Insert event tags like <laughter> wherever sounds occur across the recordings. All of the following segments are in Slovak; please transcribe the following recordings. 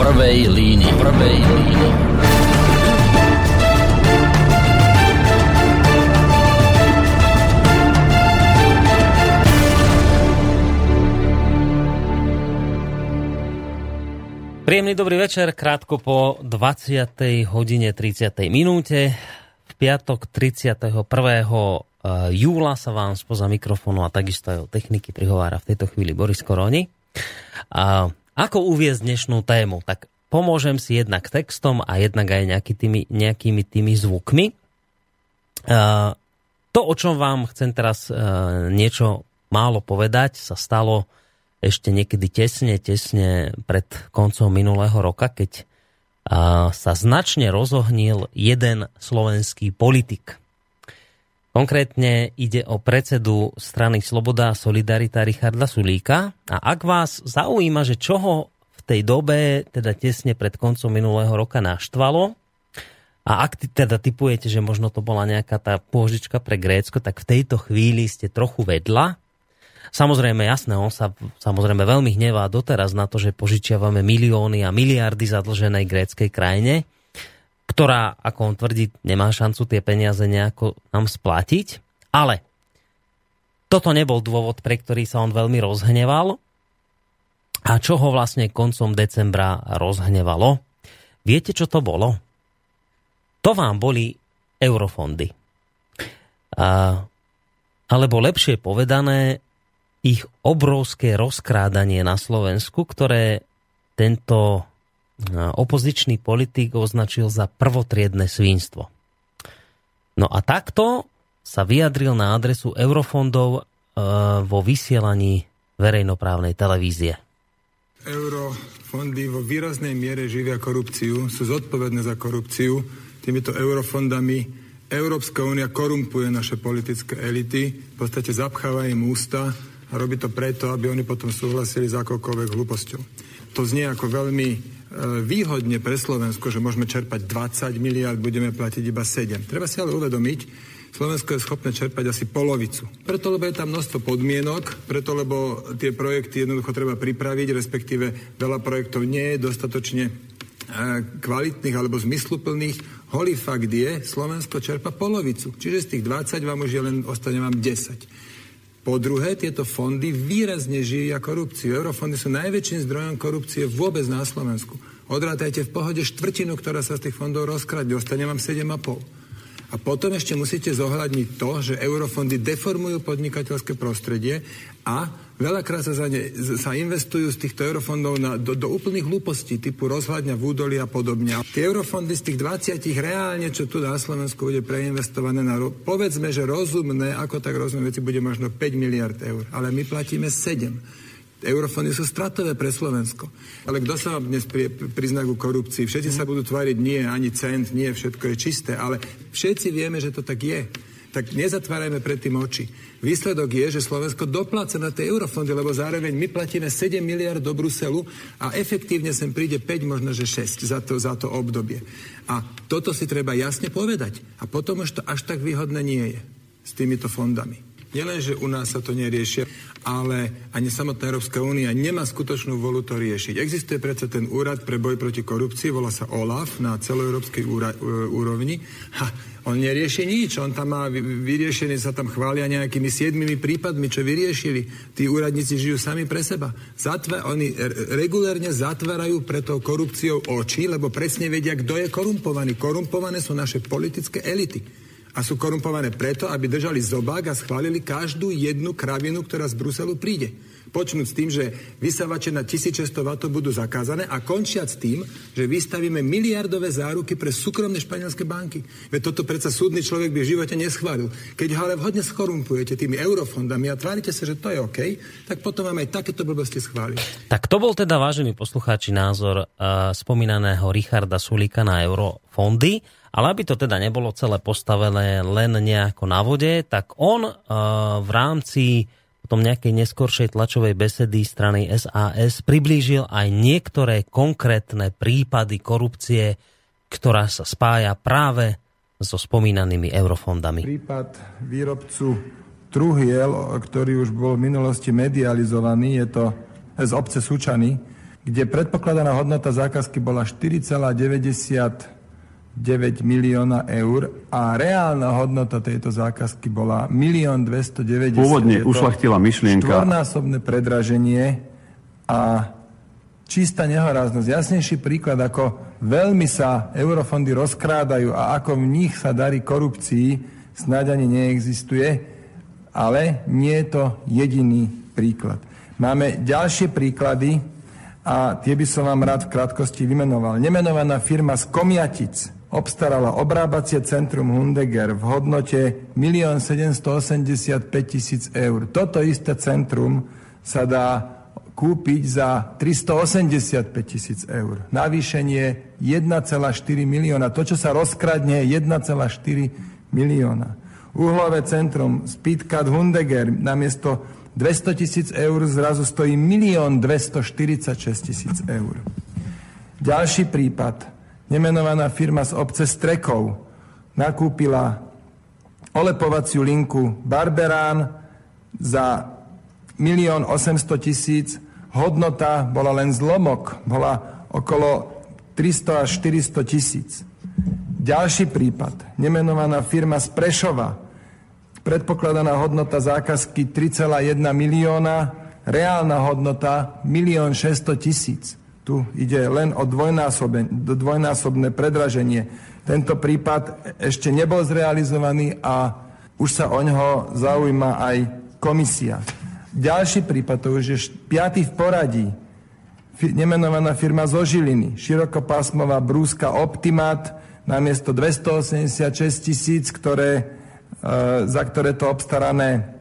prvej línii. Prvej línii. Príjemný dobrý večer, krátko po 20. hodine 30. minúte. V piatok 31. Eh, júla sa vám spoza mikrofónu a takisto aj o techniky prihovára v tejto chvíli Boris Koroni. A ako uviezť dnešnú tému? Tak pomôžem si jednak textom a jednak aj nejaký tými, nejakými tými zvukmi. To, o čom vám chcem teraz niečo málo povedať, sa stalo ešte niekedy tesne, tesne pred koncom minulého roka, keď sa značne rozohnil jeden slovenský politik. Konkrétne ide o predsedu strany Sloboda a Solidarita Richarda Sulíka. A ak vás zaujíma, že čo v tej dobe, teda tesne pred koncom minulého roka naštvalo, a ak teda typujete, že možno to bola nejaká tá pôžička pre Grécko, tak v tejto chvíli ste trochu vedla. Samozrejme, jasné, on sa samozrejme veľmi hnevá doteraz na to, že požičiavame milióny a miliardy zadlženej gréckej krajine ktorá, ako on tvrdí, nemá šancu tie peniaze nejako nám splatiť. Ale toto nebol dôvod, pre ktorý sa on veľmi rozhneval. A čo ho vlastne koncom decembra rozhnevalo? Viete, čo to bolo? To vám boli eurofondy. A, alebo lepšie povedané, ich obrovské rozkrádanie na Slovensku, ktoré tento opozičný politik označil za prvotriedne svínstvo. No a takto sa vyjadril na adresu eurofondov e, vo vysielaní verejnoprávnej televízie. Eurofondy vo výraznej miere živia korupciu, sú zodpovedné za korupciu. Týmito eurofondami Európska únia korumpuje naše politické elity, v podstate zapcháva im ústa a robí to preto, aby oni potom súhlasili s akoukoľvek hlúposťou. To znie ako veľmi výhodne pre Slovensko, že môžeme čerpať 20 miliard, budeme platiť iba 7. Treba si ale uvedomiť, Slovensko je schopné čerpať asi polovicu. Preto, lebo je tam množstvo podmienok, preto, lebo tie projekty jednoducho treba pripraviť, respektíve veľa projektov nie je dostatočne e, kvalitných alebo zmysluplných. Holý fakt je, Slovensko čerpa polovicu. Čiže z tých 20 vám už je len, ostane vám 10. Po druhé, tieto fondy výrazne živia korupciu. Eurofondy sú najväčším zdrojom korupcie vôbec na Slovensku. Odrátajte v pohode štvrtinu, ktorá sa z tých fondov rozkradne. Ostane vám 7,5. A potom ešte musíte zohľadniť to, že eurofondy deformujú podnikateľské prostredie a veľakrát sa, za ne, sa investujú z týchto eurofondov na, do, do úplných hlúpostí, typu rozhľadňa v údoli a podobne. Tie eurofondy z tých 20 reálne, čo tu na Slovensku bude preinvestované na, povedzme, že rozumné, ako tak rozumné veci, bude možno 5 miliard eur, ale my platíme 7. Eurofondy sú stratové pre Slovensko. Ale kto sa vám dnes pri, prizná ku korupcii? Všetci sa budú tváriť, nie, ani cent, nie, všetko je čisté, ale všetci vieme, že to tak je. Tak nezatvárajme pred tým oči. Výsledok je, že Slovensko dopláca na tie eurofondy, lebo zároveň my platíme 7 miliard do Bruselu a efektívne sem príde 5, možno že 6 za to, za to obdobie. A toto si treba jasne povedať. A potom už to až tak výhodné nie je s týmito fondami. Nielen, že u nás sa to neriešia, ale ani samotná Európska únia nemá skutočnú volu to riešiť. Existuje predsa ten úrad pre boj proti korupcii, volá sa OLAF na celoeurópskej úra, úrovni. Ha, on nerieši nič, on tam má vyriešené, sa tam chvália nejakými siedmimi prípadmi, čo vyriešili. Tí úradníci žijú sami pre seba. Zatva, oni regulérne zatvárajú pre tou korupciou oči, lebo presne vedia, kto je korumpovaný. Korumpované sú naše politické elity a sú korumpované preto, aby držali zobák a schválili každú jednu kravinu, ktorá z Bruselu príde. Počnúť s tým, že vysávače na 1600 W budú zakázané a končiať s tým, že vystavíme miliardové záruky pre súkromné španielské banky. Veď toto predsa súdny človek by v živote neschválil. Keď ho ale vhodne skorumpujete tými eurofondami a tvárite sa, že to je OK, tak potom vám aj takéto blbosti schváli. Tak to bol teda, vážení poslucháči, názor uh, spomínaného Richarda Sulika na eurofondy. Ale aby to teda nebolo celé postavené len nejako na vode, tak on uh, v rámci potom nejakej neskoršej tlačovej besedy strany SAS priblížil aj niektoré konkrétne prípady korupcie, ktorá sa spája práve so spomínanými eurofondami. Prípad výrobcu Truhiel, ktorý už bol v minulosti medializovaný, je to z obce Sučany, kde predpokladaná hodnota zákazky bola 4,99 milióna eur a reálna hodnota tejto zákazky bola 1 290 Pôvodne ušlachtila myšlienka. Štvornásobné predraženie a čistá nehoráznosť. Jasnejší príklad, ako veľmi sa eurofondy rozkrádajú a ako v nich sa darí korupcii, snáď ani neexistuje, ale nie je to jediný príklad. Máme ďalšie príklady a tie by som vám rád v krátkosti vymenoval. Nemenovaná firma z Komiatic obstarala obrábacie centrum Hundeger v hodnote 1 785 000 eur. Toto isté centrum sa dá kúpiť za 385 tisíc eur. Navýšenie 1,4 milióna. To, čo sa rozkradne, je 1,4 milióna. Uhlové centrum Speedcat Hundeger namiesto 200 tisíc eur zrazu stojí 1 246 tisíc eur. Ďalší prípad. Nemenovaná firma z obce Strekov nakúpila olepovaciu linku Barberán za 1 800 tisíc. Hodnota bola len zlomok, bola okolo 300 až 400 tisíc. Ďalší prípad. Nemenovaná firma z Prešova predpokladaná hodnota zákazky 3,1 milióna, reálna hodnota 1 600 tisíc. Tu ide len o dvojnásobné predraženie. Tento prípad ešte nebol zrealizovaný a už sa o ňoho zaujíma aj komisia. Ďalší prípad, to už je piatý v poradí, nemenovaná firma zo Žiliny, širokopásmová brúska Optimat, namiesto 286 tisíc, ktoré E, za ktoré to obstarané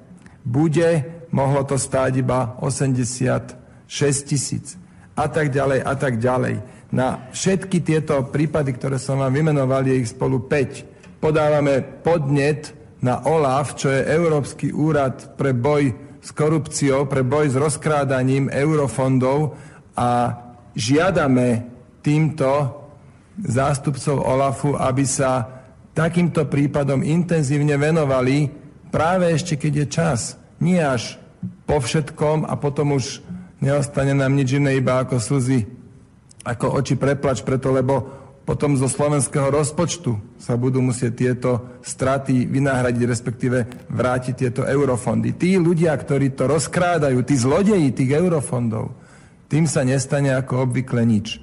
bude, mohlo to stáť iba 86 tisíc a tak ďalej a tak ďalej. Na všetky tieto prípady, ktoré som vám vymenoval, je ich spolu 5. Podávame podnet na OLAF, čo je Európsky úrad pre boj s korupciou, pre boj s rozkrádaním eurofondov a žiadame týmto zástupcov OLAFu, aby sa takýmto prípadom intenzívne venovali práve ešte keď je čas. Nie až po všetkom a potom už neostane nám nič iné iba ako slzy, ako oči preplač preto, lebo potom zo slovenského rozpočtu sa budú musieť tieto straty vynáhradiť, respektíve vrátiť tieto eurofondy. Tí ľudia, ktorí to rozkrádajú, tí zlodeji tých eurofondov, tým sa nestane ako obvykle nič.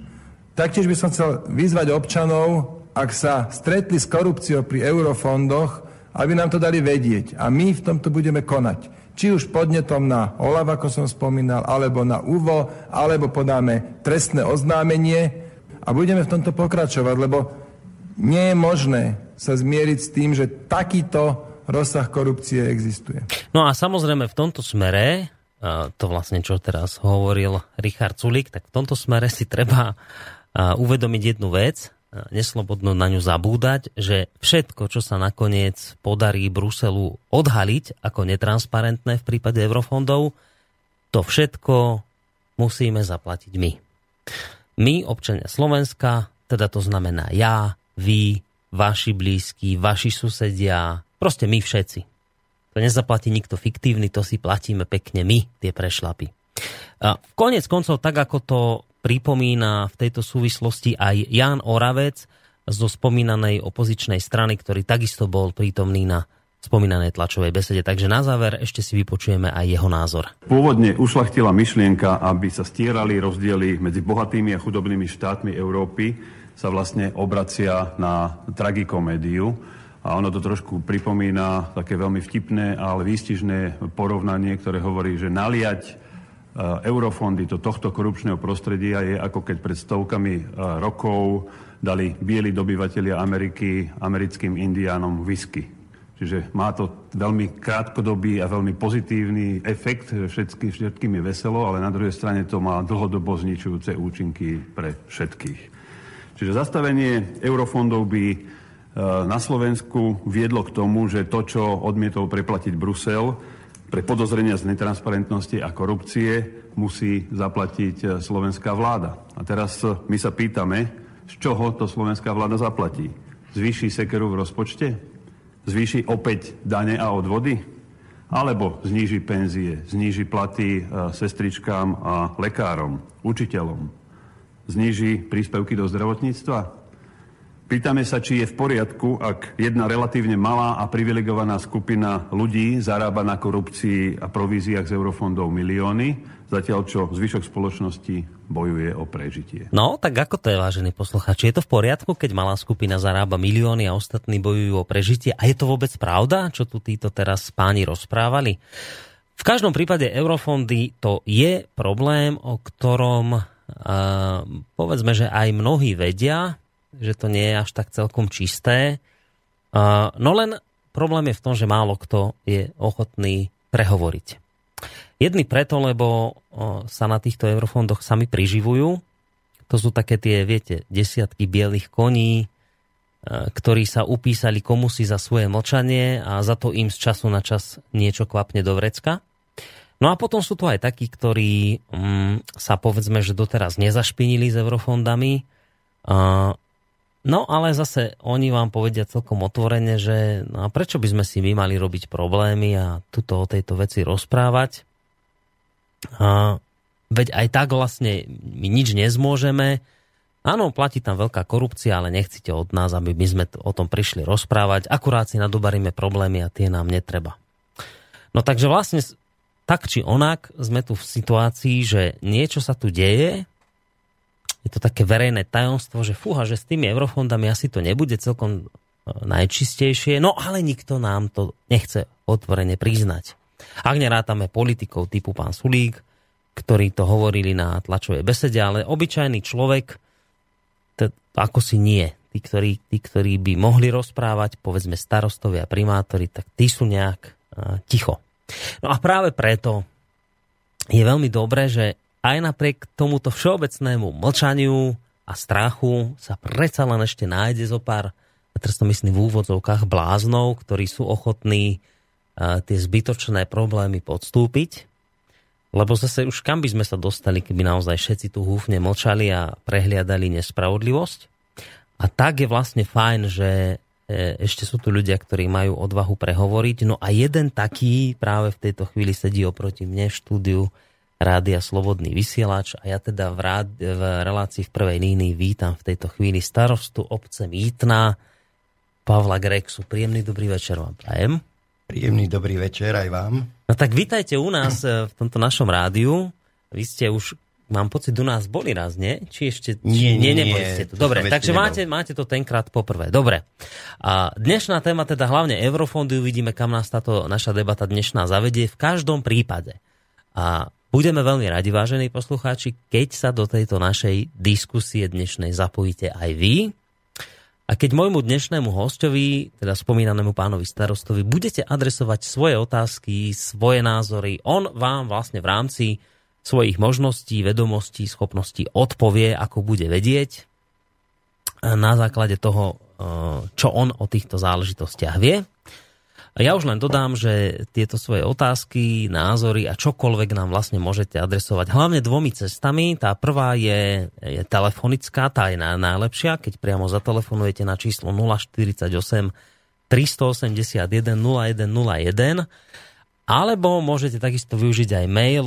Taktiež by som chcel vyzvať občanov, ak sa stretli s korupciou pri eurofondoch, aby nám to dali vedieť. A my v tomto budeme konať. Či už podnetom na OLAV, ako som spomínal, alebo na UVO, alebo podáme trestné oznámenie a budeme v tomto pokračovať, lebo nie je možné sa zmieriť s tým, že takýto rozsah korupcie existuje. No a samozrejme v tomto smere, to vlastne čo teraz hovoril Richard Sulik, tak v tomto smere si treba uvedomiť jednu vec, neslobodno na ňu zabúdať, že všetko, čo sa nakoniec podarí Bruselu odhaliť ako netransparentné v prípade eurofondov, to všetko musíme zaplatiť my. My, občania Slovenska, teda to znamená ja, vy, vaši blízki, vaši susedia, proste my všetci. To nezaplatí nikto fiktívny, to si platíme pekne my, tie prešlapy. A konec koncov, tak ako to pripomína v tejto súvislosti aj Jan Oravec zo spomínanej opozičnej strany, ktorý takisto bol prítomný na spomínanej tlačovej besede. Takže na záver ešte si vypočujeme aj jeho názor. Pôvodne ušlachtila myšlienka, aby sa stierali rozdiely medzi bohatými a chudobnými štátmi Európy, sa vlastne obracia na tragikomédiu. A ono to trošku pripomína také veľmi vtipné, ale výstižné porovnanie, ktoré hovorí, že naliať eurofondy do tohto korupčného prostredia je ako keď pred stovkami eh, rokov dali bieli dobyvatelia Ameriky americkým indiánom whisky. Čiže má to veľmi krátkodobý a veľmi pozitívny efekt, všetky, všetkým je veselo, ale na druhej strane to má dlhodobo zničujúce účinky pre všetkých. Čiže zastavenie eurofondov by eh, na Slovensku viedlo k tomu, že to, čo odmietol preplatiť Brusel, pre podozrenia z netransparentnosti a korupcie musí zaplatiť e, slovenská vláda. A teraz e, my sa pýtame, z čoho to slovenská vláda zaplatí. Zvýši sekeru v rozpočte? Zvýši opäť dane a odvody? alebo zníži penzie, zníži platy sestričkám a lekárom, učiteľom, zníži príspevky do zdravotníctva? Pýtame sa, či je v poriadku, ak jedna relatívne malá a privilegovaná skupina ľudí zarába na korupcii a províziách z eurofondov milióny, zatiaľ čo zvyšok spoločnosti bojuje o prežitie. No, tak ako to je, vážený posluchač? Je to v poriadku, keď malá skupina zarába milióny a ostatní bojujú o prežitie? A je to vôbec pravda, čo tu títo teraz páni rozprávali? V každom prípade eurofondy to je problém, o ktorom uh, povedzme, že aj mnohí vedia, že to nie je až tak celkom čisté. No len problém je v tom, že málo kto je ochotný prehovoriť. Jedni preto, lebo sa na týchto eurofondoch sami priživujú. To sú také tie, viete, desiatky bielých koní, ktorí sa upísali komusi za svoje mlčanie a za to im z času na čas niečo kvapne do vrecka. No a potom sú tu aj takí, ktorí mm, sa povedzme, že doteraz nezašpinili s eurofondami, No ale zase oni vám povedia celkom otvorene, že no a prečo by sme si my mali robiť problémy a tuto o tejto veci rozprávať. A, veď aj tak vlastne my nič nezmôžeme. Áno, platí tam veľká korupcia, ale nechcete od nás, aby my sme o tom prišli rozprávať. Akurát si nadobaríme problémy a tie nám netreba. No takže vlastne tak či onak sme tu v situácii, že niečo sa tu deje, je to také verejné tajomstvo, že fúha, že s tými eurofondami asi to nebude celkom e, najčistejšie, no ale nikto nám to nechce otvorene priznať. Ak nerátame politikov typu pán Sulík, ktorí to hovorili na tlačovej besede, ale obyčajný človek, to, ako si nie. Tí ktorí, tí, ktorí by mohli rozprávať, povedzme starostovia primátori, tak tí sú nejak uh, ticho. No a práve preto je veľmi dobré, že aj napriek tomuto všeobecnému mlčaniu a strachu sa predsa len ešte nájde zo pár, teraz to myslím v úvodzovkách, bláznov, ktorí sú ochotní uh, tie zbytočné problémy podstúpiť. Lebo zase už kam by sme sa dostali, keby naozaj všetci tu húfne mlčali a prehliadali nespravodlivosť. A tak je vlastne fajn, že e, ešte sú tu ľudia, ktorí majú odvahu prehovoriť. No a jeden taký práve v tejto chvíli sedí oproti mne v štúdiu Rádia Slobodný vysielač a ja teda v, rád, v relácii v prvej línii vítam v tejto chvíli starostu obce Mýtna Pavla Grexu. Príjemný dobrý večer vám prajem. Príjemný dobrý večer aj vám. No tak vítajte u nás eh, v tomto našom rádiu. Vy ste už, mám pocit, u nás boli raz, nie? Či ešte... Nie, nie, nie. nie ste tu. Dobre, takže máte, máte to tenkrát poprvé. Dobre. A dnešná téma, teda hlavne eurofondy, uvidíme, kam nás táto naša debata dnešná zavedie. V každom prípade. A Budeme veľmi radi, vážení poslucháči, keď sa do tejto našej diskusie dnešnej zapojíte aj vy. A keď môjmu dnešnému hostovi, teda spomínanému pánovi starostovi, budete adresovať svoje otázky, svoje názory, on vám vlastne v rámci svojich možností, vedomostí, schopností odpovie, ako bude vedieť na základe toho, čo on o týchto záležitostiach vie. Ja už len dodám, že tieto svoje otázky, názory a čokoľvek nám vlastne môžete adresovať hlavne dvomi cestami. Tá prvá je, je telefonická, tá je najlepšia, keď priamo zatelefonujete na číslo 048 381 0101 alebo môžete takisto využiť aj mail,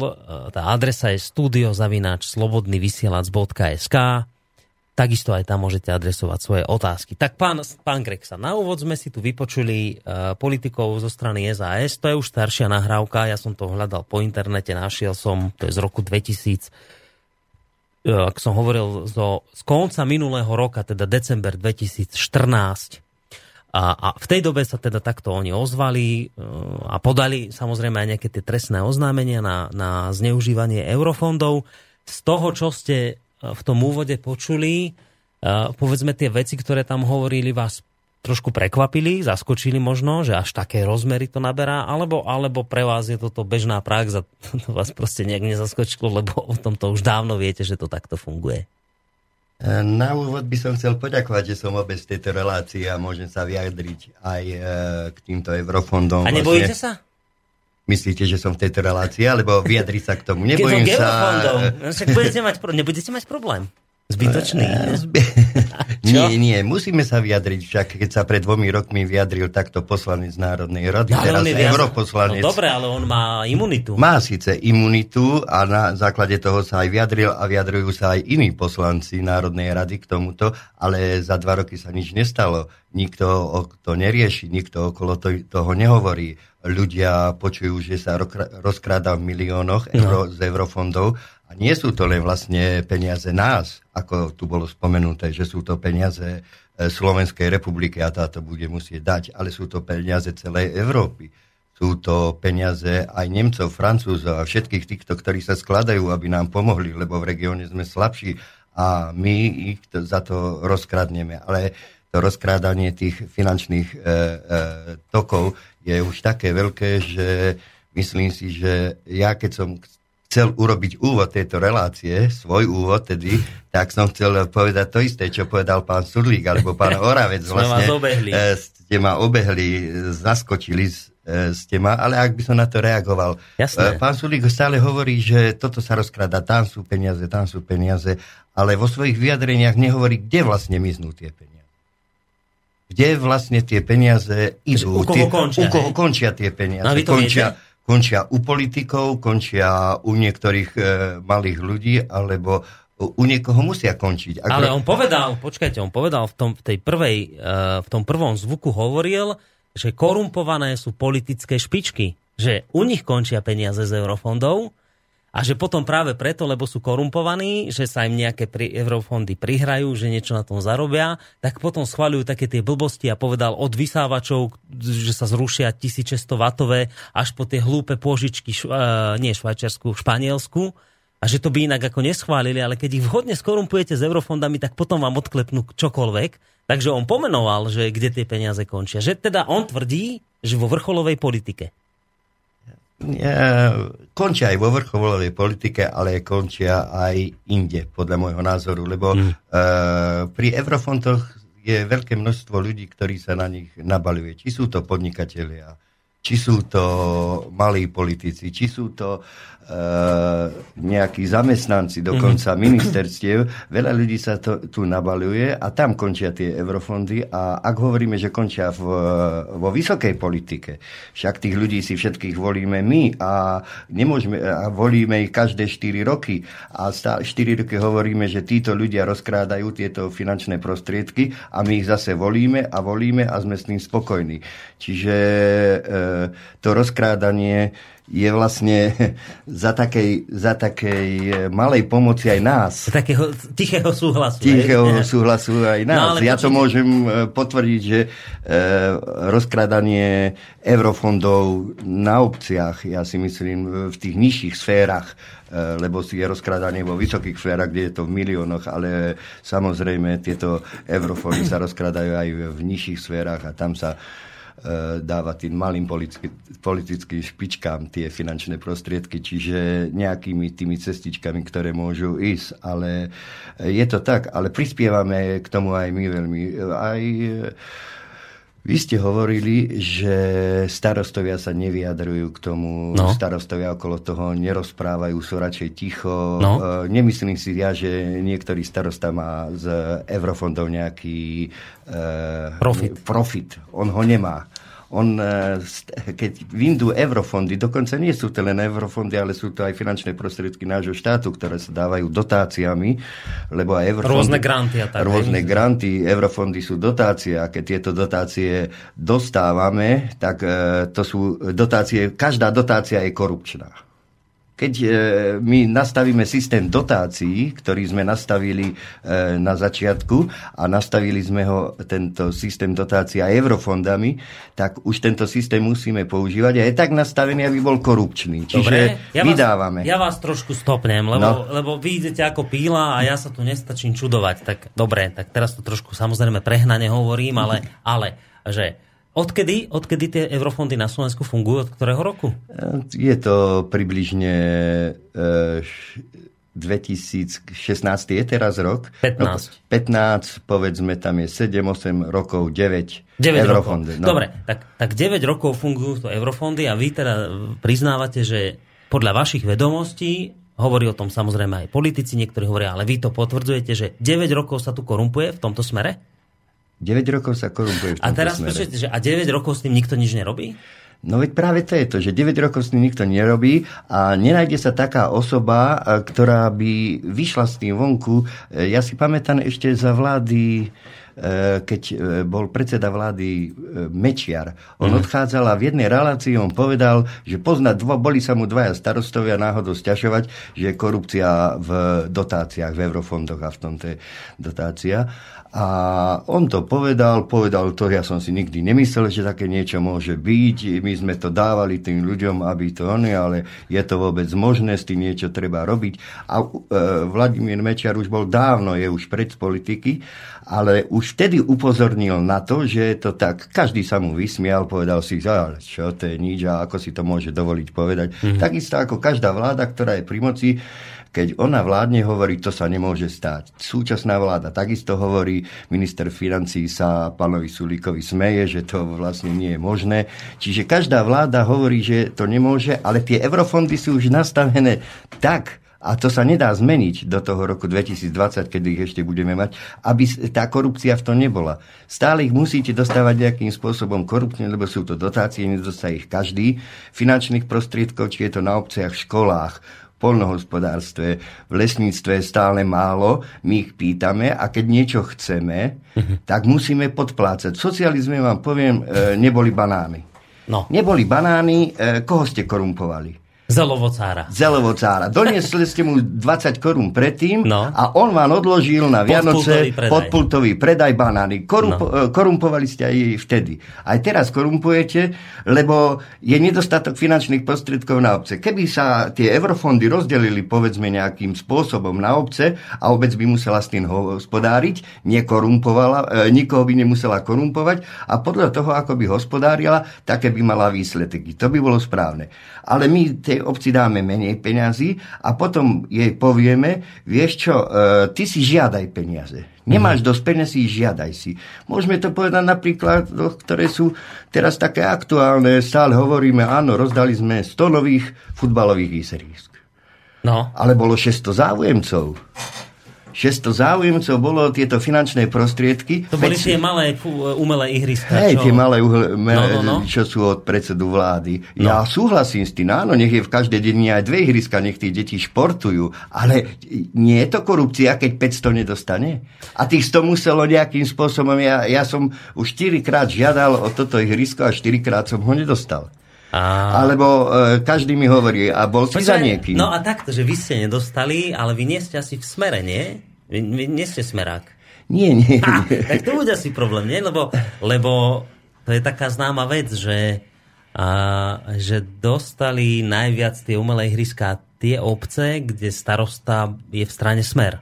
tá adresa je studiozavináč slobodnyvysielac.sk Takisto aj tam môžete adresovať svoje otázky. Tak pán, pán Greksa, na úvod sme si tu vypočuli uh, politikov zo strany SAS. To je už staršia nahrávka, ja som to hľadal po internete, našiel som, to je z roku 2000, uh, ak som hovoril zo, z konca minulého roka, teda december 2014. A, a v tej dobe sa teda takto oni ozvali uh, a podali samozrejme aj nejaké tie trestné oznámenia na, na zneužívanie eurofondov. Z toho, čo ste v tom úvode počuli, povedzme tie veci, ktoré tam hovorili, vás trošku prekvapili, zaskočili možno, že až také rozmery to naberá, alebo, alebo pre vás je toto bežná prax a <laughs> to vás proste nejak nezaskočilo, lebo o tom to už dávno viete, že to takto funguje. E, na úvod by som chcel poďakovať, že som obec tejto relácii a môžem sa vyjadriť aj k týmto eurofondom. A nebojíte vlastne. sa? Myslíte, že som v tejto relácii, alebo vyjadriť sa k tomu? Nebojím sa... No, však budete mať, nebudete mať problém. Zbytočný. Nie, <laughs> nie, musíme sa vyjadriť, však keď sa pred dvomi rokmi vyjadril takto poslanec Národnej rady, No, ale teraz viac- europoslanec. No dobre, ale on má imunitu. Má síce imunitu a na základe toho sa aj vyjadril a vyjadrujú sa aj iní poslanci Národnej rady k tomuto, ale za dva roky sa nič nestalo. Nikto to nerieši, nikto okolo to, toho nehovorí. Ľudia počujú, že sa rozkráda v miliónoch euro, z eurofondov a nie sú to len vlastne peniaze nás, ako tu bolo spomenuté, že sú to peniaze e, Slovenskej republiky a táto bude musieť dať, ale sú to peniaze celej Európy. Sú to peniaze aj Nemcov, Francúzov a všetkých týchto, ktorí sa skladajú, aby nám pomohli, lebo v regióne sme slabší a my ich to, za to rozkradneme. Ale to rozkrádanie tých finančných e, e, tokov je už také veľké, že myslím si, že ja keď som chcel urobiť úvod tejto relácie, svoj úvod tedy, tak som chcel povedať to isté, čo povedal pán Surlík alebo pán <laughs> Oravec. Vlastne, e, ste ma obehli, zaskočili e, ste ma, ale ak by som na to reagoval. Jasné. E, Pán Sulík stále hovorí, že toto sa rozkrada, tam sú peniaze, tam sú peniaze, ale vo svojich vyjadreniach nehovorí, kde vlastne miznú tie peniaze. Kde vlastne tie peniaze idú. u koho tie, končia, u koho končia tie peniaze. No končia, viete? končia u politikov, končia u niektorých e, malých ľudí, alebo u, niekoho musia končiť. Ak Ale on povedal, počkajte, on povedal v tom, v tej prvej, eh, v tom prvom zvuku hovoril, že korumpované sú politické špičky. Že u nich končia peniaze z eurofondov a že potom práve preto, lebo sú korumpovaní, že sa im nejaké pri, eurofondy prihrajú, že niečo na tom zarobia, tak potom schváľujú také tie blbosti a povedal od vysávačov, že sa zrušia 1600 vatové až po tie hlúpe pôžičky, uh, nie Švajčiarsku, Španielsku a že to by inak ako neschválili, ale keď ich vhodne skorumpujete s eurofondami, tak potom vám odklepnú čokoľvek. Takže on pomenoval, že kde tie peniaze končia. Že teda on tvrdí, že vo vrcholovej politike. E, končia aj vo vrcholovej politike, ale končia aj inde, podľa môjho názoru, lebo mm. e, pri eurofondoch je veľké množstvo ľudí, ktorí sa na nich nabaluje. Či sú to podnikatelia, či sú to malí politici, či sú to e, nejakí zamestnanci, dokonca mm. ministerstiev. Veľa ľudí sa to, tu nabaluje a tam končia tie eurofondy a ak hovoríme, že končia v, vo vysokej politike, však tých ľudí si všetkých volíme my a nemôžeme, a volíme ich každé 4 roky a stále 4 roky hovoríme, že títo ľudia rozkrádajú tieto finančné prostriedky a my ich zase volíme a volíme a sme s tým spokojní. Čiže e, to rozkrádanie je vlastne <laughs> za takej, za takej malej pomoci aj nás. Takého tichého súhlasu. Tichého hej? <laughs> súhlasu aj nás. No, ja to počujte- môžem e, potvrdiť, že e, rozkrádanie eurofondov na obciach, ja si myslím, v tých nižších sférach, e, lebo je rozkrádanie vo vysokých sférach, kde je to v miliónoch, ale samozrejme tieto eurofondy sa rozkrádajú aj v nižších sférach a tam sa dáva tým malým politicky, politickým špičkám tie finančné prostriedky, čiže nejakými tými cestičkami, ktoré môžu ísť. Ale je to tak, ale prispievame k tomu aj my veľmi. Aj vy ste hovorili, že starostovia sa nevyjadrujú k tomu, No. starostovia okolo toho nerozprávajú, sú radšej ticho. No. E, Nemyslím si ja, že niektorý starosta má z eurofondov nejaký e, Profit. profit. On ho nemá. On, e, keď vyndú eurofondy, dokonca nie sú to len eurofondy, ale sú to aj finančné prostriedky nášho štátu, ktoré sa dávajú dotáciami, lebo aj eurofondy... Rôzne granty a tak, Rôzne granty, eurofondy sú dotácie a keď tieto dotácie dostávame, tak e, to sú dotácie, každá dotácia je korupčná. Keď e, my nastavíme systém dotácií, ktorý sme nastavili e, na začiatku a nastavili sme ho, tento systém dotácií aj eurofondami, tak už tento systém musíme používať a je tak nastavený, aby bol korupčný. Čiže Dobre, ja vydávame. Vás, ja vás trošku stopnem, lebo, no. lebo vy idete ako píla a ja sa tu nestačím čudovať. Tak dobre, tak teraz to trošku samozrejme prehnane hovorím, ale, ale že odkedy, odkedy tie eurofondy na Slovensku fungujú? Od ktorého roku? Je to približne e, š- 2016 je teraz rok. 15. No, 15, povedzme, tam je 7, 8 rokov, 9, 9 eurofondy. rokov. Dobre, tak, tak 9 rokov fungujú to eurofondy a vy teda priznávate, že podľa vašich vedomostí hovorí o tom samozrejme aj politici, niektorí hovoria, ale vy to potvrdzujete, že 9 rokov sa tu korumpuje v tomto smere? 9 rokov sa korumpuje v A teraz počujete, že a 9 rokov s tým nikto nič nerobí? No veď práve to je to, že 9 rokov s tým nikto nerobí a nenájde sa taká osoba, a, ktorá by vyšla s tým vonku. E, Ja si pamätám ešte za vlády e, keď e, bol predseda vlády e, Mečiar. On Mhm. odchádzal a v jednej relácii on povedal, že pozná, dvo, boli sa mu dvaja starostovia náhodou stiažovať, že je korupcia v dotáciách, v eurofondoch a v tomto je dotácia. A on to povedal, povedal to, ja som si nikdy nemyslel, že také niečo môže byť. My sme to dávali tým ľuďom, aby to oni, ale je to vôbec možné, s tým niečo treba robiť. A e, Vladimír Mečiar už bol dávno, je už pred politiky, ale už vtedy upozornil na to, že je to tak, každý sa mu vysmial, povedal si, ale čo to je nič a ako si to môže dovoliť povedať. Mm-hmm. Takisto ako každá vláda, ktorá je pri moci, keď ona vládne, hovorí, to sa nemôže stať. Súčasná vláda takisto hovorí, minister financí sa pánovi Sulíkovi smeje, že to vlastne nie je možné. Čiže každá vláda hovorí, že to nemôže, ale tie eurofondy sú už nastavené tak, a to sa nedá zmeniť do toho roku 2020, kedy ich ešte budeme mať, aby tá korupcia v tom nebola. Stále ich musíte dostávať nejakým spôsobom korupčne, lebo sú to dotácie, nedostá ich každý. Finančných prostriedkov, či je to na obciach, školách, polnohospodárstve, v lesníctve je stále málo, my ich pýtame a keď niečo chceme, tak musíme podplácať. V socializme vám poviem, e, neboli banány. No, Neboli banány, e, koho ste korumpovali? Zelovocára. zelovocára. Doniesli ste mu 20 korún predtým No. a on vám odložil na Vianoce Podpultový predaj. predaj banány. Korump- No. no. Korumpovali ste aj vtedy. Aj teraz korumpujete, lebo je nedostatok finančných prostriedkov na obce. Keby sa tie eurofondy rozdelili povedzme nejakým spôsobom na obce a obec by musela s tým hospodáriť, nekorumpovala, e, nikoho by nemusela korumpovať a podľa toho, ako by hospodárila, také by mala výsledky. To by bolo správne. Ale my tej obci dáme menej peňazí a potom jej povieme, vieš čo, e, ty si žiadaj peniaze. Nemáš dosť peniazí, žiadaj si. Môžeme to povedať napríklad, ktoré sú teraz také aktuálne. Stále hovoríme, áno, rozdali sme 100 nových futbalových výserísk. No, Ale bolo 600 záujemcov. 600 záujemcov bolo tieto finančné prostriedky. to boli Veď- tie malé fú, umelé ihriska. Hej, čo? tie malé uhle, No, no, no. čo sú od predsedu vlády. No. Ja súhlasím s tým, áno, nech je v každej dedine aj dve ihriska, nech tí deti športujú, ale nie je to korupcia, keď 500 nedostane? A tých 100 muselo nejakým spôsobom, ja, ja som už 4 krát žiadal o toto ihrisko a 4 krát som ho nedostal. A... Alebo e, každý mi hovorí, a bol si za Počkaj, niekým. No a takto, že vy ste nedostali, ale vy nie ste asi v smere, nie? Vy, vy nie ste smerák. Nie, nie, Ha, tak to bude asi problém, nie? Lebo, lebo to je taká známa vec, že, a, že dostali najviac tie umelé ihriská tie obce, kde starosta je v strane smer.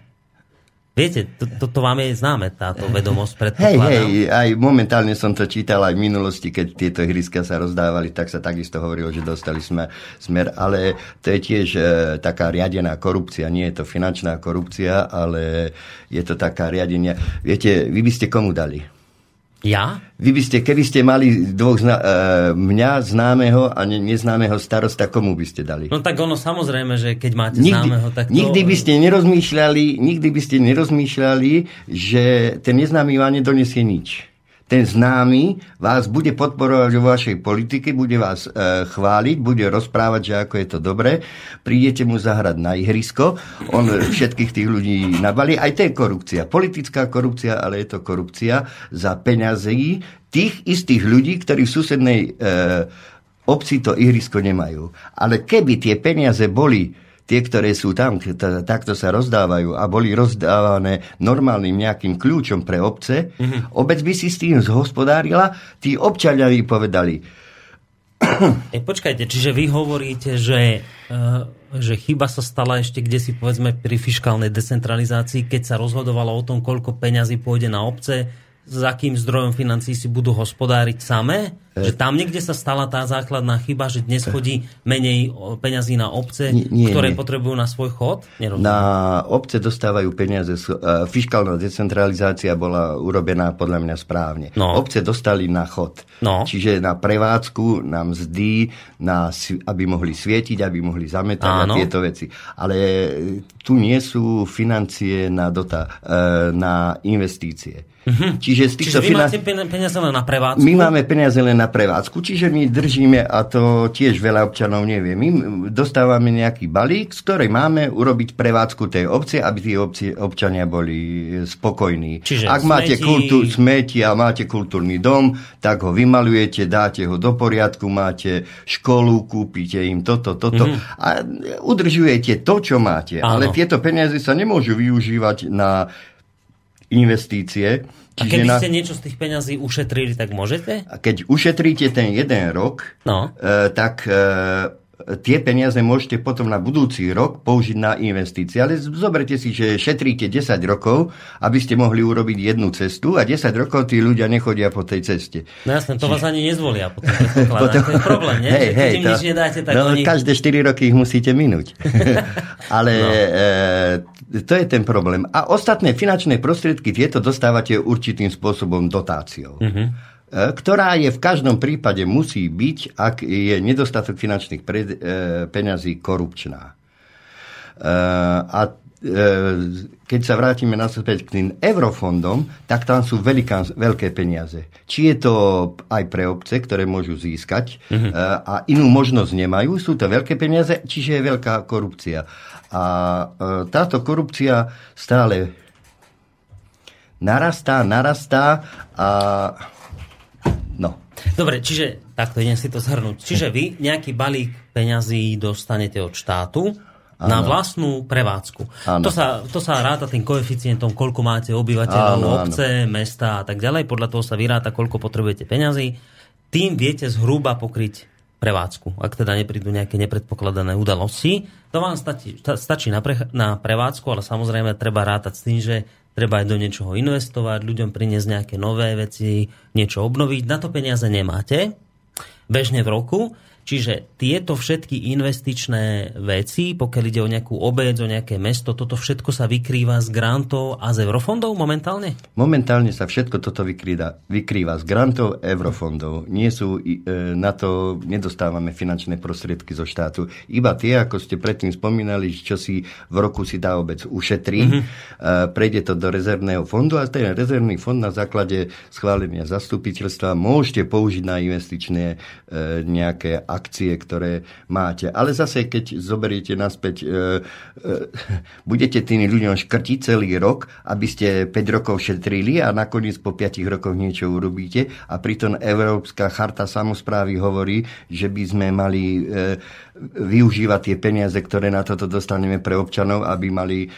Viete, toto to, to vám je známe, táto vedomosť, Hej, predpokladám. hej, aj momentálne som to čítal aj v minulosti, keď tieto ihriska sa rozdávali, tak sa takisto hovorilo, že dostali sme smer, ale to je tiež e, taká riadená korupcia, nie je to finančná korupcia, ale je to taká riadenia. Viete, vy by ste komu dali? Ja? Vy by ste, keby ste mali dvoch zna- e, mňa známeho a ne- neznámeho starosta, komu by ste dali? No tak ono samozrejme, že keď máte Nikdy, známeho, tak to... nikdy by ste nerozmýšľali, nikdy by ste nerozmýšľali, že ten neznámy vám nedonesie nič. Ten známy vás bude podporovať vo vašej politike, bude vás e, chváliť, bude rozprávať, že ako je to dobré. Prídete mu zahrať na ihrisko, on všetkých tých ľudí nabalí. Aj to je korupcia. Politická korupcia, ale je to korupcia za peňazí tých istých ľudí, ktorí v susednej e, obci to ihrisko nemajú. Ale keby tie peniaze boli tie, ktoré sú tam, takto sa rozdávajú a boli rozdávané normálnym nejakým kľúčom pre obce, mm-hmm. obec by si s tým zhospodárila, tí občania by povedali, E, počkajte, čiže vy hovoríte, že, uh, že chyba sa stala ešte kde si povedzme pri fiskálnej decentralizácii, keď sa rozhodovalo o tom, koľko peňazí pôjde na obce, s akým zdrojom financí si budú hospodáriť samé? Že tam niekde sa stala tá základná chyba, že dnes chodí menej peňazí na obce, Nie, nie, ktoré nie. potrebujú na svoj chod? Nerozumiem. Na obce dostávajú peniaze, e, fiskálna decentralizácia bola urobená podľa mňa správne. No. Obce dostali na chod. No. Čiže na prevádzku, na mzdy, na, aby mohli svietiť, aby mohli zametať Áno. a tieto veci. Ale e, tu nie sú financie na, dota, e, na investície. Čiže z týchto. Čiže vy finan- máte pen- peniaze len na prevádzku? my máme peniaze len na prevádzku, čiže my držíme, a to tiež veľa občanov nevie, my dostávame nejaký balík, z ktorej máme urobiť prevádzku tej obce, aby tí obci, občania boli spokojní. Čiže Ak máte smeti- kultú, smeti a máte kultúrny dom, tak ho vymalujete, dáte ho do poriadku, máte školu, kúpite im toto, toto mm-hmm. a udržujete to, čo máte. Áno. Ale tieto peniaze sa nemôžu využívať na investície. A keby na... ste niečo z tých peňazí ušetrili, tak môžete? A keď ušetríte ten jeden rok, No. e, tak e, tie peniaze môžete potom na budúci rok použiť na investície. Ale zoberte si, že šetríte 10 rokov, aby ste mohli urobiť jednu cestu a 10 rokov tí ľudia nechodia po tej ceste. No jasné, to vás ani nezvolia potom. <laughs> Potom... To je problém, nie? Hej, hej, to- nič nedáte, tak no, oni... každé 4 roky ich musíte minúť. <laughs> Ale No. e, to je ten problém. A ostatné finančné prostriedky tieto dostávate určitým spôsobom dotáciou. Mhm. E, ktorá je v každom prípade musí byť, ak je nedostatok finančných pre, e, peňazí korupčná. E, a keď sa vrátime naspäť k tým eurofondom, tak tam sú veľká, veľké peniaze. Či je to aj pre obce, ktoré môžu získať Mhm. e, a inú možnosť nemajú, sú to veľké peniaze, čiže je veľká korupcia. A táto korupcia stále narastá, narastá a. Dobre, čiže takto idem si to zhrnúť. Čiže vy nejaký balík peňazí dostanete od štátu na vlastnú prevádzku. To sa, to sa ráta tým koeficientom, koľko máte obyvateľov, áno. obce, mesta a tak ďalej. Podľa toho sa vyráta, koľko potrebujete peňazí. Tým viete zhruba pokryť prevádzku, ak teda neprídu nejaké nepredpokladané udalosti. To vám stačí, sta- stačí na, pre, na prevádzku, ale samozrejme treba rátať s tým, že treba aj do niečoho investovať, ľuďom priniesť nejaké nové veci, niečo obnoviť. Na to peniaze nemáte bežne v roku. Čiže tieto všetky investičné veci, pokiaľ ide o nejakú obec, o nejaké mesto, toto všetko sa vykrýva z grantov a z eurofondov momentálne? Momentálne sa všetko toto vykrýva, vykrýva z grantov eurofondov. Nie sú, e, na to nedostávame finančné prostriedky zo štátu. Iba tie, ako ste predtým spomínali, čo si v roku si tá obec ušetrí, Mhm. mm-hmm. prejde to do rezervného fondu a ten rezervný fond na základe schválenia zastupiteľstva môžete použiť na investičné e, nejaké akcie, ktoré máte. Ale zase, keď zoberiete naspäť, e, e, budete tým ľuďom škrtiť celý rok, aby ste 5 rokov šetrili a nakoniec po 5 rokoch niečo urobíte a pritom Európska charta samozprávy hovorí, že by sme mali e, využívať tie peniaze, ktoré na toto dostaneme pre občanov, aby mali e,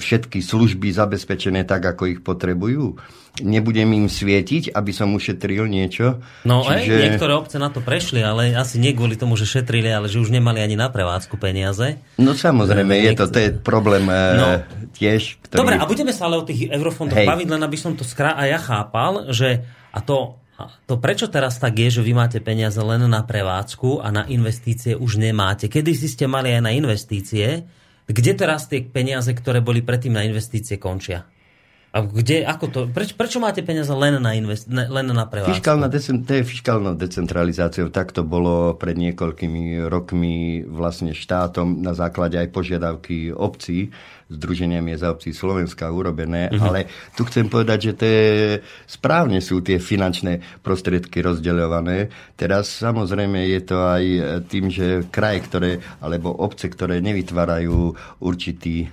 všetky služby zabezpečené tak, ako ich potrebujú. Nebudem im svietiť, aby som ušetril niečo. No Čiže... aj, niektoré obce na to prešli, ale asi nie kvôli tomu, že šetrili, ale že už nemali ani na prevádzku peniaze. No samozrejme, je to, to je problém no. No. tiež. Ktorý... Dobre, a budeme sa ale o tých eurofondoch Hej. baviť, len aby som to skrá... A ja chápal, že a to, a to prečo teraz tak je, že vy máte peniaze len na prevádzku a na investície už nemáte. Kedy si ste mali aj na investície, kde teraz tie peniaze, ktoré boli predtým na investície, končia? A kde, ako to, preč, prečo máte peniaze len na, invest, ne, len na prevádzku? Fiskálna decen, to je fiskálnou decentralizáciou. Tak to bolo pred niekoľkými rokmi vlastne štátom na základe aj požiadavky obcí, Združenia miest a obcí Slovenska urobené, Mhm. mm-hmm. ale tu chcem povedať, že to je, správne sú tie finančné prostriedky rozdeľované. Teraz samozrejme je to aj tým, že kraje, ktoré, alebo obce, ktoré nevytvárajú určitý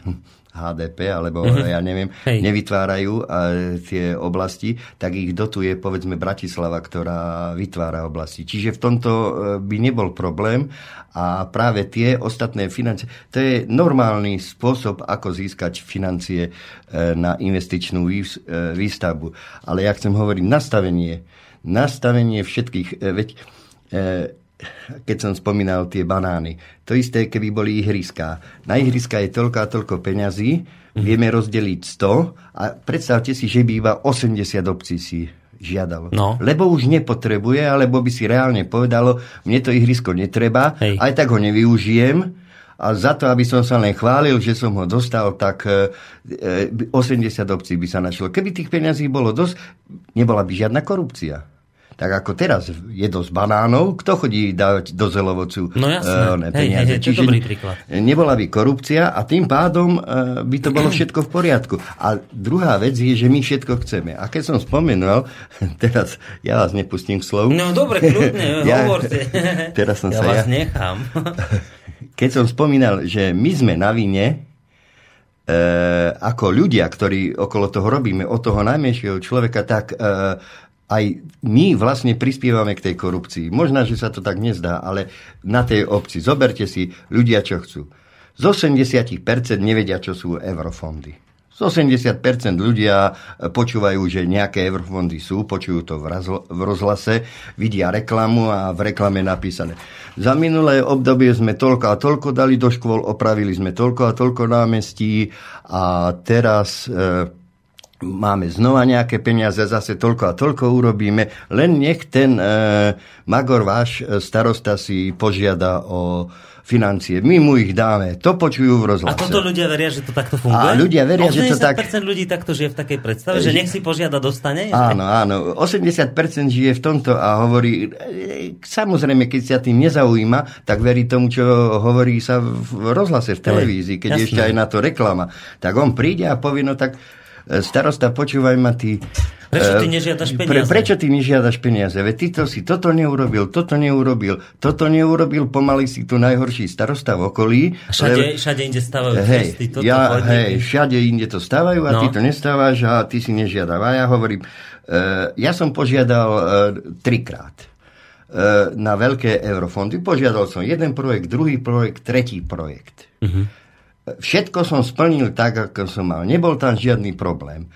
HDP, alebo mm-hmm. ja neviem, Hej. nevytvárajú a, tie oblasti, tak ich dotuje povedzme Bratislava, ktorá vytvára oblasti. Čiže v tomto e, by nebol problém a práve tie ostatné financie, to je normálny spôsob, ako získať financie e, na investičnú e, výstavbu. Ale ja chcem hovoriť nastavenie, nastavenie všetkých, veď keď som spomínal tie banány. To isté, keby boli ihriská. Na ihriska je toľko a toľko peňazí, vieme rozdeliť 100 a predstavte si, že by iba 80 obcí si žiadalo. No. Lebo už nepotrebuje, alebo by si reálne povedalo, mne to ihrisko netreba, Hej. aj tak ho nevyužijem, a za to, aby som sa len chválil, že som ho dostal, tak e, e, 80 obcí by sa našlo. Keby tých peňazí bolo dosť, nebola by žiadna korupcia. Tak ako teraz je dosť banánov, kto chodí dávať do zelovocu No jasné. Hej, peniaze. hej, hej, je dobrý príklad. Nebola by korupcia a tým pádom e, by to bolo všetko v poriadku. A druhá vec je, že my všetko chceme. A keď som spomenul, <laughs> teraz ja vás nepustím k slovu. No dobre, kľudne, <laughs> <laughs> Ja- hovorte. Teraz som ja sa vás ja- nechám. keď som spomínal, že my sme na vine, e, ako ľudia, ktorí okolo toho robíme, od toho najmenšieho človeka, tak e, aj my vlastne prispievame k tej korupcii. Možno, že sa to tak nezdá, ale na tej obci. Zoberte si ľudia, čo chcú. Z 80% nevedia, čo sú eurofondy. Z 80% ľudia počúvajú, že nejaké eurofondy sú, počujú to v, rozhlase, vidia reklamu a v reklame napísané. Za minulé obdobie sme toľko a toľko dali do škôl, opravili sme toľko a toľko námestí a teraz e, máme znova nejaké peniaze, zase toľko a toľko urobíme. Len nech ten e, Magor, váš e, starosta si požiada o financie. My mu ich dáme. To počujú v A rozhlase. toto ľudia veria, že to takto funguje? A ľudia veria, že to tak- 80% ľudí takto žije v takej predstave, že nech si požiada, dostane? Áno, áno. 80% žije v tomto a hovorí, e, samozrejme, keď sa tým nezaujíma, tak verí tomu, čo hovorí sa v rozhlase, v televízii, keď je jasné. ešte aj na to reklama. Tak on príde a povie, no tak e, starosta, počúvaj ma ty. Prečo ty e, nežiadaš Pre, peniaze? prečo ty nežiadaš peniaze? Veď ty to si toto neurobil, toto neurobil, toto neurobil, pomaly si tu najhorší starosta v okolí. A Všade, lebo- všade inde stavajú Hej, cesty, toto ja, hej, všade inde to stávajú a No. ty to nestávaš a ty si nežiadal. A ja hovorím, e, ja som požiadal e, trikrát e, na veľké eurofondy. Požiadal som jeden projekt, druhý projekt, tretí projekt. Mhm. Všetko som splnil tak, ako som mal. Nebol tam žiadny problém.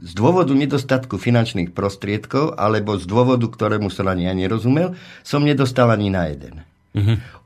Z dôvodu nedostatku finančných prostriedkov alebo z dôvodu, ktorému som ani ja nerozumel, som nedostal ani na jeden.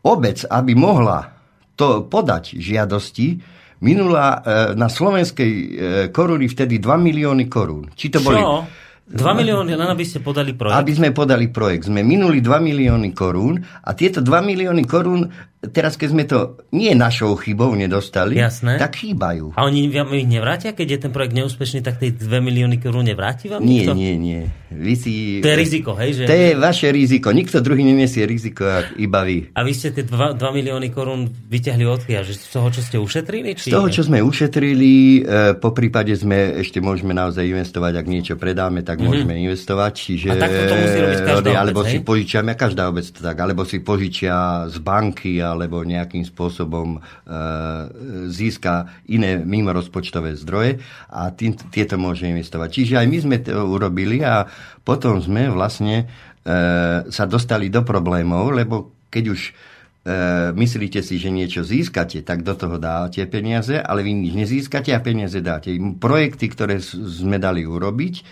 Obec, aby mohla to podať žiadosti, minula e, na slovenskej e, koruny vtedy 2 milióny korún. Či to boli... Čo? 2 milióny, len aby ste podali projekt. Aby sme podali projekt. Sme minuli 2 milióny korún a tieto 2 milióny korún, teraz keď sme to nie našou chybou nedostali, Jasné. tak chýbajú. A oni vám ich nevrátia, keď je ten projekt neúspešný, tak tie 2 milióny korún nevráti vám Nie, nikto? nie, nie. Vy si... To je riziko, hej? Že... To je vaše riziko. Nikto druhý nenesie riziko, iba vy. A vy ste tie 2, 2 milióny korún vyťahli odkiaľ? Že z toho, čo ste ušetrili? Či... Z toho, čo sme ušetrili, e, po prípade sme ešte môžeme naozaj investovať, ak niečo predáme, tak môžeme investovať. Čiže. A takto to musí robiť každá obec, alebo si hej? požičiame, každá obec to tak, alebo si požičia z banky, alebo nejakým spôsobom e, získa iné mimo rozpočtové zdroje a tým, tieto môže investovať. Čiže aj my sme to urobili a potom sme vlastne e, sa dostali do problémov, lebo keď už myslíte si, že niečo získate, tak do toho dáte peniaze, ale vy nič nezískate a peniaze dáte. Projekty, ktoré sme dali urobiť, e,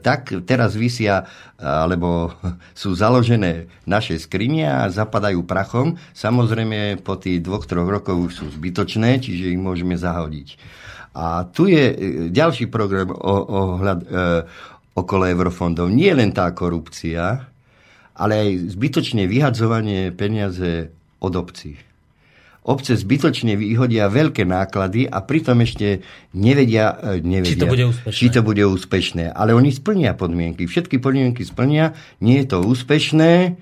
tak teraz vysia, alebo <laughs> sú založené naše skrine a zapadajú prachom. Samozrejme, po tých dvoch, troch rokoch už sú zbytočné, čiže ich môžeme zahodiť. A tu je e, ďalší program ohľad, e, okolo eurofondov. Nie len tá korupcia, ale aj zbytočne vyhadzovanie peniaze od obcí. Obce zbytočne vyhodia veľké náklady a pritom ešte nevedia, e, nevedia Či to bude úspešné. či to bude úspešné. Ale oni splnia podmienky. Všetky podmienky splnia, nie je to úspešné,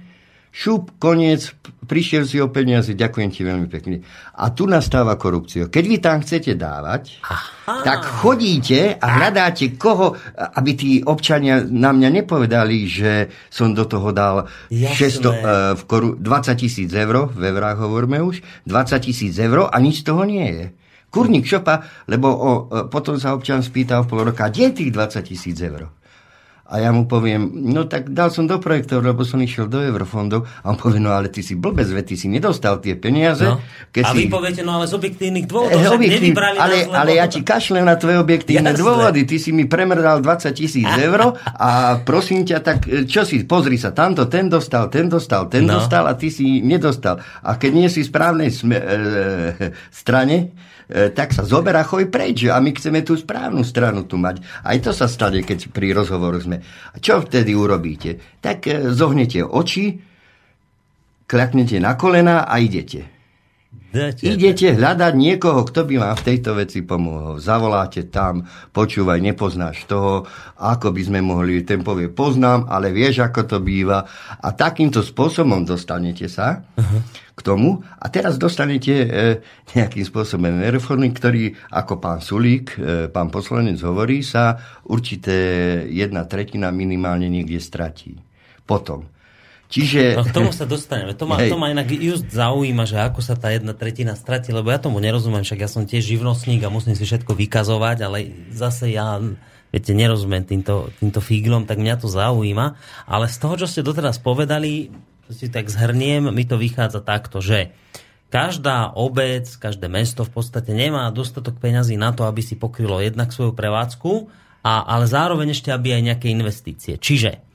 šup, koniec, prišiel si o peniaze, ďakujem ti veľmi pekne. A tu nastáva korupcia. Keď vy tam chcete dávať, Aha. tak chodíte a hľadáte koho, aby tí občania na mňa nepovedali, že som do toho dal Jasné. 600, eh, v koru, 20 tisíc eur, v eurách hovoríme už, 20 tisíc eur a nič z toho nie je. Kurník šopa, lebo o, e, potom sa občan spýtal pol roka, kde je tých 20 tisíc eur? A ja mu poviem, no tak dal som do projektov, lebo som išiel do eurofondov. A on povie, no ale ty si blbec, veď ty si nedostal tie peniaze. No. Keď A si... vy poviete, no ale z objektívnych dôvodov, Eh, však objektívne, nevybrali ale, nás, ale ja ti kašlem na tvoje objektívne Jasné. dôvody. Ty si mi premrdal 20 tisíc <laughs> eur a prosím ťa, tak e, čo si, pozri sa, tamto ten dostal, ten dostal, ten No. dostal a ty si nedostal. A keď nie si v správnej sme, e, strane, e, tak sa zoberá choj preč a my chceme tú správnu stranu tu mať. Aj to sa stane, keď pri rozhovoru sme. A čo vtedy urobíte? Tak e, zohnete oči, klaknete na kolena a idete. Idete hľadať niekoho, kto by vám v tejto veci pomohol. Zavoláte tam, počúvaj, nepoznáš toho, ako by sme mohli, ten povie, poznám, ale vieš, ako to býva. A takýmto spôsobom dostanete sa uh-huh. k tomu a teraz dostanete e, nejakým spôsobom reformy, ktorý, ako pán Sulík, e, pán poslanec hovorí, sa určité jedna tretina minimálne niekde stratí. Potom Čiže... No k tomu sa dostaneme. To ma, to ma inak just zaujíma, že ako sa tá jedna tretina stratí, lebo ja tomu nerozumiem, však ja som tiež živnostník a musím si všetko vykazovať, ale zase ja viete, nerozumiem týmto, týmto fíglom, tak mňa to zaujíma. Ale z toho, čo ste doteraz povedali, si tak zhrniem, mi to vychádza takto, že každá obec, každé mesto v podstate nemá dostatok peňazí na to, aby si pokrylo jednak svoju prevádzku, a, ale zároveň ešte, aby aj nejaké investície. Čiže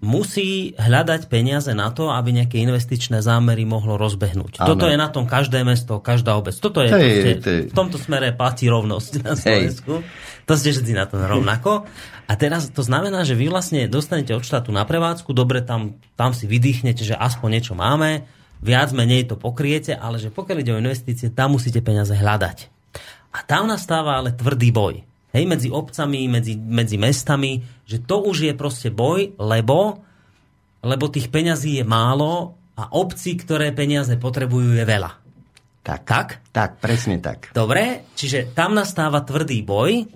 musí hľadať peniaze na to, aby nejaké investičné zámery mohlo rozbehnúť. Ano. Toto je na tom každé mesto, každá obec. Toto je, hey, proste, hey. v tomto smere platí rovnosť na Slovensku. Hey. To ste všetci na to rovnako. A teraz to znamená, že vy vlastne dostanete od štátu na prevádzku, dobre, tam, tam si vydýchnete, že aspoň niečo máme, viac menej to pokriete, ale že pokiaľ ide o investície, tam musíte peniaze hľadať. A tam nastáva ale tvrdý boj hej, medzi obcami, medzi, medzi mestami, že to už je proste boj, lebo, lebo tých peňazí je málo a obci, ktoré peniaze potrebujú, je veľa. Tak, tak? Tak, presne tak. Dobre, čiže tam nastáva tvrdý boj,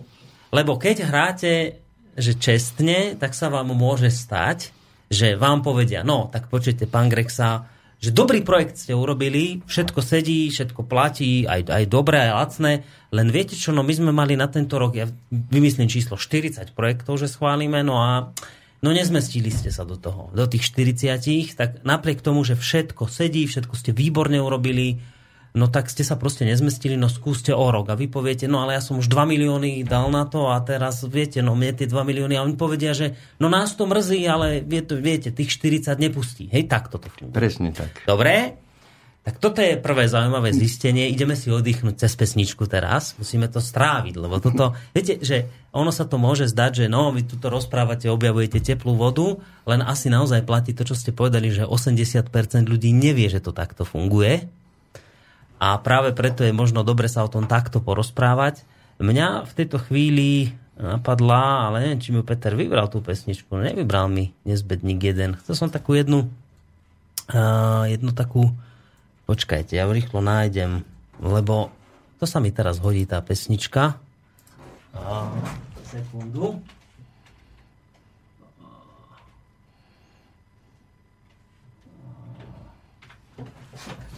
lebo keď hráte že čestne, tak sa vám môže stať, že vám povedia, no, tak počujte, pán Grexa, že dobrý projekt ste urobili, všetko sedí, všetko platí, aj, aj dobré, aj lacné, len viete čo, no my sme mali na tento rok, ja vymyslím číslo 40 projektov, že schválime, no a no nezmestili ste sa do toho, do tých 40, tak napriek tomu, že všetko sedí, všetko ste výborne urobili, no tak ste sa proste nezmestili, no skúste o rok. A vy poviete, no ale ja som už 2 milióny dal na to a teraz viete, no mne tie 2 milióny. A oni povedia, že no nás to mrzí, ale viete, viete tých 40 nepustí. Hej, tak toto funguje. Presne tak. Dobre? Tak toto je prvé zaujímavé zistenie. Ideme si oddychnúť cez pesničku teraz. Musíme to stráviť, lebo toto... Viete, že ono sa to môže zdať, že no, vy tuto rozprávate, objavujete teplú vodu, len asi naozaj platí to, čo ste povedali, že 80% ľudí nevie, že to takto funguje a práve preto je možno dobre sa o tom takto porozprávať. Mňa v tejto chvíli napadla, ale neviem, či mi Peter vybral tú pesničku. Nevybral mi nezbedník jeden. Chcel som takú jednu uh, jednu takú počkajte, ja ju rýchlo nájdem, lebo to sa mi teraz hodí tá pesnička. Uh, sekundu.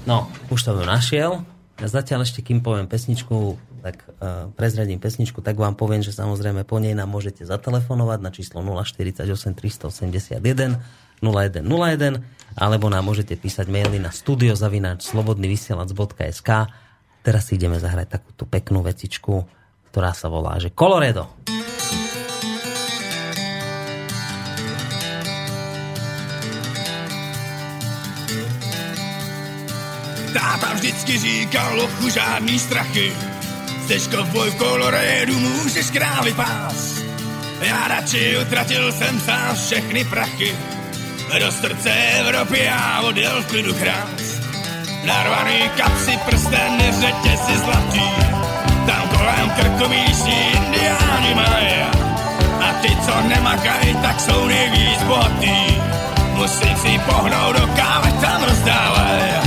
No, už som ju našiel. Ja zatiaľ ešte, kým poviem pesničku, tak uh, prezradím pesničku, tak vám poviem, že samozrejme po nej nám môžete zatelefonovať na číslo 048 381 0101 alebo nám môžete písať maily na studiozavináčslobodnyvysielac.sk Teraz si ideme zahrať takúto peknú vecičku, ktorá sa volá, že Coloredo. Táta vždycky říkal lochu žádný strachy. Chceš kovboj v kolorédu, můžeš krávy pás. Já radši utratil jsem sám všechny prachy. Do srdce Evropy a odjel v klidu krás. Narvaný kapsy, prsten, řetězy zlatý. Tam kolem krku místní indiáni mají. A ty, co nemakají, tak jsou nejvíc bohatý. Musím si pohnout do kávy, tam rozdávají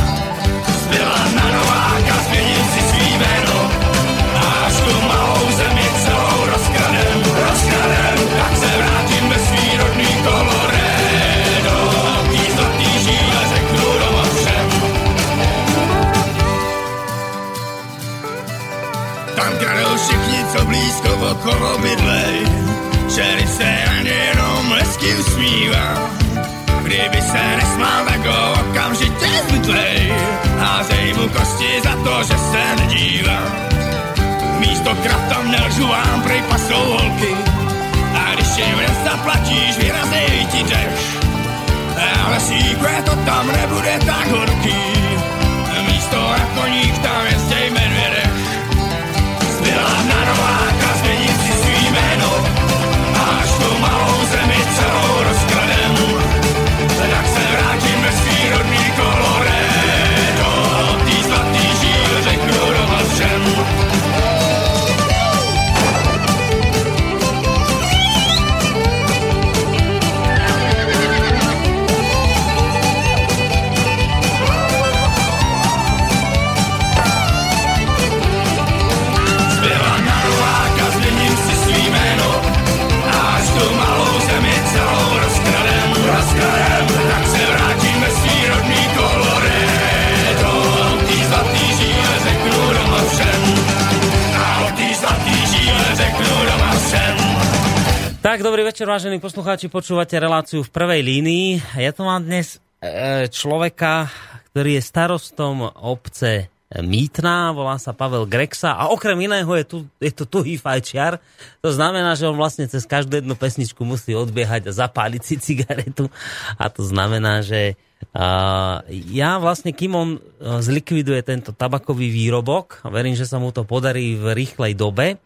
večer, vážení poslucháči, počúvate reláciu v prvej línii. Ja tu mám dnes e, človeka, ktorý je starostom obce Mýtna, volá sa Pavel Grexa a okrem iného je, tu, je to tuhý fajčiar. To znamená, že on vlastne cez každú jednu pesničku musí odbiehať a zapáliť si cigaretu. A to znamená, že uh, ja vlastne, kým on zlikviduje tento tabakový výrobok, verím, že sa mu to podarí v rýchlej dobe,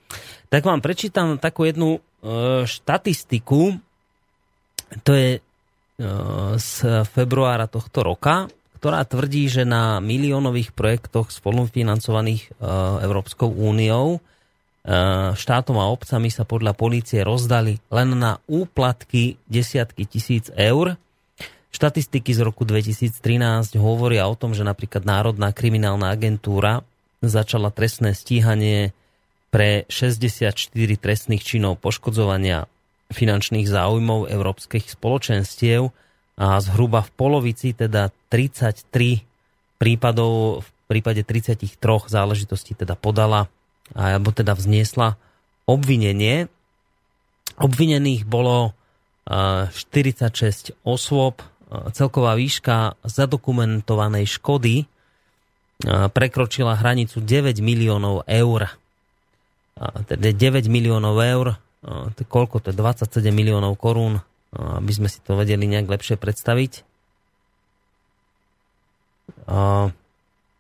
tak vám prečítam takú jednu E, štatistiku, to je e, z februára tohto roka, ktorá tvrdí, že na miliónových projektoch spolufinancovaných e, Európskou úniou štátom a obcami sa podľa polície rozdali len na úplatky desiatky tisíc eur. Štatistiky z roku 2013 hovoria o tom, že napríklad Národná kriminálna agentúra začala trestné stíhanie pre 64 trestných činov poškodzovania finančných záujmov európskych spoločenstiev a zhruba v polovici, teda 33 prípadov, v prípade 33 záležitostí teda podala, alebo teda vzniesla obvinenie. Obvinených bolo 46 osôb, celková výška zadokumentovanej škody prekročila hranicu 9 miliónov eur teda 9 miliónov eur, to koľko to je, 27 miliónov korún, aby sme si to vedeli nejak lepšie predstaviť.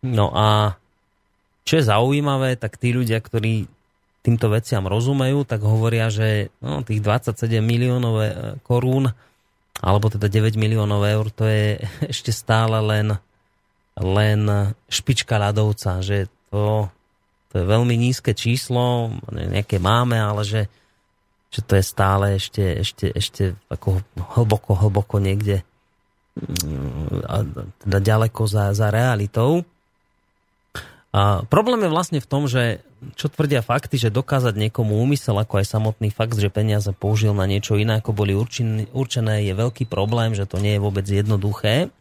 No a čo je zaujímavé, tak tí ľudia, ktorí týmto veciam rozumejú, tak hovoria, že no, tých 27 miliónov e, korún, alebo teda 9 miliónov eur, to je <laughs> ešte stále len, len špička ľadovca, že to to je veľmi nízke číslo, nejaké máme, ale že, že to je stále ešte, ešte, ešte ako hlboko, hlboko niekde mm, teda ďaleko za, za realitou. A problém je vlastne v tom, že čo tvrdia fakty, že dokázať niekomu úmysel, ako aj samotný fakt, že peniaze použil na niečo iné, ako boli určené, je veľký problém, že to nie je vôbec jednoduché.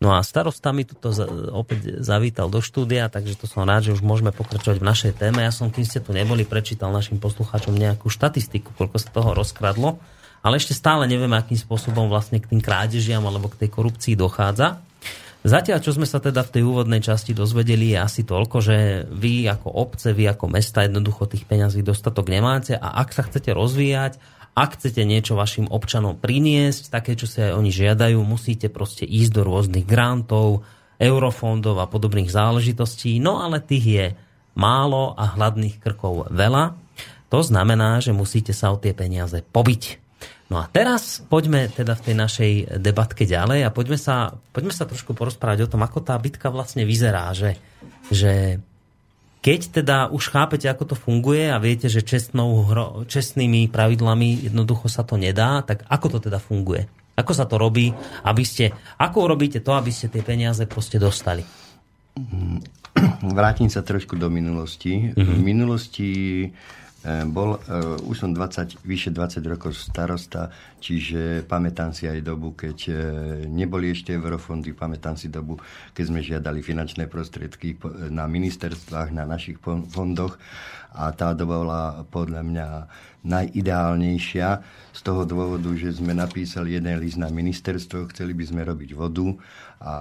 No a starosta mi tuto opäť zavítal do štúdia, takže to som rád, že už môžeme pokračovať v našej téme. Ja som, kým ste tu neboli, prečítal našim poslucháčom nejakú štatistiku, koľko sa toho rozkradlo, ale ešte stále nevieme, akým spôsobom vlastne k tým krádežiam alebo k tej korupcii dochádza. Zatiaľ, čo sme sa teda v tej úvodnej časti dozvedeli, je asi toľko, že vy ako obce, vy ako mesta jednoducho tých peňazí dostatok nemáte a ak sa chcete rozvíjať ak chcete niečo vašim občanom priniesť, také, čo sa oni žiadajú, musíte proste ísť do rôznych grantov, eurofondov a podobných záležitostí. No ale tých je málo a hladných krkov veľa. To znamená, že musíte sa o tie peniaze pobiť. No a teraz poďme teda v tej našej debatke ďalej a poďme sa, poďme sa trošku porozprávať o tom, ako tá bitka vlastne vyzerá, že, že keď teda už chápete, ako to funguje a viete, že čestnou, čestnými pravidlami jednoducho sa to nedá, tak ako to teda funguje? Ako sa to robí, aby ste, ako urobíte to, aby ste tie peniaze proste dostali? <clears throat> Vrátim sa trošku do minulosti. Mm-hmm. V minulosti Eh, bol, uh, už som 20, vyše 20 rokov starosta, čiže pamätám si aj dobu, keď uh, neboli ešte eurofondy, pamätám si dobu, keď sme žiadali finančné prostriedky na ministerstvách, na našich fondoch a tá doba bola podľa mňa najideálnejšia z toho dôvodu, že sme napísali jeden list na ministerstvo, chceli by sme robiť vodu a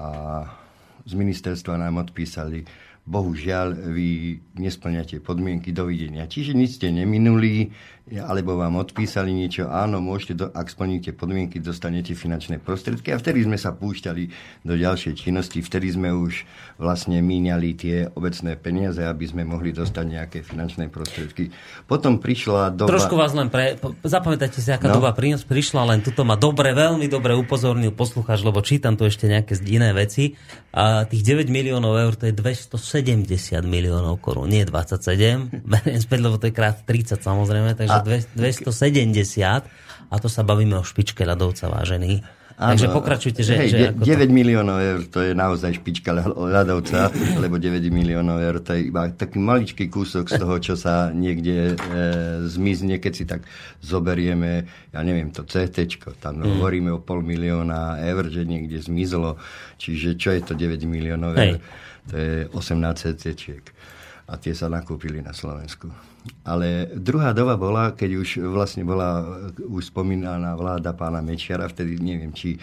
z ministerstva nám odpísali bohužiaľ vy nesplňate podmienky, dovidenia. Čiže nič ste neminuli, alebo vám odpísali niečo, áno, môžete, do, ak splníte podmienky, dostanete finančné prostriedky a vtedy sme sa púšťali do ďalšej činnosti, vtedy sme už vlastne míňali tie obecné peniaze, aby sme mohli dostať nejaké finančné prostriedky. Potom prišla doba... Trošku vás len pre... Zapamätajte si, aká no? doba prišla, len tuto ma dobre, veľmi dobre upozornil poslucháč, lebo čítam tu ešte nejaké iné veci. A tých 9 miliónov eur, to je 270 miliónov korún, nie 27. <laughs> Beriem späť, lebo to je krát 30 samozrejme, takže 270 a to sa bavíme o špičke ľadovca, vážený. Áno, Takže pokračujte, že... Hej, že 9 to... miliónov eur, to je naozaj špička ľadovca, <laughs> lebo 9 miliónov eur, to je iba taký maličký kúsok z toho, čo sa niekde e, zmizne, keď si tak zoberieme, ja neviem, to CT, tam mm. hovoríme o pol milióna eur, že niekde zmizlo, čiže čo je to 9 miliónov eur? To je 18 CT. a tie sa nakúpili na Slovensku. Ale druhá doba bola, keď už vlastne bola už spomínaná vláda pána Mečiara, vtedy neviem, či e,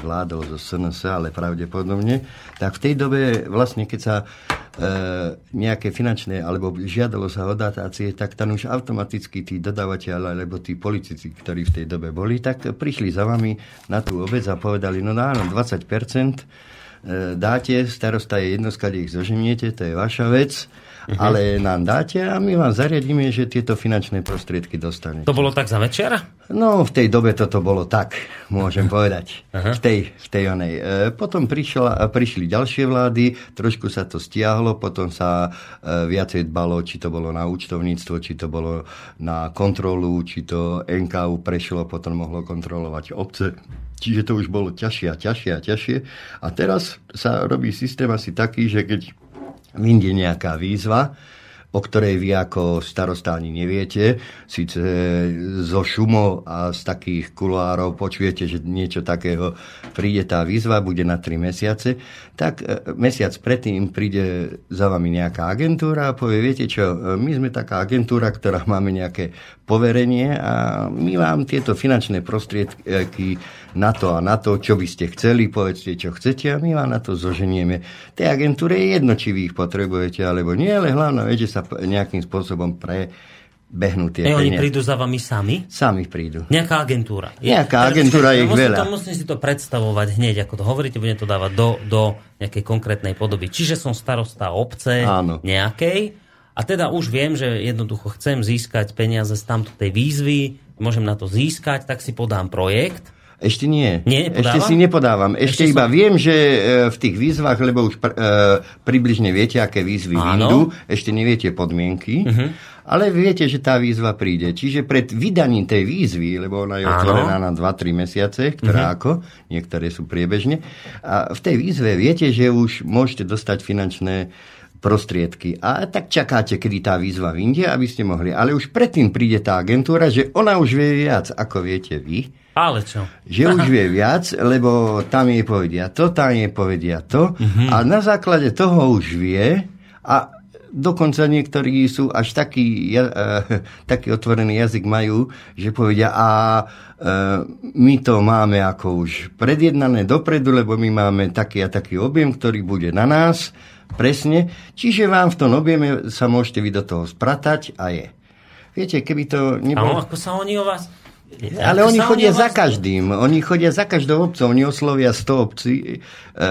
vládol zo SNS, ale pravdepodobne, tak v tej dobe vlastne, keď sa e, nejaké finančné, alebo žiadalo sa o datácie, tak tam už automaticky tí dodávateľ, alebo tí politici, ktorí v tej dobe boli, tak prišli za vami na tú obec a povedali, no áno, 20% dáte, starosta je jedno, skade ich zožimiete, to je vaša vec. Ale nám dáte a my vám zariadíme, že tieto finančné prostriedky dostanete. To bolo tak za večera? No, v tej dobe toto bolo tak, môžem povedať. V tej, v tej onej. E, potom prišla, prišli ďalšie vlády, trošku sa to stiahlo, potom sa e, viacej dbalo, či to bolo na účtovníctvo, či to bolo na kontrolu, či to NKU prešlo, potom mohlo kontrolovať obce. Čiže to už bolo ťažšie a ťažšie a ťažšie. A teraz sa robí systém asi taký, že keď vyjde nejaká výzva, o ktorej vy ako starostáni neviete. Sice zo šumov a z takých kuloárov počujete, že niečo takého príde tá výzva, bude na 3 mesiace, tak e, mesiac predtým príde za vami nejaká agentúra a povie, viete čo, e, my sme taká agentúra, ktorá <laughs> máme nejaké poverenie a my vám tieto finančné prostriedky na to a na to, čo by ste chceli, povedzte, čo chcete a my vám na to zoženieme. Tej agentúre je jedno, či vy ich potrebujete alebo nie, ale hlavne je, že sa nejakým spôsobom pre behnú tie e, oni prídu za vami sami? Sami prídu. Nejaká agentúra. Nejaká agentúra je ich musím veľa. To, musím si to predstavovať hneď, ako to hovoríte, budem to dávať do, do nejakej konkrétnej podoby. Čiže som starosta obce Áno. nejakej a teda už viem, že jednoducho chcem získať peniaze z tamto tej výzvy, môžem na to získať, tak si podám projekt ešte nie. Nie, Ešte si nepodávam. Ešte, Ešte iba som... viem, že e, v tých výzvach, lebo už pr- e, približne viete, aké výzvy vyjdú, ešte neviete podmienky, uh-huh. ale viete, že tá výzva príde. Čiže pred vydaním tej výzvy, lebo ona je otvorená na 2-3 mesiace, ktorá uh-huh. ako, niektoré sú priebežne, a v tej výzve viete, že už môžete dostať finančné prostriedky. A tak čakáte, kedy tá výzva vyjde, aby ste mohli. Ale už predtým príde tá agentúra, že ona už vie viac, ako viete vy ale čo? Že už vie viac, lebo tam jej povedia to, tam jej povedia to uh-huh. a na základe toho už vie a dokonca niektorí sú až taký, ja, uh, <laughs> taký otvorený jazyk majú, že povedia a uh, my to máme ako už predjednané dopredu, lebo my máme taký a taký objem, ktorý bude na nás, presne. Čiže vám v tom objeme sa môžete vy do toho spratať a je. Viete, keby to nebolo... Ako sa oni o vás ale oni chodia za každým. Oni chodia za každou obcov. Oni oslovia 100 obcí. E,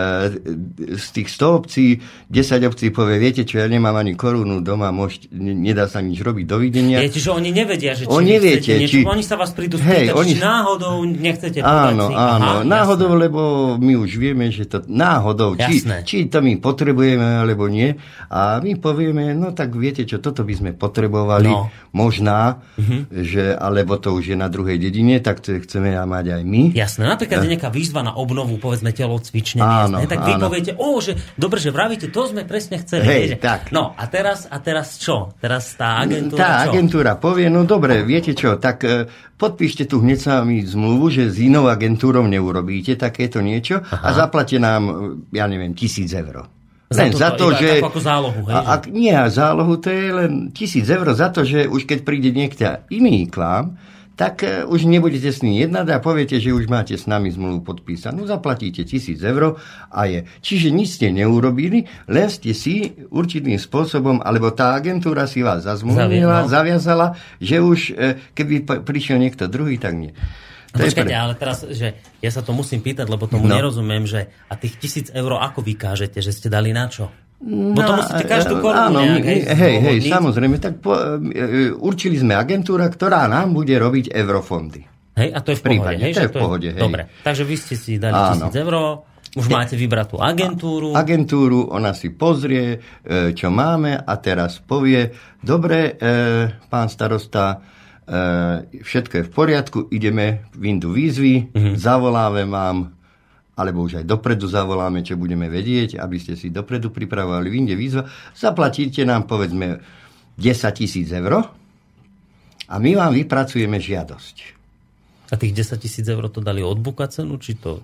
z tých 100 obcí 10 obcí povie, viete čo, ja nemám ani korunu doma, môžete, nedá sa nič robiť, dovidenia. Je, čiže oni nevedia, že či oni neviete, niečo, či... oni sa vás prídu spýtať, hej, oni... či náhodou nechcete Áno, si. áno, Aha, náhodou, jasné. lebo my už vieme, že to náhodou, či, či to my potrebujeme, alebo nie. A my povieme, no tak viete čo, toto by sme potrebovali, no. možná, uh-huh. že, alebo to už je na druhej dedine, tak to chceme mať aj my. Jasné, napríklad je nejaká výzva na obnovu, povedzme, telocvične áno, miestne, tak vy áno. poviete, o, že dobre, že vravíte, to sme presne chceli. Hej, tak. No a teraz, a teraz čo? Teraz tá agentúra Tá čo? agentúra povie, no dobre, viete čo, tak e, podpíšte tu hneď sa mi zmluvu, že s inou agentúrou neurobíte takéto niečo Aha. a zaplate nám, e, ja neviem, tisíc eur. Len za to, za to že... ako zálohu, hej? A, ak, nie, zálohu to je len tisíc eur za to, že už keď príde niekto iný k vám, tak e, už nebudete s ním jednať a poviete, že už máte s nami zmluvu podpísanú, zaplatíte tisíc eur a je. Čiže nič ste neurobili, len ste si určitým spôsobom, alebo tá agentúra si vás zazmluvila, zaviazala, že už e, keby prišiel niekto druhý, tak nie. No, počkajte, ale teraz, že ja sa to musím pýtať, lebo tomu no. nerozumiem, že a tých tisíc eur ako vykážete, že ste dali na čo? No, to musíte každú korunu áno, nejak, hej, hej, hej, samozrejme. Tak po, e, určili sme agentúra, ktorá nám bude robiť eurofondy. Hej, a to je v, v prípade, hej, to je v pohode, hej. Dobre, takže vy ste si dali áno. tisíc eur, už máte vybratú agentúru. Agentúru, ona si pozrie, e, čo máme a teraz povie, dobre, e, pán starosta, všetko je v poriadku, ideme Windu výzvy, mm-hmm. zavoláme vám, alebo už aj dopredu zavoláme, čo budeme vedieť, aby ste si dopredu pripravovali vinde výzva, zaplatíte nám povedzme 10 tisíc eur a my vám vypracujeme žiadosť. A tých 10 tisíc eur to dali od buka cenu, či to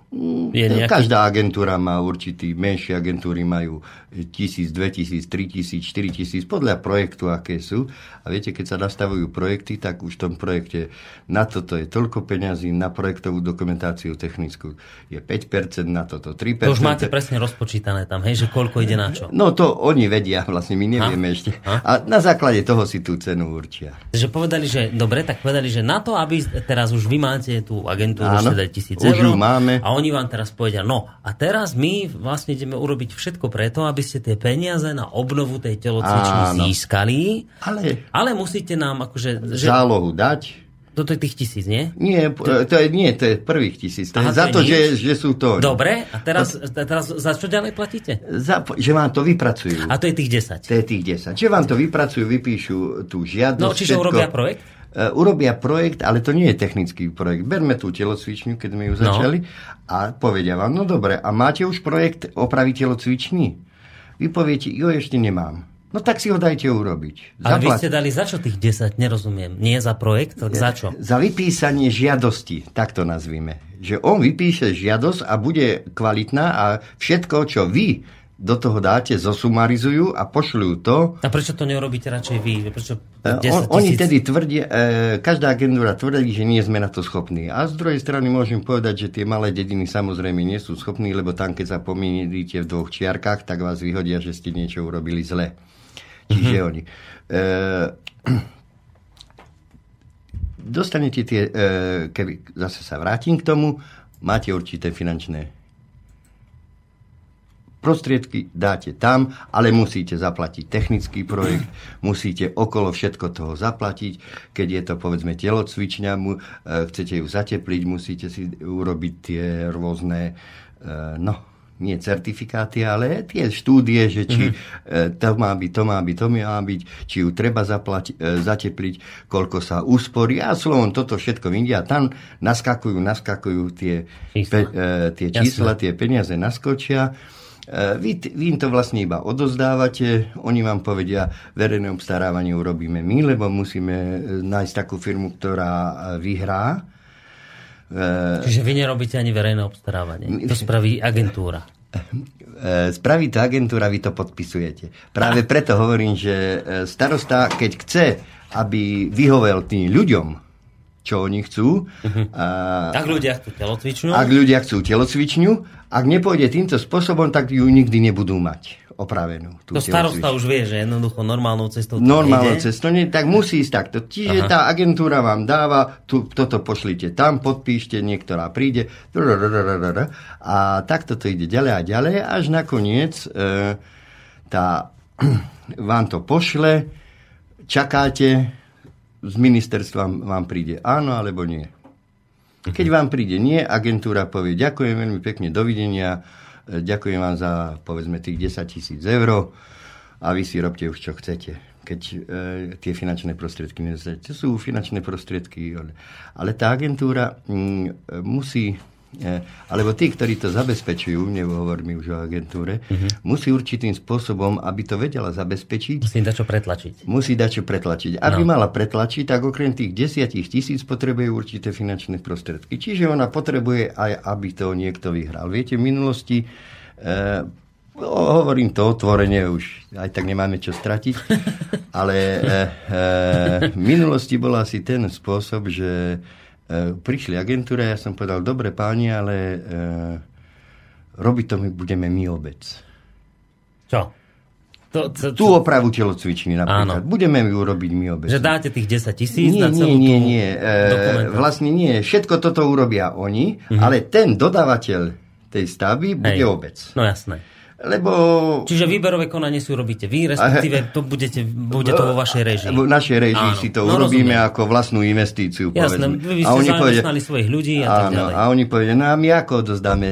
je nejaký... Každá agentúra má určitý, menšie agentúry majú tisíc, dve tisíc, tri tisíc, štyri tisíc, podľa projektu, aké sú. A viete, keď sa nastavujú projekty, tak už v tom projekte na toto je toľko peňazí, na projektovú dokumentáciu technickú je 5%, na toto 3%. To už máte presne rozpočítané tam, hej, že koľko ide na čo. No to oni vedia, vlastne my nevieme ha? ešte. Ha? A na základe toho si tú cenu určia. Že povedali, že dobre, tak povedali, že na to, aby teraz už vy máte tú agentúru, Áno, ste tisíc eur. máme. A oni vám teraz povedia, no a teraz my vlastne ideme urobiť všetko preto, aby ste tie peniaze na obnovu tej telocvičny Áno. získali. Ale, ale musíte nám akože... Že... Zálohu dať. Toto je tých tisíc, nie? Nie, to je, nie, to je prvých tisíc. To Aha, je za to, že, že sú to. Dobre, a teraz, to... teraz za čo ďalej platíte? Za, že vám to vypracujú. A to je tých 10. To je tých 10. Že vám to vypracujú, vypíšu tú žiadnosť. No, čiže všetko. urobia projekt? Uh, urobia projekt, ale to nie je technický projekt. Berme tú telocvičňu, keď sme ju no. začali no. a povedia vám, no dobre, a máte už projekt opraviť telocvičný? Vy poviete, jo, ešte nemám. No tak si ho dajte urobiť. Ale Zaplat... vy ste dali za čo tých 10, nerozumiem. Nie za projekt, tak za čo? Za vypísanie žiadosti, tak to nazvime. Že on vypíše žiadosť a bude kvalitná a všetko, čo vy do toho dáte, zosumarizujú a pošľujú to. A prečo to neurobíte radšej vy? Prečo e, On, oni tedy tvrdia, e, každá agentúra tvrdí, že nie sme na to schopní. A z druhej strany môžem povedať, že tie malé dediny samozrejme nie sú schopní, lebo tam, keď sa pomýlite v dvoch čiarkách, tak vás vyhodia, že ste niečo urobili zle. Čiže mm-hmm. oni. E, dostanete tie, e, keby zase sa vrátim k tomu, máte určité finančné Prostriedky dáte tam, ale musíte zaplatiť technický projekt, <clears throat> musíte okolo všetko toho zaplatiť. Keď je to, povedzme, telocvičňa, mu, e, chcete ju zatepliť, musíte si urobiť tie rôzne, e, no, nie certifikáty, ale tie štúdie, že či mm-hmm. to má byť, to má byť, to má byť, či ju treba zaplati, e, zatepliť, koľko sa usporí. A slovom toto všetko vidia. Tam naskakujú, naskakujú tie čísla, pe, e, tie, čísla tie peniaze naskočia. E, vy, vy im to vlastne iba odozdávate, oni vám povedia, verejné obstarávanie urobíme my, lebo musíme e, nájsť takú firmu, ktorá e, vyhrá. Čiže vy nerobíte ani verejné obstarávanie. To spraví agentúra. <laughs> Spraví to agentúra, vy to podpisujete. Práve preto hovorím, že starosta, keď chce, aby vyhovel tým ľuďom, čo oni chcú. Uh-huh. A, ak ľudia chcú telocvičňu. Ak ľudia chcú telocvičňu. Ak nepôjde týmto spôsobom, tak ju nikdy nebudú mať opravenú. Tú to starosta už vie, že jednoducho normálnou cestou to Normálnou cestou, nie, tak musí ísť takto. Čiže Aha. tá agentúra vám dáva, tu, toto pošlite tam, podpíšte, niektorá príde a takto to ide ďalej a ďalej, až nakoniec e, tá, vám to pošle, čakáte, z ministerstva vám príde áno alebo nie. Keď vám príde nie, agentúra povie ďakujem veľmi pekne, dovidenia, e, ďakujem vám za povedzme tých 10 tisíc eur a vy si robte už čo chcete keď e, tie finančné prostriedky nedostanete. To sú finančné prostriedky, ale tá agentúra mm, musí E, alebo tí, ktorí to zabezpečujú, nehovorím už o agentúre, uh-huh. musí určitým spôsobom, aby to vedela zabezpečiť. Musí dať čo pretlačiť. Musí dať čo pretlačiť. Aby no. mala pretlačiť, tak okrem tých desiatich tisíc potrebuje určité finančné prostriedky. Čiže ona potrebuje aj, aby to niekto vyhral. Viete, v minulosti e, hovorím to otvorene, už aj tak nemáme čo stratiť, <laughs> ale e, e, v minulosti bol asi ten spôsob, že E, prišli agentúre, ja som povedal, dobre páni, ale e, robiť to my budeme my obec. Čo? To, to, to... Tú opravu telocvičny napríklad. Áno. Budeme ju robiť my obec. Že dáte tých 10 tisíc nie, na celú Nie, nie, nie. E, vlastne nie. Všetko toto urobia oni, mm-hmm. ale ten dodavateľ tej stavby bude Hej. obec. No jasné. Lebo... Čiže výberové konanie si urobíte vy, respektíve to budete, bude to vo vašej režii. V našej režii áno. si to no, urobíme rozumiem. ako vlastnú investíciu. Jasné, vy ste a oni zamestnali svojich ľudí a áno, tak ďalej. A oni povedia, no a my ako dozdáme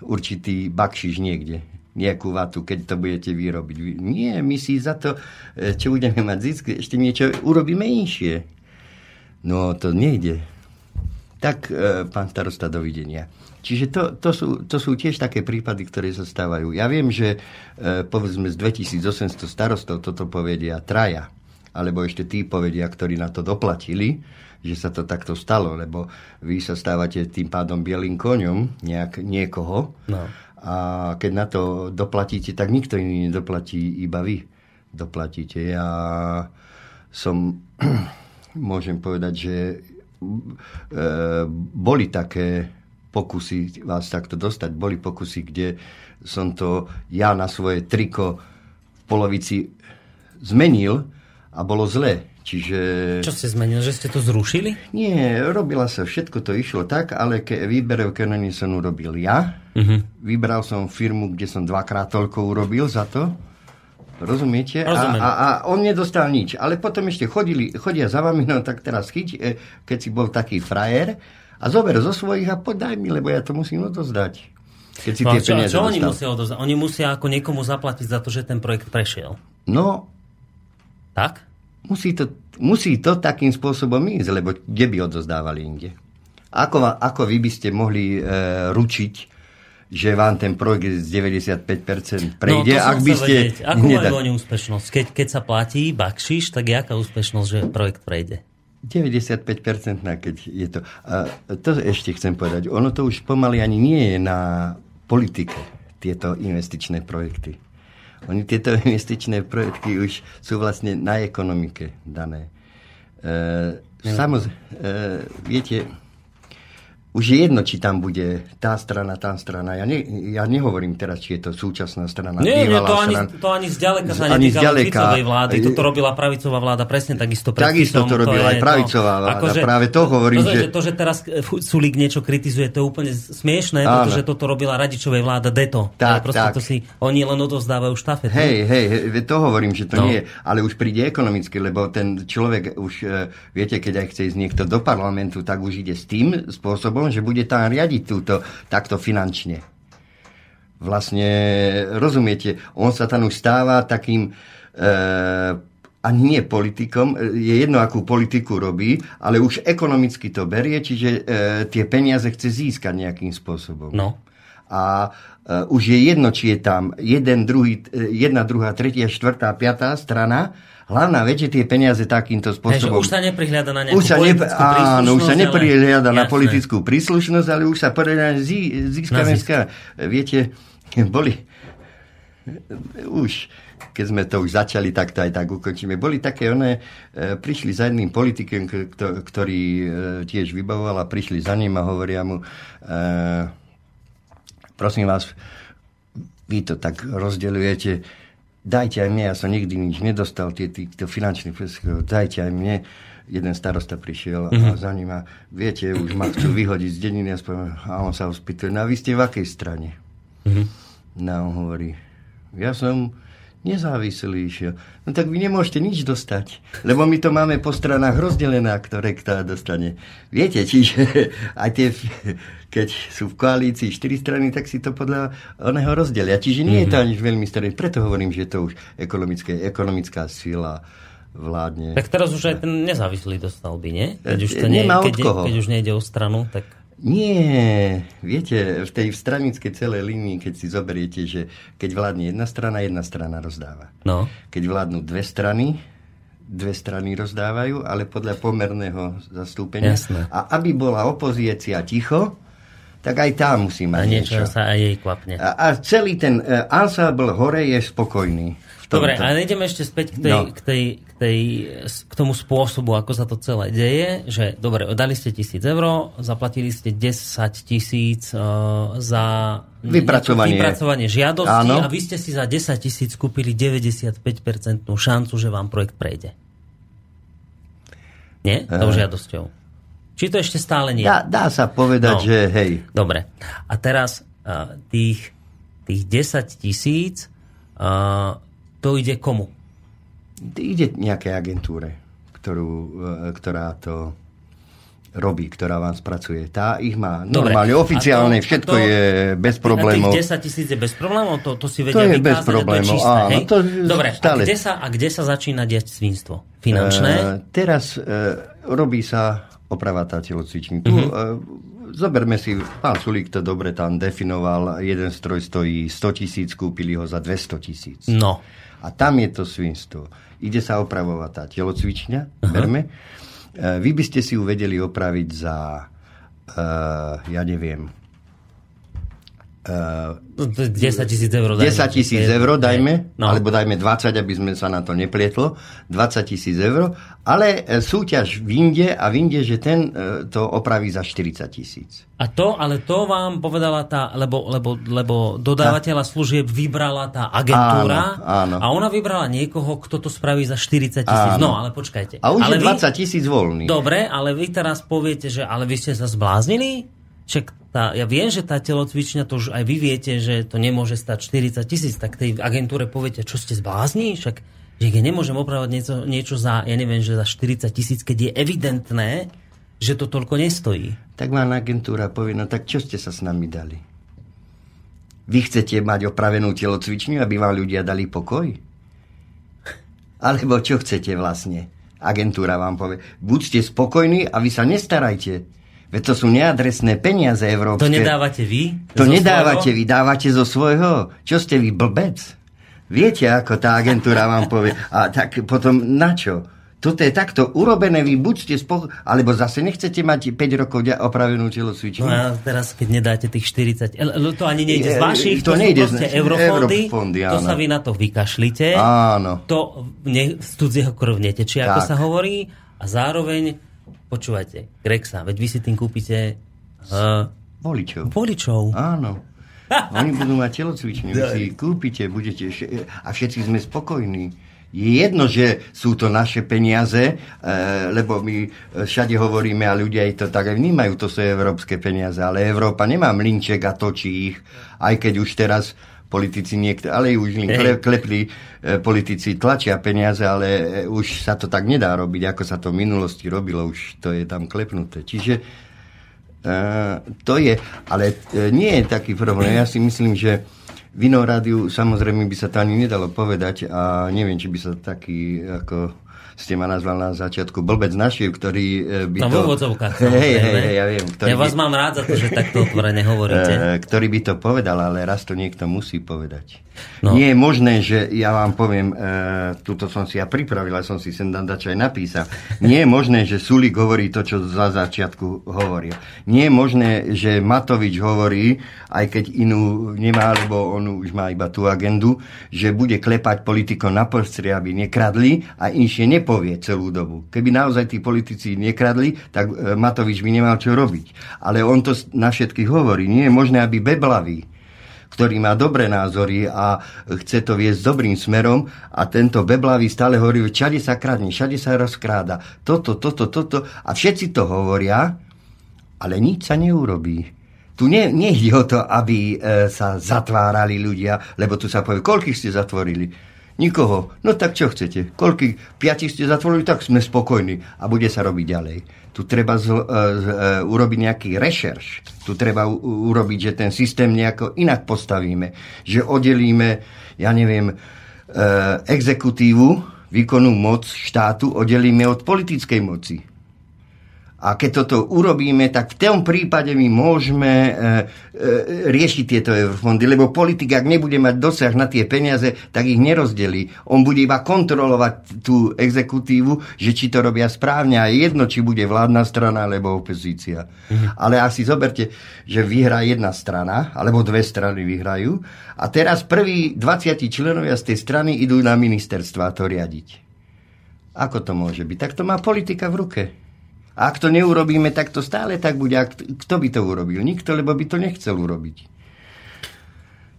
určitý bakšiš niekde nejakú vatu, keď to budete vyrobiť. Nie, my si za to, e, čo budeme mať zisk, ešte niečo urobíme inšie. No, to nejde. Tak, e, pán starosta, dovidenia. Čiže to, to, sú, to sú tiež také prípady, ktoré sa stávajú. Ja viem, že e, povedzme z 2800 starostov toto povedia traja. alebo ešte tí povedia, ktorí na to doplatili, že sa to takto stalo, lebo vy sa stávate tým pádom bielým koňom nejak, niekoho No. a keď na to doplatíte, tak nikto iný nedoplatí, iba vy doplatíte. Ja som, <clears throat> môžem povedať, že e, boli také pokusy vás takto dostať, boli pokusy, kde som to ja na svoje triko v polovici zmenil a bolo zle. Čiže... Čo ste zmenili, že ste to zrušili? Nie, robila sa, všetko to išlo tak, ale ke, výberov konanie som urobil ja. Uh-huh. Vybral som firmu, kde som dvakrát toľko urobil za to. Rozumiete? A, a, a on nedostal nič. Ale potom ešte chodili, chodia za vami, no tak teraz chyť, e, keď si bol taký frajer a zober zo svojich a podaj mi, lebo ja to musím odozdať. Keď si No, tie čo, peniaze čo oni musia odozdať? Oni musia ako niekomu zaplatiť za to, že ten projekt prešiel. No, Tak? musí to, musí to takým spôsobom ísť, lebo kde by odozdávali inde? Ako, ako vy by ste mohli e, ručiť, že vám ten projekt z 95% prejde, no, to som ak by ste... Vedieť. Ako nedali- majú oni úspešnosť? Keď, keď sa platí bakšiš, tak je aká úspešnosť, že projekt prejde? 95% na keď je to. A to ešte chcem povedať. Ono to už pomaly ani nie je na politike, tieto investičné projekty. Oni tieto <laughs> investičné projekty už sú vlastne na ekonomike dané. E, samozrejme, e, viete, už je jedno, či tam bude tá strana, tá strana. Ja, ne, ja nehovorím teraz, či je to súčasná strana, Nie, bývalá to ani, strana. to ani zďaleka sa Ani zďaleka. Vlády. Toto robila pravicová vláda presne takisto. Takisto to robila aj je, pravicová vláda. Práve to hovorím, to, že- To, že teraz Sulík niečo kritizuje, to je úplne smiešné, Áno. pretože toto robila Radičovej vláda Deto. Tak, proste tak. To si, oni len odovzdávajú štafetu. Hej, hej, hej, to hovorím, že to No. nie je, ale už príde ekonomicky, lebo ten človek už, e, viete, keď aj chce ísť niekto do parlamentu, tak už ide s tým spôsobom, že bude tam riadiť túto takto finančne. Vlastne, rozumiete, on sa tam už stáva takým, e, ani nie politikom, e, je jedno, akú politiku robí, ale už ekonomicky to berie, čiže e, tie peniaze chce získať nejakým spôsobom. No. A uh, už je jedno, či je tam jeden, druhý, e, jedna, druhá, tretia, štvrtá, piatá strana. Hlavná vec, že tie peniaze takýmto spôsobom... už sa neprihľada na nejakú Už sa nepr- áno, už sa príslušnosť, ale- na politickú príslušnosť, ale už sa povedať na zí- získame... Na zisk. ska- Viete, boli... Už, keď sme to už začali, tak to aj tak ukončíme. Boli také one, e, prišli za jedným politikom, ktorý e, tiež vybavoval a prišli za ním a hovoria mu, e, prosím vás, vy to tak rozdeľujete, dajte aj mne, ja som nikdy nič nedostal, tie, týchto finančných prostriedkov, dajte aj mne. Jeden starosta prišiel a za ním a viete, už ma chcú vyhodiť z dediny aspoň, a on sa ho spýtuje, no a vy ste v akej strane? No a on hovorí, ja som nezávislý išiel. No tak vy nemôžete nič dostať, lebo my to máme po stranách rozdelené, ktoré kto dostane. Viete, čiže <laughs> aj tie, keď sú v koalícii štyri strany, tak si to podľa oného rozdelia. Čiže nie je to ani veľmi staré. Preto hovorím, že to už ekonomické, ekonomická sila vládne. Tak teraz už aj ten nezávislý dostal by, nie? Keď už, to E, Nemá od keď, koho. keď už nejde o stranu, tak... Nie, viete, v tej stranickej celej línii, keď si zoberiete, že keď vládne jedna strana, jedna strana rozdáva. No. Keď vládnu dve strany, dve strany rozdávajú, ale podľa pomerného zastúpenia. Jasné. A aby bola opozícia ticho, tak aj tá musí mať A niečo niečo. sa aj jej kvapne. A, a celý ten uh, ensemble hore je spokojný. Dobre, tomto. a ideme ešte späť k, tej, No. k, tej, k, tej, k tomu spôsobu, ako sa to celé deje, že dobre, dali ste tisíc eur, zaplatili ste 10 tisíc uh, za Vypracovanie. vypracovanie žiadosti Áno. a vy ste si za 10 tisíc kúpili 95% šancu, že vám projekt prejde. Nie? Tou žiadosťou. Či to ešte stále nie? Dá, dá sa povedať, No. že hej, Dobre. A teraz uh, tých, tých 10 tisíc uh, to ide komu? Ide nejakej agentúre, ktorú, e, ktorá to robí, ktorá vám spracuje. Tá ich má Dobre. normálne, A oficiálne, to- všetko to- je bez problémov. A tých 10 tisíc je bez problémov? To, to si To vedia je vykázať? bez problémov, To je čisté, áno, hej? to Dobre, stále. a kde, sa, a kde sa začína diať svinstvo? Finančné? E, teraz e, robí sa oprava tá telocviční. Tu Mhm. e, zoberme si, pán Sulík to dobre tam definoval, jeden stroj stojí 100 tisíc, kúpili ho za 200 tisíc. No. A tam je to svinstvo. Ide sa opravovať tá telocvičňa, berme. E, Vy by ste si ju vedeli opraviť za, uh, ja neviem, 10 tisíc eur. dajme. 10 tisíc eur, dajme, No. alebo dajme 20, aby sme sa na to neplietlo, 20 tisíc eur, ale e, súťaž vinde a vinde, že ten e, to opraví za 40 tisíc. A to, ale to vám povedala tá, lebo, lebo, lebo dodávateľa služieb vybrala tá agentúra Áno, áno. a ona vybrala niekoho, kto to spraví za 40 tisíc. No, ale počkajte. A už ale je 20 tisíc voľných. Dobre, ale vy teraz poviete, že ale vy ste sa zbláznili? Však tá, ja viem, že tá telocvičňa, to už aj vy viete, že to nemôže stať 40 tisíc, tak tej agentúre poviete, čo ste zblázni? Však že ja nemôžem opravovať niečo, niečo za, ja neviem, že za 40 tisíc, keď je evidentné, že to toľko nestojí. Tak vám agentúra povie, no tak čo ste sa s nami dali? Vy chcete mať opravenú telocvičňu, aby vám ľudia dali pokoj? Alebo čo chcete vlastne? Agentúra vám povie, buď ste spokojní a vy sa nestarajte. Veď to sú neadresné peniaze európske. To nedávate vy? To nedávate svojho? vy, dávate zo svojho. Čo ste vy, blbec? Viete, ako tá agentúra vám povie. A tak potom na čo? Toto je takto urobené, vy buď ste spokojní, alebo zase nechcete mať 5 rokov opravenú telocvičňu. No a teraz, keď nedáte tých 40... el- el- To ani nejde z vašich, to to, nejde sú proste z- eurofondy, eurofondy, to sa vy na to vykašlite. Áno. To ne, z cudzieho krv netečie, ako sa hovorí. A zároveň, počúvajte, Grexa, veď vy si tým kúpite uh, Voličov. voličov. Áno. <laughs> Oni budú mať telocvičňu, vy si kúpite, budete a všetci sme spokojní. Je jedno, že sú to naše peniaze, e, lebo my e, všade hovoríme a ľudia to tak aj vnímajú, to sú európske peniaze, ale Európa nemá mlinček a točí ich, aj keď už teraz politici niektorí, ale už len kle, klepli e, politici tlačia peniaze, ale e, už sa to tak nedá robiť, ako sa to v minulosti robilo, už to je tam klepnuté. Čiže Uh, to je, ale uh, nie je taký problém. Ja si myslím, že v inom rádiu samozrejme by sa to ani nedalo povedať a neviem, či by sa taký, ako ste ma nazval na začiatku, blbec našiel, ktorý uh, by No to... v úvodzovkách, <laughs> Hej, hej, hej, ja viem. Ktorý Ja vás by, mám rád za to, že takto otvorene hovoríte. eh, ktorý by to povedal, ale raz to niekto musí povedať. No. Nie je možné, že ja vám poviem, e, tuto som si ja pripravil, a som si sem dač aj napísal. Nie je možné, že Sulik hovorí to, čo za začiatku hovoril. Nie je možné, že Matovič hovorí, aj keď inú nemá, lebo on už má iba tú agendu, že bude klepať politikom na prostri, aby nekradli a inšie nepovie celú dobu. Keby naozaj tí politici nekradli, tak e, Matovič by nemal čo robiť. Ale on to na všetkých hovorí. Nie je možné, aby beblavý ktorý má dobré názory a chce to viesť dobrým smerom a tento beblavý stále hovorí, všade sa kradne, všade sa rozkráda, toto, toto, toto a všetci to hovoria, ale nič sa neurobí. Tu ne, nejde o to, aby e, sa zatvárali ľudia, lebo tu sa povie, koľkých ste zatvorili? Nikoho. No tak čo chcete? Koľkých? Piatich ste zatvorili? Tak sme spokojní. A bude sa robiť ďalej. Tu treba z, e, z, e, urobiť nejaký rešerš. Tu treba u, urobiť, že ten systém nejako inak postavíme. Že oddelíme, ja neviem, e, exekutívu, výkonnú moc štátu oddelíme od politickej moci. A keď toto urobíme, tak v tom prípade my môžeme e, e, riešiť tieto eurofondy, lebo politik, ak nebude mať dosah na tie peniaze, tak ich nerozdelí. On bude iba kontrolovať tú exekutívu, že či to robia správne a je jedno, či bude vládna strana alebo opozícia. Mhm. Ale ak si zoberte, že vyhrá jedna strana, alebo dve strany vyhrajú a teraz prví 20 členovia z tej strany idú na ministerstva to riadiť. Ako to môže byť? Tak to má politika v ruke. A ak to neurobíme, tak to stále tak bude. A kto by to urobil? Nikto, lebo by to nechcel urobiť.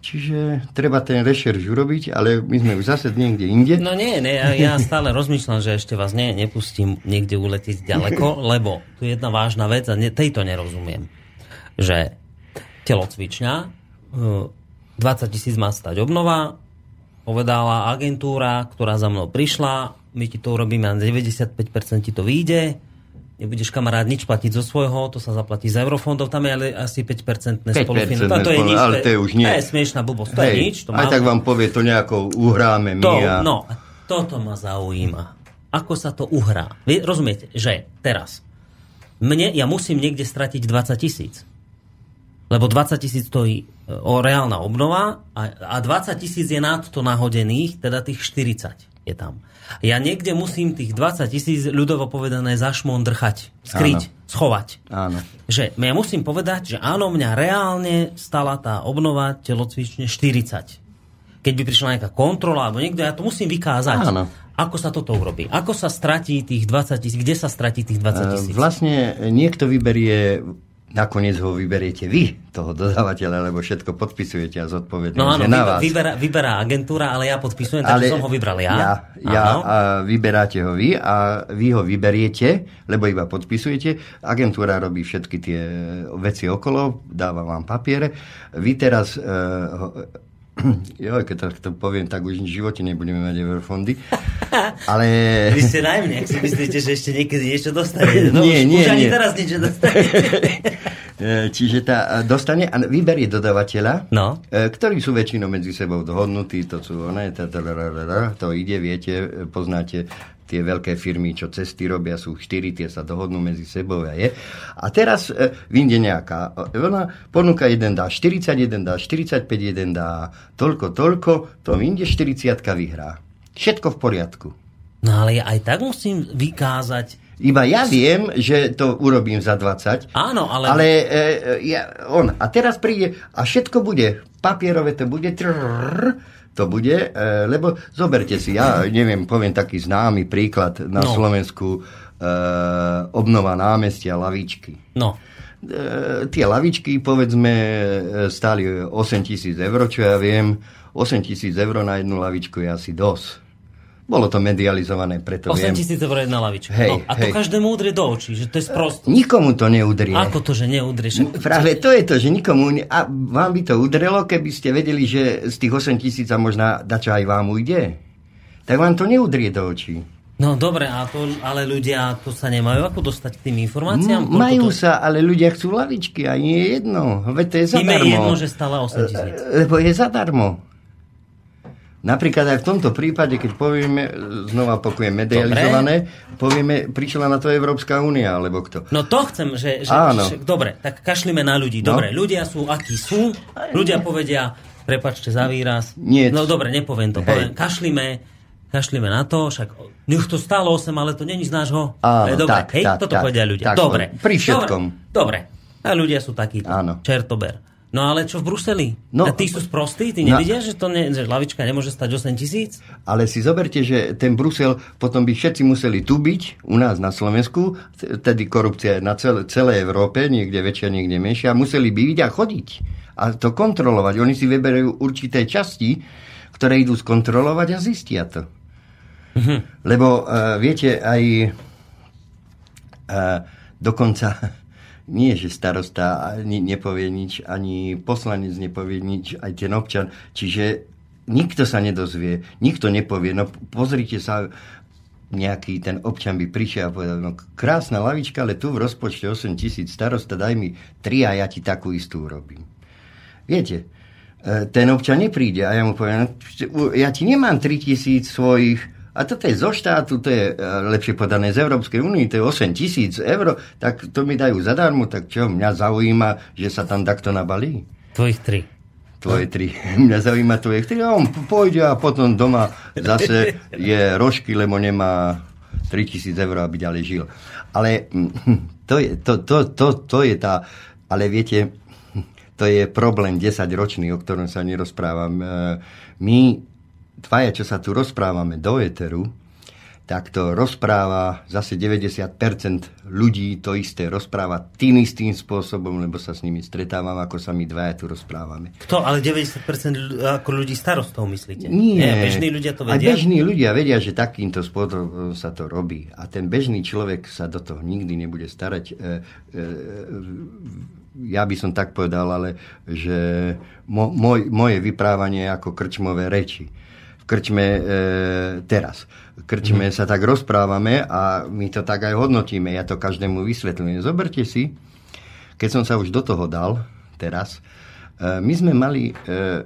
Čiže treba ten rešerš urobiť, ale my sme už zase niekde inde. No nie, nie, ja, ja stále rozmýšľam, že ešte vás nie, nepustím niekde uletieť ďaleko, <laughs> lebo tu je jedna vážna vec a ne, tejto nerozumiem. Že telocvičňa, eh, 20 tisíc má stať obnova, povedala agentúra, ktorá za mnou prišla, my ti to urobíme na 95% ti to vyjde, nebudeš kamarát nič platiť zo svojho, to sa zaplatí z eurofondov, tam je ale asi 5% 5% spolufinancovanie. To je nič, ale to je už nie. To je smiešná blbosť, to je nič. To aj tak vám povie, to nejako uhráme my. to, a... no, toto ma zaujíma. Ako sa to uhrá? Vy rozumiete, že teraz mne, ja musím niekde stratiť 20 tisíc. Lebo 20 tisíc stojí e, o reálna obnova a, a 20 tisíc je nad to nahodených, teda tých 40 je tam. Ja niekde musím tých 20 tisíc ľudovo povedané zašmondrchať, skryť, áno. schovať. Áno. Že ja musím povedať, že áno, mňa reálne stala tá obnova telocvične 40. Keď by prišla nejaká kontrola alebo niekto, ja to musím vykázať. Áno. Ako sa toto urobí? Ako sa stratí tých 20 tisíc? Kde sa stratí tých 20 tisíc? Vlastne niekto vyberie nakoniec ho vyberiete vy, toho dodávateľa, lebo všetko podpisujete a zodpovedne no, áno, na vás. Vyberá, vyberá agentúra, ale ja podpisujem, takže ale som ho vybral ja. Ja, ja a vyberáte ho vy a vy ho vyberiete, lebo iba podpisujete. Agentúra robí všetky tie veci okolo, dáva vám papiere. Vy teraz uh, <clears throat> Jo, keď to, to poviem, tak už v živote nebudeme mať eurofondy. <laughs> Ale... Vy ste najmä, ak si myslíte, že ešte niekedy niečo dostanete. <laughs> No, nie, už, nie, už ani nie. teraz niečo dostanete. <laughs> E, čiže tá dostane a vyberie dodavateľa, no. E, ktorí sú väčšinou medzi sebou dohodnutí, to sú one, to ide, viete, poznáte tie veľké firmy, čo cesty robia, sú štyri, tie sa dohodnú medzi sebou a je. A teraz e, vyjde nejaká, ona ponúka jeden dá 40, jeden dá 45, jeden dá toľko, toľko, to vyjde 40 vyhrá. Všetko v poriadku. No ale ja aj tak musím vykázať iba ja viem, že to urobím za 20. Áno, ale... Ale e, ja, on. A teraz príde a všetko bude. Papierové to bude. Trrr, to bude, e, lebo zoberte si, ja neviem, poviem taký známy príklad na no. Slovensku. E, obnova námestia, lavičky. No. E, tie lavičky, povedzme, stáli 8 tisíc eur, čo ja viem. 8 tisíc eur na jednu lavičku je asi dosť. Bolo to medializované, preto 8 viem. 8 tisíc eur jedna lavička. Hej, no, a to hej. každému udrie do očí, že to je sprosto. Nikomu to neudrie. Ako to, že neudrie? Však... Práve to je to, že nikomu... Ne... A vám by to udrelo, keby ste vedeli, že z tých 8 tisíc a možná dačo aj vám ujde. Tak vám to neudrie do očí. No dobre, a to, ale ľudia to sa nemajú ako dostať k tým informáciám? M- majú to... sa, ale ľudia chcú lavičky a nie je jedno. Veď to je zadarmo. Im je jedno, že stála 8 tisíc. Lebo je zadarmo. Napríklad aj v tomto prípade, keď povieme, znova pokujem medializované, povieme, prišla na to Európska únia, alebo kto. No to chcem, že, že, Áno. že dobre, tak kašlime na ľudí. No. Dobre, ľudia sú akí sú, ľudia povedia, prepačte za výraz, Nie. no dobre, nepoviem to, Hej. poviem, kašlime, kašlime na to, však nech to stálo 8, ale to není z nášho. Áno, dobre, tak, hej, tak, toto tak, povedia ľudia. tak, dobre. pri všetkom. Dobre, dobre. a ľudia sú takíto. Áno. Čertober. No ale čo v Bruseli? No, a tí sú sprostí? Tí no- nevidia, že, to ne, že lavička nemôže stať 8 tisíc? Ale si zoberte, že ten Brusel potom by všetci museli tu byť, u nás na Slovensku, tedy korupcia je na celé, celej Európe, niekde väčšia, niekde menšia, museli by byť a chodiť a to kontrolovať. Oni si vyberajú určité časti, ktoré idú skontrolovať a zistia to. Lebo uh, viete, aj uh, dokonca <laughs> nie, že starosta ani nepovie nič, ani poslanec nepovie nič, aj ten občan. Čiže nikto sa nedozvie, nikto nepovie. No pozrite sa, nejaký ten občan by prišiel a povedal, no krásna lavička, ale tu v rozpočte 8 tisíc starosta, daj mi 3 a ja ti takú istú urobím. Viete, e, ten občan nepríde a ja mu poviem, no, ja ti nemám 3 tisíc svojich, a toto je zo štátu, to je e, lepšie podané z Európskej únie, to je 8 tisíc eur, tak to mi dajú zadarmo, tak čo, mňa zaujíma, že sa tam takto nabalí. Tvojich tri. Tvoje tri. <laughs> Mňa zaujíma tvoje tri. A on pôjde a potom doma zase je rožky, lebo nemá 3000 eur, aby ďalej žil. Ale hm, to je, to, to, to, to je tá... Ale viete, to je problém 10-ročný, o ktorom sa nerozprávam. E, My dvaja, čo sa tu rozprávame do éteru, tak to rozpráva zase 90% ľudí to isté rozpráva tým istým spôsobom, lebo sa s nimi stretávam, ako sa my dvaja tu rozprávame. Kto? Ale 90% ľu- ako ľudí starostov myslíte? Nie. Nie, bežní ľudia to A vedia? bežní ľudia vedia, že takýmto spôsobom sa to robí. A ten bežný človek sa do toho nikdy nebude starať. E, e, ja by som tak povedal, ale že mo, moj, moje vyprávanie je ako krčmové reči. Krčme e, teraz. Krčme Mhm. sa tak rozprávame a my to tak aj hodnotíme. Ja to každému vysvetľujem. Zoberte si, keď som sa už do toho dal teraz, e, my sme mali e,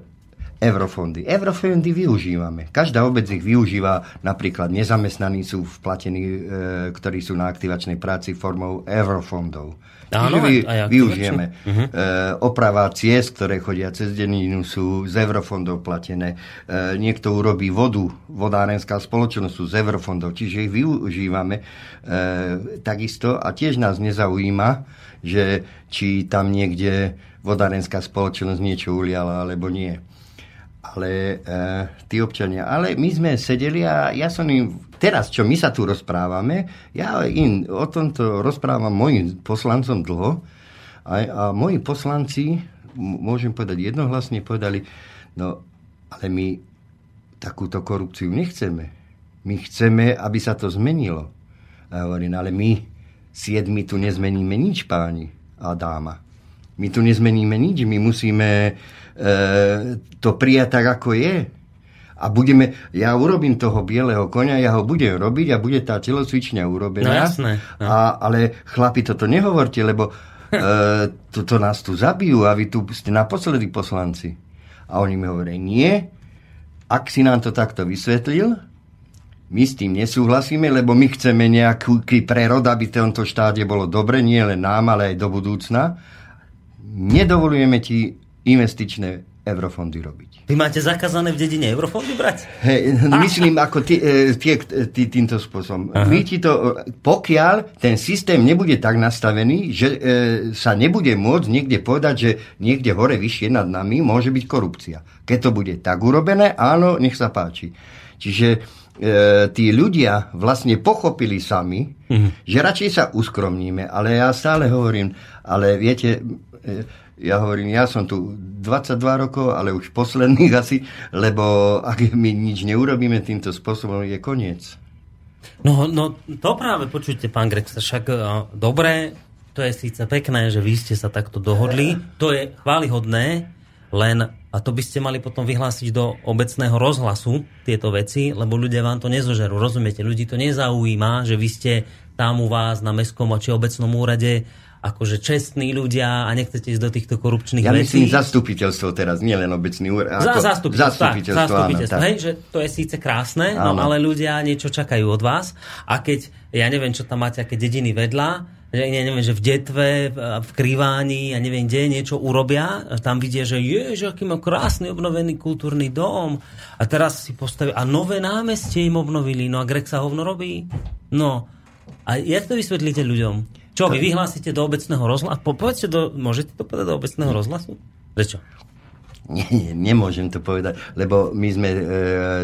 Eurofondy. Eurofondy využívame. Každá obec ich využíva, napríklad nezamestnaní sú vplatení, e, ktorí sú na aktivačnej práci formou eurofondov. Áno, vy, aj- využijeme. Mhm. E, oprava ciest, ktoré chodia cez deninu, sú z eurofondov platené. E, niekto urobí vodu, vodárenská spoločnosť sú z eurofondov, čiže ich využívame e, takisto a tiež nás nezaujíma, že či tam niekde vodárenská spoločnosť niečo uliala alebo nie ale e, tí občania. Ale my sme sedeli a ja som im, teraz, čo my sa tu rozprávame, ja im o tomto rozprávam mojim poslancom dlho a, a moji poslanci, môžem povedať jednohlasne, povedali, no ale my takúto korupciu nechceme. My chceme, aby sa to zmenilo. A hovorím, ale my siedmi tu nezmeníme nič, páni a dáma. My tu nezmeníme nič, my musíme to prijať tak, ako je. A budeme, ja urobím toho bieleho konia, ja ho budem robiť a bude tá telocvičňa urobená. No jasné, no. A, ale chlapi, toto nehovorte, lebo e, <laughs> toto nás tu zabijú a vy tu ste naposledy poslanci. A oni mi hovoria, nie, ak si nám to takto vysvetlil, my s tým nesúhlasíme, lebo my chceme nejaký prerod, aby v tomto štáte bolo dobre, nie len nám, ale aj do budúcna. Nedovolujeme ti investičné eurofondy robiť. Vy máte zakázané v dedine eurofondy brať? Hej, myslím ako ty, e, tie, ty, týmto spôsobom. Aha. My ti to, e, pokiaľ ten systém nebude tak nastavený, že e, sa nebude môcť niekde povedať, že niekde hore vyššie nad nami môže byť korupcia. Keď to bude tak urobené, áno, nech sa páči. Čiže e, tí ľudia vlastne pochopili sami, Mhm. že radšej sa uskromníme, ale ja stále hovorím, ale viete, e, ja hovorím, ja som tu 22 rokov, ale už posledných <laughs> asi, lebo ak my nič neurobíme týmto spôsobom, je koniec. No, no to práve počujte, pán Grex, však uh, dobre, to je síce pekné, že vy ste sa takto dohodli, to je chválihodné, len a to by ste mali potom vyhlásiť do obecného rozhlasu tieto veci, lebo ľudia vám to nezožerú, rozumiete? Ľudí to nezaujíma, že vy ste tam u vás na mestskom či obecnom úrade akože čestní ľudia a nechcete ísť do týchto korupčných Ja vecí. myslím zastupiteľstvo teraz, nie len obecný úrad. Za, zastupiteľstvo, zastupiteľstvo, tak, zastupiteľstvo. áno, tak. Hej, že to je síce krásne, no, ale ľudia niečo čakajú od vás. A keď, ja neviem, čo tam máte, aké dediny vedľa, že, ja neviem, že v Detve, v Krýváni, ja neviem, kde niečo urobia, tam vidia, že je, že aký má krásny obnovený kultúrny dom. A teraz si postavia, a nové námestie im obnovili, no a Grek sa hovno robí. No, a jak to vysvetlíte ľuďom? Čo, vy vyhlásite do obecného rozhlasu? Po, povedzte, do, môžete to povedať do obecného rozhlasu? Prečo? Nie, nie, nemôžem to povedať, lebo my sme e,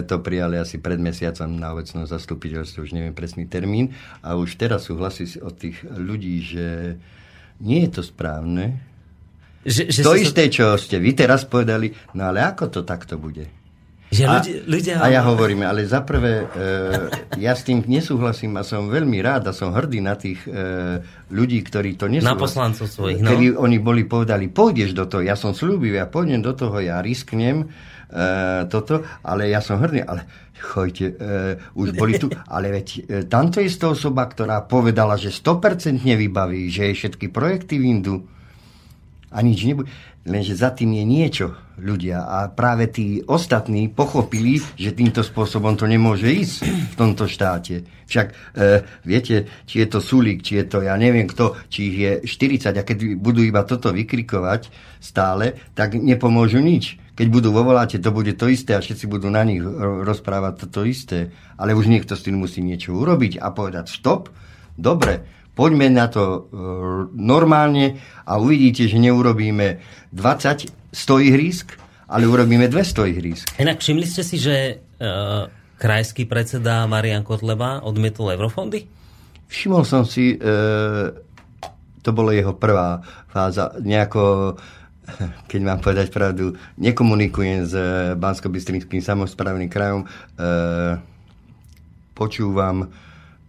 to prijali asi pred mesiacom na obecnom zastupiteľstve, už neviem presný termín, a už teraz súhlasí si od tých ľudí, že nie je to správne. Že, že to isté, čo ste vy teraz povedali, no ale ako to takto bude? Že A, ľudia, ľudia a ja hovorím, ale za prvé, e, ja s tým nesúhlasím a som veľmi rád a som hrdý na tých e, ľudí, ktorí to nesúhlasia. Na poslancov svojich, no. Kedy oni boli povedali, pôjdeš do toho, ja som slúbil, ja pôjdem do toho, ja risknem e, toto, ale ja som hrdý, ale chojte, e, už boli tu, <laughs> ale veď e, tamto je to osoba, ktorá povedala, že 100% vybaví, že jej všetky projekty vyndú a nič nebude. Lenže za tým je niečo, ľudia. A práve tí ostatní pochopili, že týmto spôsobom to nemôže ísť v tomto štáte. Však e, viete, či je to Sulík, či je to ja neviem kto, či ich je 40 a keď budú iba toto vykrikovať stále, tak nepomôžu nič. Keď budú vo voláte, to bude to isté a všetci budú na nich ro- rozprávať toto isté. Ale už niekto s tým musí niečo urobiť a povedať stop, dobre, Poďme na to e, normálne a uvidíte, že neurobíme 20 100 ihrísk, ale urobíme 200 ihrísk. Inak všimli ste si, že uh, krajský predseda Marian Kotleba odmietol eurofondy? Všimol som si, e, to bolo jeho prvá fáza, nejako, keď mám povedať pravdu, nekomunikujem s Bansko-Bystrickým samozprávnym krajom, e, počúvam,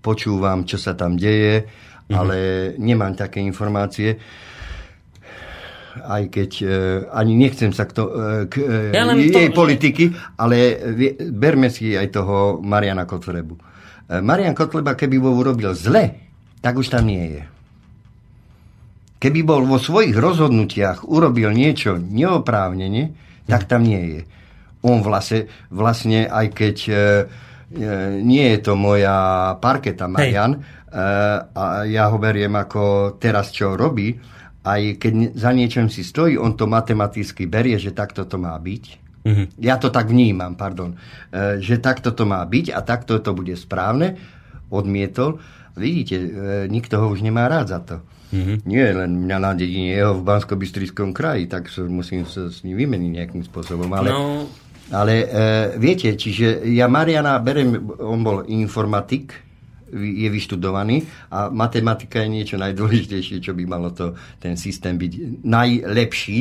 počúvam, čo sa tam deje, mm-hmm. ale nemám také informácie aj keď e, ani nechcem sa k, to, e, k e, Ja jej to- politiky, ale vie, berme si aj toho Mariana Kotlebu. E, Marian Kotleba, keby bol urobil zle, tak už tam nie je. Keby bol vo svojich rozhodnutiach urobil niečo neoprávnene, tak tam nie je. on vlastne, vlastne aj keď e, nie je to moja parketa Marian, Hej. a ja ho beriem ako teraz, čo robí, aj keď za niečom si stojí, on to matematicky berie, že takto to má byť. Mm-hmm. Ja to tak vnímam, pardon. Že takto to má byť a takto to bude správne. Odmietol. Vidíte, nikto ho už nemá rád za to. Mm-hmm. Nie len mňa na dedine, jeho v bansko kraji, tak musím sa s ním vymeniť nejakým spôsobom. Ale, no. Ale e, viete, čiže ja Mariana berem, on bol informatik, je vyštudovaný a matematika je niečo najdôležitejšie, čo by malo to, ten systém byť najlepší,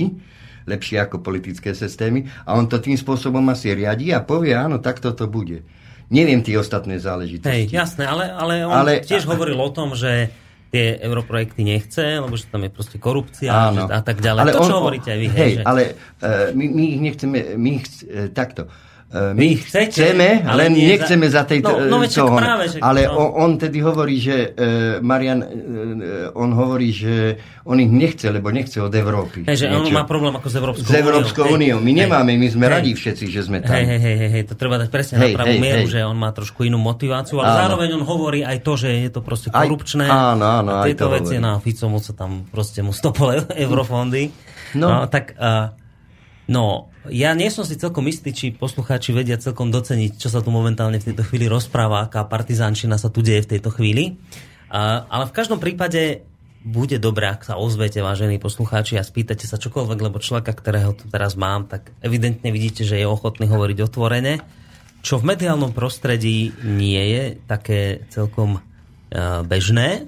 lepšie ako politické systémy a on to tým spôsobom asi riadi a povie, áno, takto to bude. Neviem tie ostatné záležitosti. Hej, jasné, ale, ale on ale, tiež hovoril o tom, že tie europrojekty nechce, lebo že tam je proste korupcia Áno. a tak ďalej. Ale to, čo on, hovoríte aj vy. Hej, že... ale uh, my, my ich nechceme, my ich, uh, takto. Uh, my chcete, chceme, len nechceme za, za tejto, no, no, toho. Práve, že, ale no. on, on tedy hovorí, že uh, Marian, uh, on hovorí, že on ich nechce, lebo nechce od Európy. Hej, že on má problém ako s Európskou úniou. S Európskou úniou. My hej, nemáme, my sme hej, radi všetci, že sme tam. Hej, hej, hej, hej, to treba dať presne hej, na pravú hej, mieru, hej. že on má trošku inú motiváciu, ale áno. zároveň on hovorí aj to, že je to proste korupčné. Aj, áno, áno, a tieto veci na Fico sa tam proste mu stopol <laughs> eurofondy. No. no tak uh, No, ja nie som si celkom istý, či poslucháči vedia celkom doceniť, čo sa tu momentálne v tejto chvíli rozpráva, aká partizánčina sa tu deje v tejto chvíli. Ale v každom prípade bude dobré, ak sa ozvete, vážení poslucháči, a spýtate sa čokoľvek, lebo človeka, ktorého tu teraz mám, tak evidentne vidíte, že je ochotný hovoriť otvorene, čo v mediálnom prostredí nie je také celkom uh, bežné.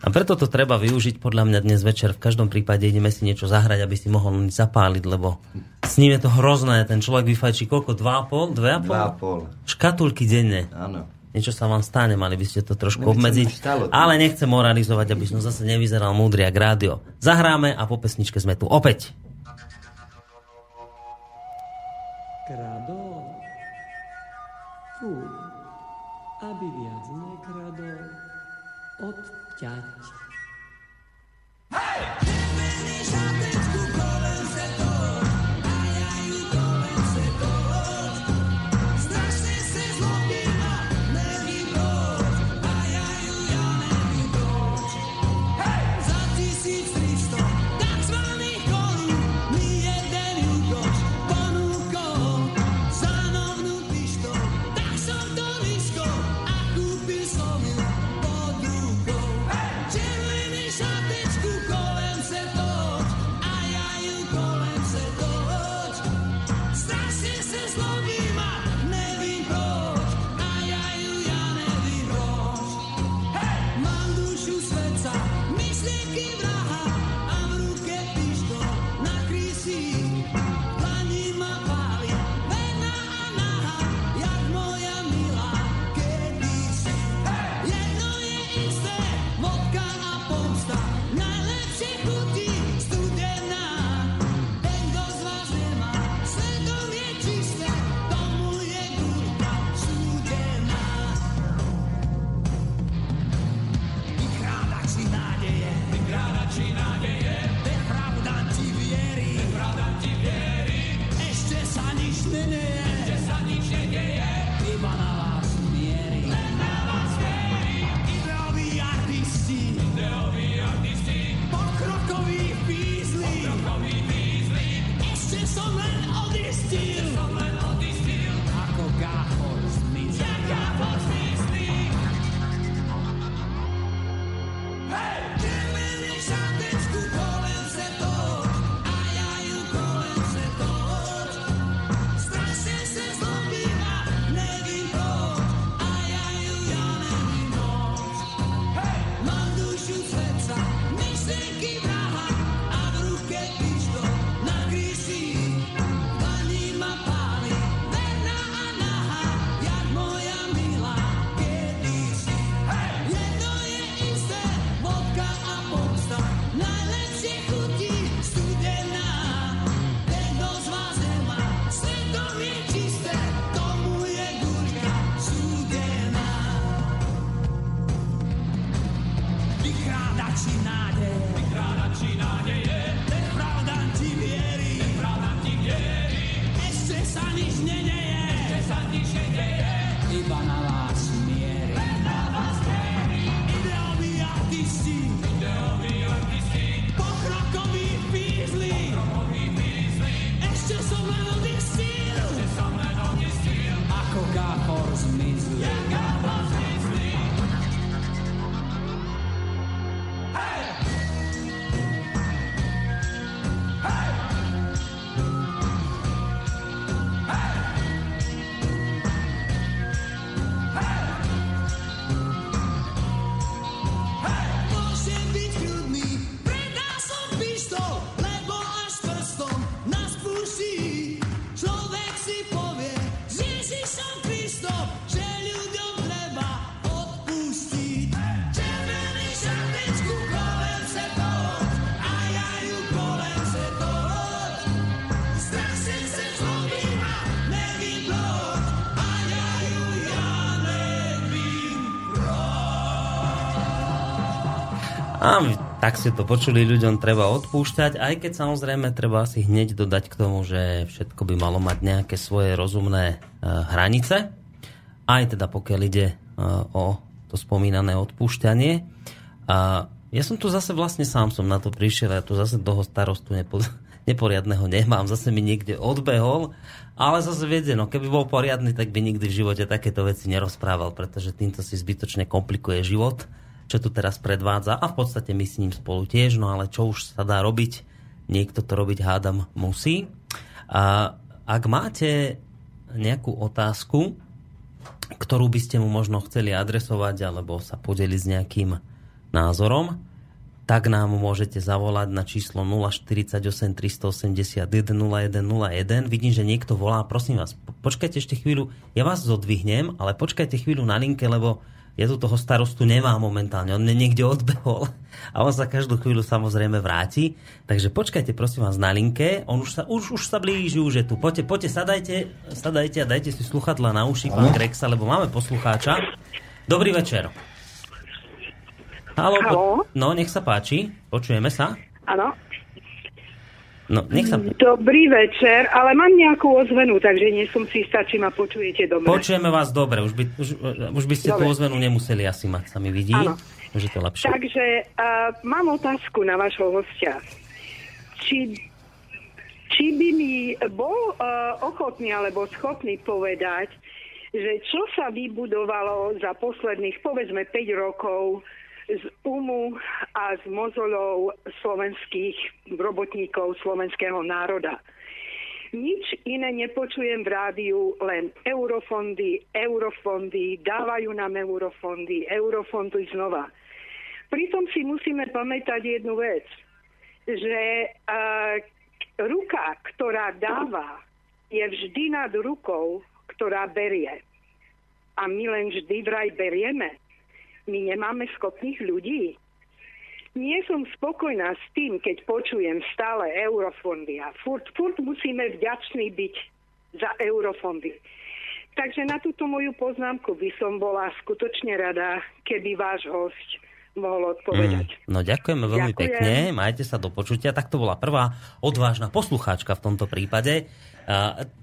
A preto to treba využiť podľa mňa dnes večer. V každom prípade ideme si niečo zahrať, aby si mohol zapáliť, lebo s ním je to hrozné. Ten človek vyfajčí koľko? 2,5? 2,5? 2,5. Škatulky denne. Áno. Niečo sa vám stane, mali by ste to trošku Nechcem obmedziť. Stalo, ale nechcem moralizovať, aby som zase nevyzeral múdry ak rádio. Zahráme a po pesničke sme tu opäť. Kradol. Fú, aby viac nekradol. Od Yeah. Tak ste to počuli, ľuďom treba odpúšťať, aj keď samozrejme treba si hneď dodať k tomu, že všetko by malo mať nejaké svoje rozumné uh, hranice. Aj teda pokiaľ ide uh, o to spomínané odpúšťanie. A ja som tu zase vlastne sám som na to prišiel, ja tu zase toho starostu nepo, <laughs> neporiadného nemám, zase mi niekde odbehol, ale zase viete, no keby bol poriadny, tak by nikdy v živote takéto veci nerozprával, pretože týmto si zbytočne komplikuje život čo tu teraz predvádza a v podstate my s ním spolu tiež, no ale čo už sa dá robiť, niekto to robiť hádam musí. A ak máte nejakú otázku, ktorú by ste mu možno chceli adresovať alebo sa podeliť s nejakým názorom, tak nám môžete zavolať na číslo 048 381 0101. Vidím, že niekto volá, prosím vás, počkajte ešte chvíľu, ja vás zodvihnem, ale počkajte chvíľu na linke, lebo ja tu toho starostu nemám momentálne, on niekde odbehol a on sa každú chvíľu samozrejme vráti. Takže počkajte prosím vás na linke, on už sa, už, už sa blíži, už je tu. Poďte, poďte, sadajte, sadajte a dajte si sluchatla na uši, pán Grexa, lebo máme poslucháča. Dobrý večer. Halo, po... no nech sa páči, počujeme sa. Áno. No, nech sa... Dobrý večer, ale mám nejakú ozvenu, takže nie som si istá, či ma počujete dobre. Počujeme vás dobre, už by, už, už by ste dobre. tú ozvenu nemuseli asi mať, sa mi vidí. Áno. Už je to lepšie. Takže uh, mám otázku na vašho hostia. Či, či by mi bol uh, ochotný alebo schopný povedať, že čo sa vybudovalo za posledných, povedzme, 5 rokov z umu a z mozolov slovenských robotníkov slovenského národa. Nič iné nepočujem v rádiu, len eurofondy, eurofondy, dávajú nám eurofondy, eurofondy znova. Pritom si musíme pamätať jednu vec, že uh, ruka, ktorá dáva, je vždy nad rukou, ktorá berie. A my len vždy vraj berieme my nemáme schopných ľudí. Nie som spokojná s tým, keď počujem stále eurofondy a furt, furt musíme vďační byť za eurofondy. Takže na túto moju poznámku by som bola skutočne rada, keby váš host mohol odpovedať. Mm, no ďakujeme veľmi Ďakujem. pekne, majte sa do počutia. Tak to bola prvá odvážna poslucháčka v tomto prípade.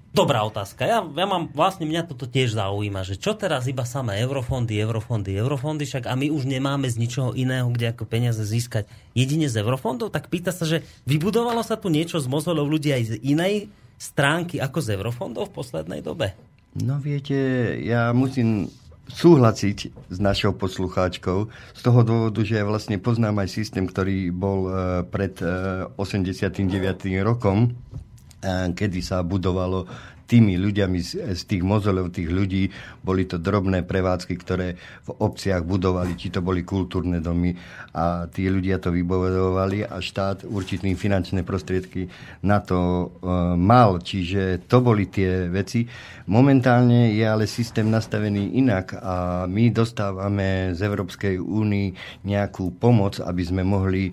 Dobrá otázka. Ja, ja mám, vlastne mňa toto tiež zaujíma, že čo teraz iba samé eurofondy, eurofondy, eurofondy, však a my už nemáme z ničoho iného, kde ako peniaze získať jedine z eurofondov, tak pýta sa, že vybudovalo sa tu niečo z mozolov ľudí aj z inej stránky ako z eurofondov v poslednej dobe? No viete, ja musím súhlasiť s našou poslucháčkou z toho dôvodu, že ja vlastne poznám aj systém, ktorý bol eh, pred 89. Eh, rokom kedy sa budovalo tými ľuďami z, z tých mozolov, tých ľudí, boli to drobné prevádzky, ktoré v obciach budovali, či to boli kultúrne domy a tí ľudia to vybudovali a štát určitým finančné prostriedky na to e, mal, čiže to boli tie veci. Momentálne je ale systém nastavený inak a my dostávame z Európskej únii nejakú pomoc, aby sme mohli e,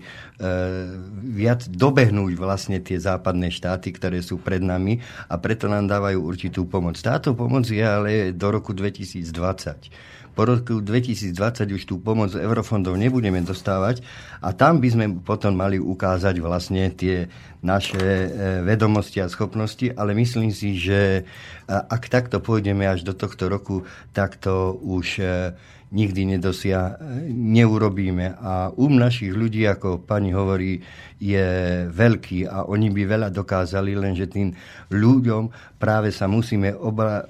viac dobehnúť vlastne tie západné štáty, ktoré sú pred nami. A preto nám dáva dostávajú určitú pomoc. Táto pomoc je ale do roku 2020. Po roku 2020 už tú pomoc eurofondov nebudeme dostávať a tam by sme potom mali ukázať vlastne tie naše e, vedomosti a schopnosti, ale myslím si, že ak takto pôjdeme až do tohto roku, tak to už e, nikdy nedosia, neurobíme. A um našich ľudí, ako pani hovorí, je veľký a oni by veľa dokázali, lenže tým ľuďom práve sa musíme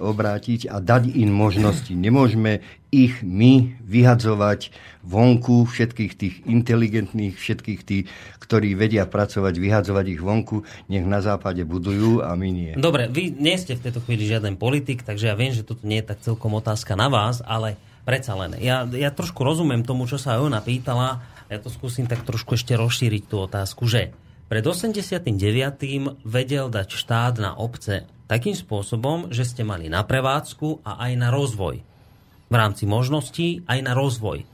obrátiť a dať im možnosti. Nemôžeme ich my vyhadzovať vonku, všetkých tých inteligentných, všetkých tých, ktorí vedia pracovať, vyhadzovať ich vonku, nech na západe budujú a my nie. Dobre, vy nie ste v tejto chvíli žiaden politik, takže ja viem, že toto nie je tak celkom otázka na vás, ale Predsa len. Ja, ja trošku rozumiem tomu, čo sa ona pýtala. Ja to skúsim tak trošku ešte rozšíriť tú otázku, že pred 89. vedel dať štát na obce takým spôsobom, že ste mali na prevádzku a aj na rozvoj. V rámci možností aj na rozvoj.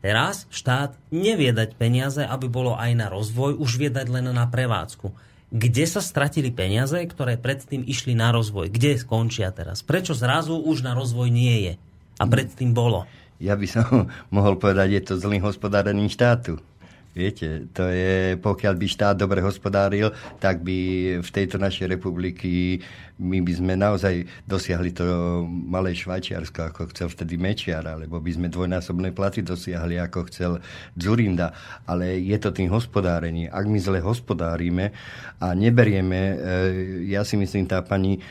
Teraz štát nevie dať peniaze, aby bolo aj na rozvoj, už vie dať len na prevádzku. Kde sa stratili peniaze, ktoré predtým išli na rozvoj? Kde skončia teraz? Prečo zrazu už na rozvoj nie je? A predtým bolo. Ja by som <laughs> mohol povedať, je to zlým hospodárením štátu. Viete, to je, pokiaľ by štát dobre hospodáril, tak by v tejto našej republiky my by sme naozaj dosiahli to malé Švajčiarsko, ako chcel vtedy Mečiar, alebo by sme dvojnásobné platy dosiahli, ako chcel Zurinda. Ale je to tým hospodárením. Ak my zle hospodárime a neberieme, e, ja si myslím, tá pani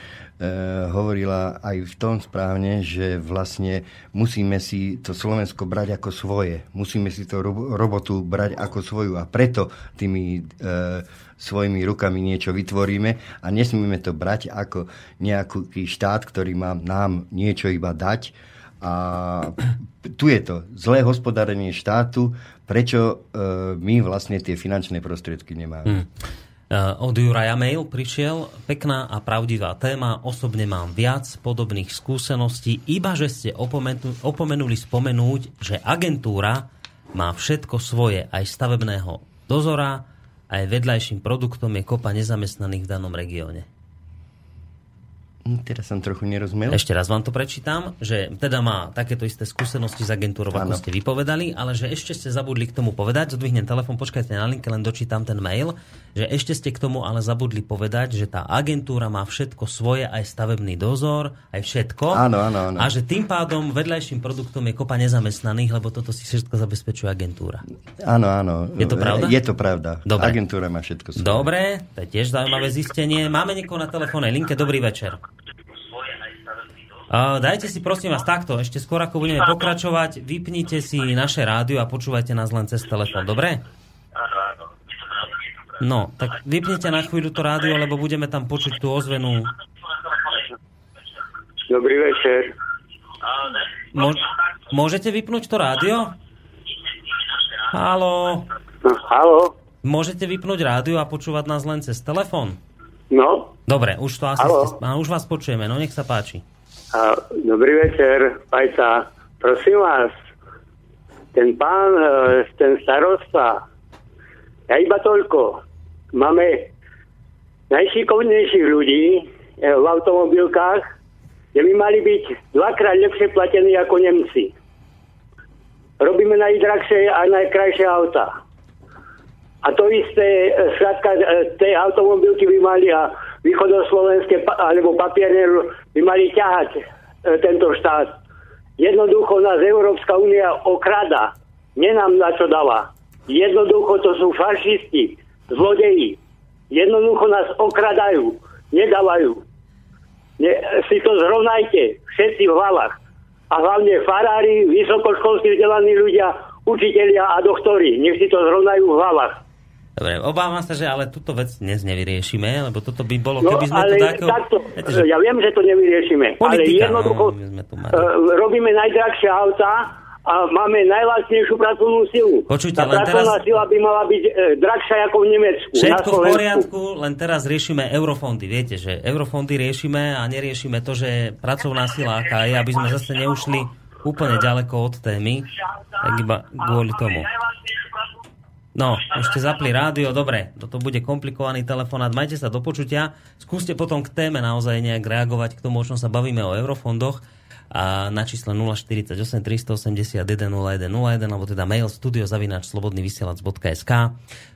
hovorila aj v tom správne, že vlastne musíme si to Slovensko brať ako svoje. Musíme si to robotu brať ako svoju a preto tými e, svojimi rukami niečo vytvoríme a nesmieme to brať ako nejaký štát, ktorý má nám niečo iba dať. A tu je to zlé hospodárenie štátu, prečo e, my vlastne tie finančné prostriedky nemáme. Hmm. Eh, od Juraja mail prišiel, pekná a pravdivá téma, osobne mám viac podobných skúseností, iba že ste opomenuli spomenúť, že agentúra má všetko svoje, aj stavebného dozora, aj vedľajším produktom je kopa nezamestnaných v danom regióne. Hm, teraz som trochu nerozumel. Ešte raz vám to prečítam, že teda má takéto isté skúsenosti s agentúrou, ako ste vypovedali, ale že ešte ste zabudli k tomu povedať, zodvihnem telefon, počkajte na linke, len dočítam ten mail, že ešte ste k tomu ale zabudli povedať, že tá agentúra má všetko svoje, aj stavebný dozor, aj všetko. Áno, áno, áno. A že tým pádom vedľajším produktom je kopa nezamestnaných, lebo toto si všetko zabezpečuje agentúra. Áno, áno. Je to pravda? Je to pravda. Dobre. Agentúra má všetko svoje. Dobre, to je tiež zaujímavé zistenie. Máme niekoho na telefónnej linke. Dobrý večer. Uh, dajte si prosím vás takto, ešte skôr ako budeme pokračovať, vypnite si naše rádio a počúvajte nás len cez telefón, dobre? No, tak vypnite na chvíľu to rádio, lebo budeme tam počuť tú ozvenú. Dobrý večer. Mo- môžete vypnúť to rádio? Haló? No, halo? Môžete vypnúť rádio a počúvať nás len cez telefón? No? Dobre, už to asi ste, už vás počujeme, no nech sa páči. A, dobrý večer, Pajta. Prosím vás, ten pán, e, ten starosta, ja iba toľko. Máme najšikovnejších ľudí e, v automobilkách, kde by mali byť dvakrát lepšie platení ako Nemci. Robíme najdrahšie a najkrajšie auta. A to isté, e, skrátka, tie automobilky by mali a východoslovenské alebo papierne by mali ťahať e, tento štát. Jednoducho nás Európska únia okrada. Nenám na čo dáva. Jednoducho to sú fašisti, zlodeji. Jednoducho nás okradajú, nedávajú. Ne, si to zrovnajte, všetci v hlavách. A hlavne farári, vysokoškolskí vzdelaní ľudia, učitelia a doktori. Nech si to zrovnajú v hlavách. Dobre, obávam sa, že ale túto vec dnes nevyriešime, lebo toto by bolo, no, keby sme ale to takto... takto viete, že... Ja viem, že to nevyriešime, Politika, ale jednoducho no, sme tu mali. Uh, robíme najdrahšie auta a máme najlacnejšiu pracovnú silu. Počujte, Tá len pracovná teraz... sila by mala byť e, drahšia ako v Nemecku. Všetko v poriadku, len teraz riešime eurofondy. Viete, že eurofondy riešime a neriešime to, že pracovná sila aká je, aby sme zase neušli úplne ďaleko od témy, tak iba kvôli tomu. No, ešte zapli rádio, dobre, toto bude komplikovaný telefonát, majte sa do počutia, skúste potom k téme naozaj nejak reagovať k tomu, o čom sa bavíme o eurofondoch. A na čísle 048 381 0101 alebo teda mail studiozavinačslobodnyvysielac.sk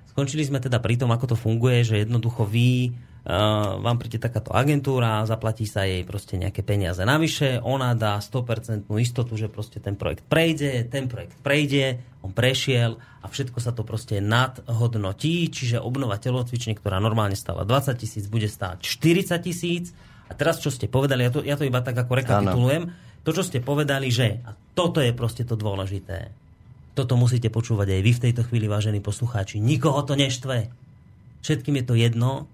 Skončili sme teda pri tom, ako to funguje, že jednoducho vy vám príde takáto agentúra, zaplatí sa jej proste nejaké peniaze navyše, ona dá 100% istotu, že proste ten projekt prejde, ten projekt prejde, on prešiel a všetko sa to proste nadhodnotí, čiže obnova telocvične, ktorá normálne stala 20 tisíc, bude stáť 40 tisíc. A teraz, čo ste povedali, ja to, ja to iba tak ako rekapitulujem, ano. to, čo ste povedali, že a toto je proste to dôležité. Toto musíte počúvať aj vy v tejto chvíli, vážení poslucháči. Nikoho to neštve. Všetkým je to jedno,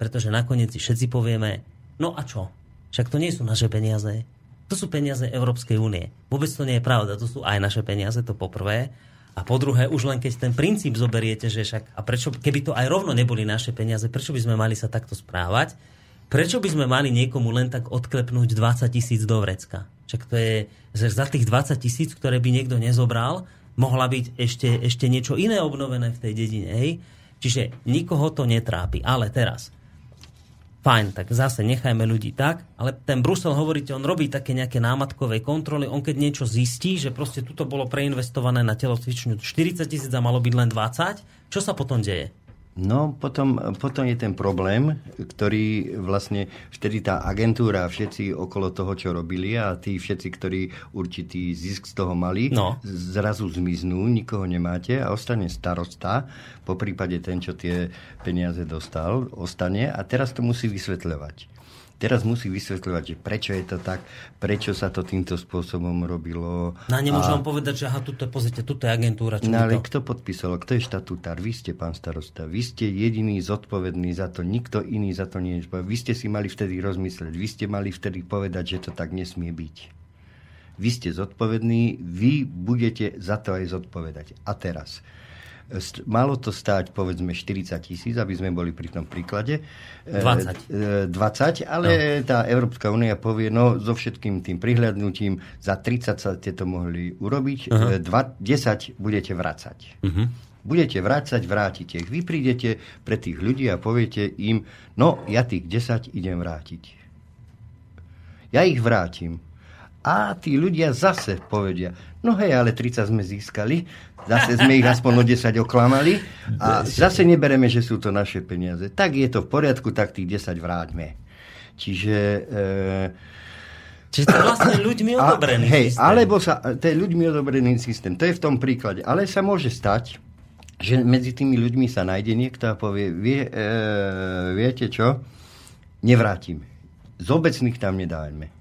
pretože nakoniec si všetci povieme, no a čo? Však to nie sú naše peniaze. To sú peniaze Európskej únie. Vôbec to nie je pravda. To sú aj naše peniaze, to poprvé. A po druhé, už len keď ten princíp zoberiete, že však, a prečo, keby to aj rovno neboli naše peniaze, prečo by sme mali sa takto správať? Prečo by sme mali niekomu len tak odklepnúť 20 tisíc do vrecka? Však to je, že za tých 20 tisíc, ktoré by niekto nezobral, mohla byť ešte, ešte niečo iné obnovené v tej dedine. Hej? Čiže nikoho to netrápi. Ale teraz, Fajn, tak zase nechajme ľudí tak, ale ten Brusel, hovoríte, on robí také nejaké námatkové kontroly, on keď niečo zistí, že proste tuto bolo preinvestované na telocvičňu 40 tisíc a malo byť len 20, čo sa potom deje? No, potom, potom je ten problém, ktorý vlastne vtedy tá agentúra a všetci okolo toho, čo robili a tí všetci, ktorí určitý zisk z toho mali, No. zrazu zmiznú, nikoho nemáte a ostane starosta, po prípade ten, čo tie peniaze dostal, ostane a teraz to musí vysvetľovať. Teraz musí vysvetľovať, že prečo je to tak, prečo sa to týmto spôsobom robilo. No a nemôže a... on povedať, že aha, tuto, pozrite, tuto je agentúra, čo No ale to... kto podpísal? Kto je štatutár? Vy ste, pán starosta. Vy ste jediný zodpovedný za to. Nikto iný za to nie je. Vy ste si mali vtedy rozmyslieť. Vy ste mali vtedy povedať, že to tak nesmie byť. Vy ste zodpovední, vy budete za to aj zodpovedať. A teraz, malo to stáť povedzme 40 tisíc, aby sme boli pri tom príklade. E, 20. e, 20, ale no. tá Európska únia povie, no so všetkým tým prihľadnutím za 30 sa ste to mohli urobiť, Aha. e, dva, 10 budete vracať. Mhm. Budete vrácať, vrátite ich. Vy prídete pre tých ľudí a poviete im, no ja tých 10 idem vrátiť. Ja ich vrátim. A tí ľudia zase povedia, no hej, ale 30 sme získali, zase sme ich aspoň o 10 oklamali a <laughs> zase nebereme, že sú to naše peniaze. Tak je to v poriadku, tak tých 10 vráťme. Čiže... E, Čiže to je vlastne <clears throat> ľuďmi a- odobrený hej, systém. Alebo sa, to je ľuďmi odobrený systém. To je v tom príklade. Ale sa môže stať, že medzi tými ľuďmi sa nájde niekto a povie, vie, e, viete čo, nevrátime. Z obecných tam nedajme.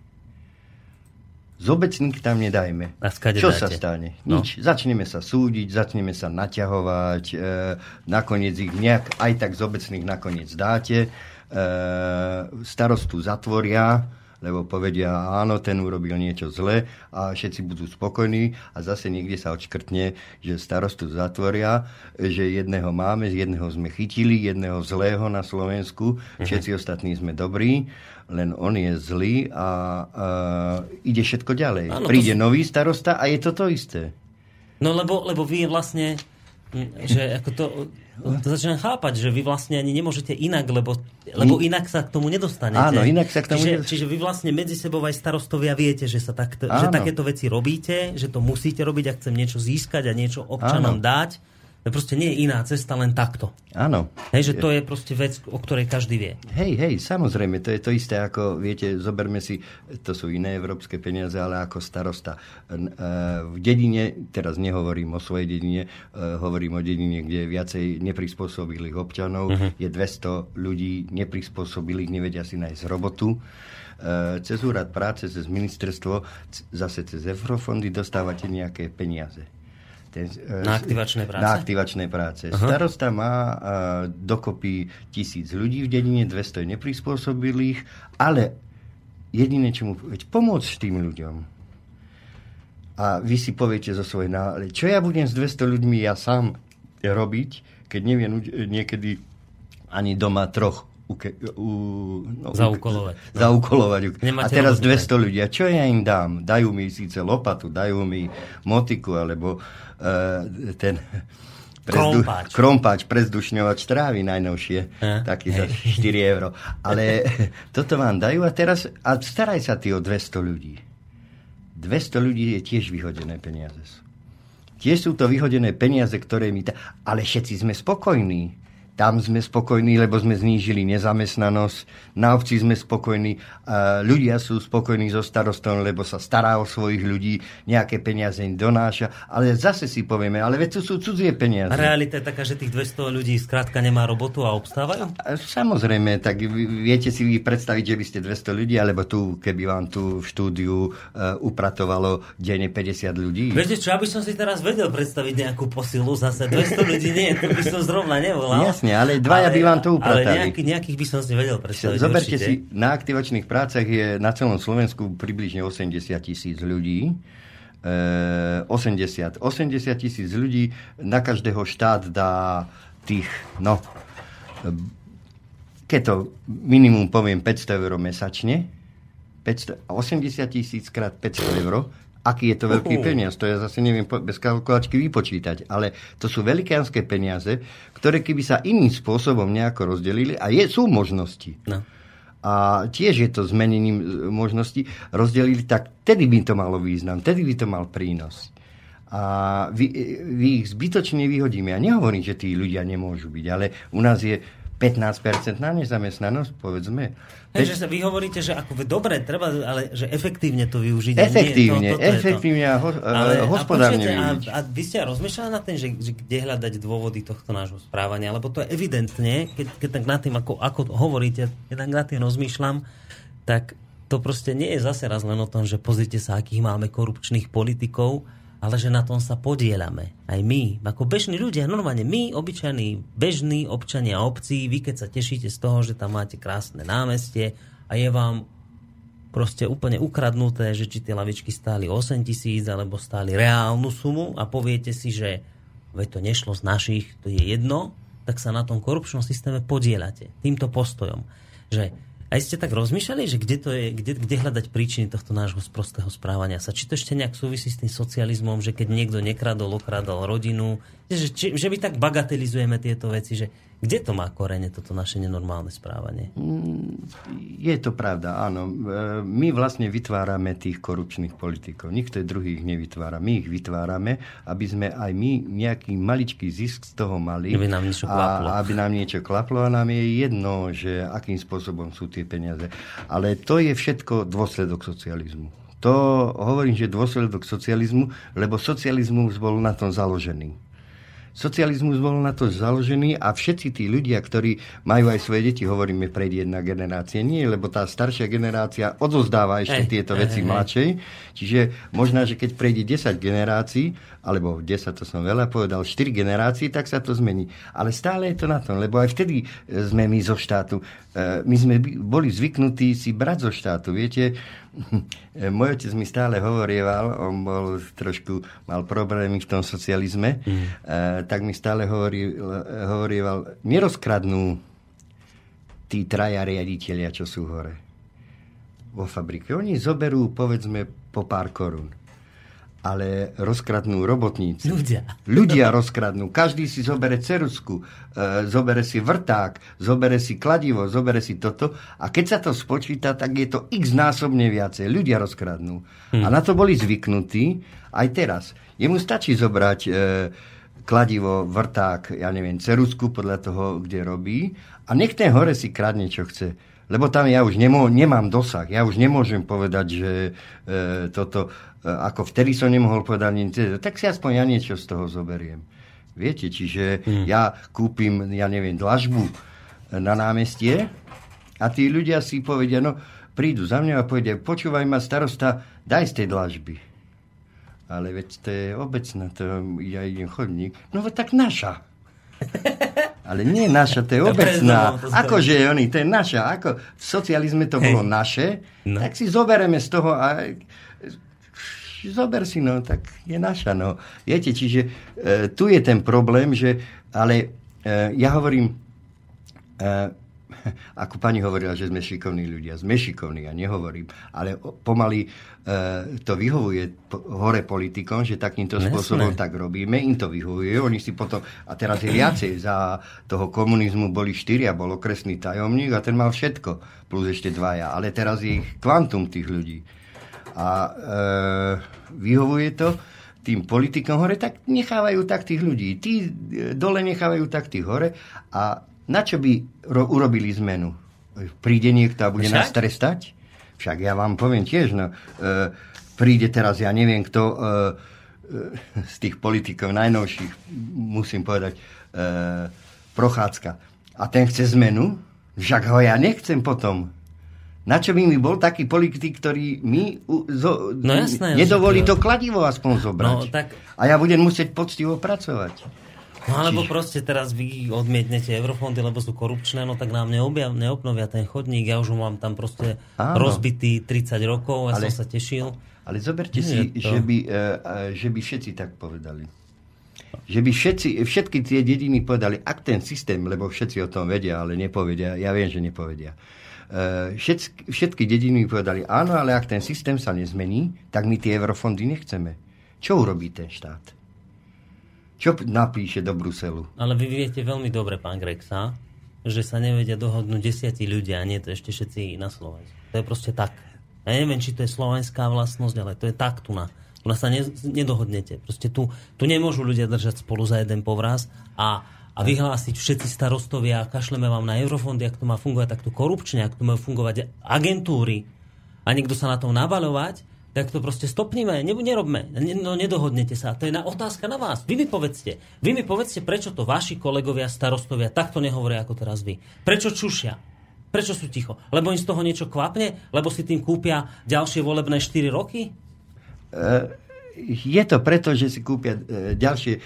Z obecných tam nedajme. A Čo dáte? sa stane? No. Nič. Začneme sa súdiť, začneme sa naťahovať, e, nakoniec ich nejak aj tak z obecných nakoniec dáte, e, starostu zatvoria, lebo povedia, áno, ten urobil niečo zle a všetci budú spokojní a zase niekde sa odškrtne, že starostu zatvoria, že jedného máme, jedného sme chytili, jedného zlého na Slovensku, všetci ostatní sme dobrí, len on je zlý a, a ide všetko ďalej. Áno, to Príde sú- nový starosta a je to to isté. No lebo, lebo vy vlastne, že ako to, to začínam chápať, že vy vlastne ani nemôžete inak, lebo, lebo inak sa k tomu nedostanete. Áno, inak sa k tomu čiže, nedostanete. čiže vy vlastne medzi sebou aj starostovia viete, že, sa takto, že takéto veci robíte, že to musíte robiť a chcem niečo získať a niečo občanom Áno. dať. To proste nie je iná cesta, len takto. Áno. Hej, že to je proste vec, o ktorej každý vie. Hej, hej, samozrejme, to je to isté ako, viete, zoberme si, to sú iné európske peniaze, ale ako starosta. E, V dedine, teraz nehovorím o svojej dedine, e, hovorím o dedine, kde je viacej neprispôsobilých občanov, Mhm. je 200 ľudí neprispôsobilých, nevedia si nájsť robotu. E, Cez úrad práce, cez ministerstvo, zase cez eurofondy dostávate nejaké peniaze. Ten, e, Na aktivačné práce? Na aktivačné práce. Aha. Starosta má a, dokopy tisíc ľudí v dedine, 200 je neprispôsobilých, ale jediné, čo mu pomôcť tým ľuďom. A vy si poviete zo svojej náhle, čo ja budem s 200 ľuďmi ja sám robiť, keď neviem niekedy ani doma troch uke, u, no, Zaukolovať. No. Zaukolovať. A teraz robotu, 200 ľudia, čo ja im dám? Dajú mi síce lopatu, dajú mi motiku, alebo uh, ten... Krompáč. krompáč, prezdušňovač trávy najnovšie, Eh, <laughs> taký za 4 euro. Ale <laughs> toto vám dajú a teraz, a staraj sa ty o 200 ľudí. 200 ľudí je tiež vyhodené peniaze. Tiež sú to vyhodené peniaze, ktoré mi... Ta... Ale všetci sme spokojní. Tam sme spokojní, lebo sme znížili nezamestnanosť. Na obci sme spokojní. ľudia sú spokojní so starostom, lebo sa stará o svojich ľudí. Nejaké peniaze im donáša. Ale zase si povieme, ale veď to sú cudzie peniaze. Realita je taká, že tých 200 ľudí skrátka nemá robotu a obstávajú? Samozrejme, tak viete si vy predstaviť, že by ste 200 ľudí, alebo tu, keby vám tu v štúdiu uh, upratovalo denne 50 ľudí. Viete čo, aby som si teraz vedel predstaviť nejakú posilu zase 200 ľudí, nie, to by som zrovna nevolal. Jasne, ale dvaja by vám to upratali. Ale nejaký, nejakých by som si vedel predstaviť Zoberte určite. si, na aktivačných prácach je na celom Slovensku približne 80 tisíc ľudí. E, 80. 80 tisíc ľudí, na každého štát dá tých, no, keď to minimum poviem 500 eur mesačne, 500, 80 tisíc krát 500 eur, aký je to veľký peniaz, to ja zase neviem bez kalkulačky vypočítať, ale to sú velikánske peniaze, ktoré keby sa iným spôsobom nejako rozdelili, a je, sú možnosti. No. a tiež je to zmenením e, možností, rozdelili, tak tedy by to malo význam, tedy by to mal prínos. A vy, e, vy ich zbytočne vyhodíme. Ja nehovorím, že tí ľudia nemôžu byť, ale u nás je 15% na nezamestnanosť, povedzme. Hej, že sa vy hovoríte, že ako dobre, treba, ale že efektívne to využiť. Efektívne, nie, to, efektívne a, ho, ale, hospodárne a, a, a vy ste rozmýšľali na tým, že, že kde hľadať dôvody tohto nášho správania, lebo to je evidentne, keď, keď tak nad tým, ako, ako hovoríte, keď tak nad tým rozmýšľam, tak to proste nie je zase raz len o tom, že pozrite sa, akých máme korupčných politikov, ale že na tom sa podielame. Aj my, ako bežní ľudia, normálne my, obyčajní, bežní občania obcí, vy keď sa tešíte z toho, že tam máte krásne námestie a je vám proste úplne ukradnuté, že či tie lavičky stáli 8 tisíc alebo stáli reálnu sumu a poviete si, že veď to nešlo z našich, to je jedno, tak sa na tom korupčnom systéme podielate týmto postojom. Že aj ste tak rozmýšľali, že kde, to je, kde, kde hľadať príčiny tohto nášho sprostého správania sa? Či to ešte nejak súvisí s tým socializmom, že keď niekto nekradol, okradal rodinu, že, že, že my tak bagatelizujeme tieto veci, že kde to má korene, toto naše nenormálne správanie? Mm, je to pravda, áno. E, my vlastne vytvárame tých korupčných politikov. Nikto druhý ich nevytvára. My ich vytvárame, aby sme aj my nejaký maličký zisk z toho mali. Aby nám niečo klaplo. A aby nám niečo klaplo a nám je jedno, že akým spôsobom sú tie peniaze. Ale to je všetko dôsledok socializmu. To hovorím, že dôsledok socializmu, lebo socializmus bol na tom založený. Socializmus bol na to založený a všetci tí ľudia, ktorí majú aj svoje deti, hovoríme prejde jedna generácia. Nie, lebo tá staršia generácia odozdáva ešte hey, tieto hey, veci hey, mladšej. Čiže možná, že keď prejde 10 generácií, alebo 10 to som veľa povedal, 4 generácií, tak sa to zmení. Ale stále je to na tom, lebo aj vtedy sme my zo štátu, e, my sme boli zvyknutí si brať zo štátu. Viete, <laughs> môj otec mi stále hovorieval, on bol trošku, mal problémy v tom socializme, mm. tak mi stále hovorí, hovorieval, nerozkradnú tí traja riaditeľia, čo sú hore vo fabrike. Oni zoberú, povedzme, po pár korún ale rozkradnú robotníci. Ľudia. Ľudia rozkradnú. Každý si zobere cerusku, e, zobere si vrták, zobere si kladivo, zobere si toto a keď sa to spočíta, tak je to x násobne viacej. Ľudia rozkradnú. Hmm. A na to boli zvyknutí aj teraz. Jemu stačí zobrať e, kladivo, vrták, ja neviem, cerusku podľa toho, kde robí a nech ten hore si kradne, čo chce lebo tam ja už nemô, nemám dosah. Ja už nemôžem povedať, že e, toto, ako vtedy som nemohol povedať nič, tak si aspoň ja niečo z toho zoberiem. Viete, čiže hmm. ja kúpim, ja neviem, dlažbu na námestie a tí ľudia si povedia, no prídu za mňa a povedia, počúvaj ma starosta, daj z tej dlažby. Ale veď to je obecná, to ja idem chodník. No tak naša. <laughs> Ale nie naša, to je obecná. Akože oni, to je naša. Ako v socializme to bolo naše, no. tak si zobereme z toho a zober si, no, tak je naša, no. Viete, čiže e, tu je ten problém, že, ale e, ja hovorím, e, <laughs> ako pani hovorila, že sme šikovní ľudia. Sme šikovní, ja nehovorím. Ale pomaly e, to vyhovuje hore politikom, že takýmto Nesme. spôsobom tak robíme. Im to vyhovuje. Oni si potom... A teraz je viacej. Za toho komunizmu boli štyria. Bol okresný tajomník a ten mal všetko. Plus ešte dvaja. Ale teraz je ich kvantum tých ľudí. A e, vyhovuje to tým politikom hore, tak nechávajú tak tých ľudí. Tí e, dole nechávajú tak tých hore a na čo by ro- urobili zmenu? Príde niekto a bude Však? nás trestať? Však ja vám poviem tiež, no, e, príde teraz, ja neviem kto, e, e, z tých politikov najnovších, musím povedať, e, Prochádzka. A ten chce zmenu? Však ho ja nechcem potom. Na čo by mi bol taký politik, ktorý mi zo, no jasné, nedovolí to kladivo aspoň zobrať? No, tak... A ja budem musieť poctivo pracovať. No alebo Čiže... proste teraz vy odmietnete eurofondy, lebo sú korupčné, no tak nám neobjav, neobnovia ten chodník, ja už mám tam proste Áno. rozbitý 30 rokov, ja ale, som sa tešil. Ale zoberte si, to... že, by, uh, že by všetci tak povedali. Že by všetci, všetky tie dediny povedali, ak ten systém, lebo všetci o tom vedia, ale nepovedia, ja viem, že nepovedia. Uh, všetky, všetky dediny povedali, áno, ale ak ten systém sa nezmení, tak my tie eurofondy nechceme. Čo urobí ten štát? Čo napíše do Bruselu? Ale vy viete veľmi dobre, pán Grexa, že sa nevedia dohodnúť desiatí ľudia a nie to ešte všetci na Slovensku. To je proste tak. Ja neviem, či to je slovenská vlastnosť, ale to je tak tu na. Tu sa ne, nedohodnete. Proste tu, tu nemôžu ľudia držať spolu za jeden povraz a, a vyhlásiť všetci starostovia, kašleme vám na eurofondy, ak to má fungovať takto korupčne, ak to majú fungovať agentúry a niekto sa na tom nabaľovať, tak to proste stopníme, ne, nerobme, ne, no nedohodnete sa. To je na, otázka na vás. Vy mi povedzte, vy mi povedzte, prečo to vaši kolegovia, starostovia takto nehovoria ako teraz vy. Prečo čušia? Prečo sú ticho? Lebo im z toho niečo kvapne? Lebo si tým kúpia ďalšie volebné 4 roky? E, je to preto, že si kúpia e, ďalšie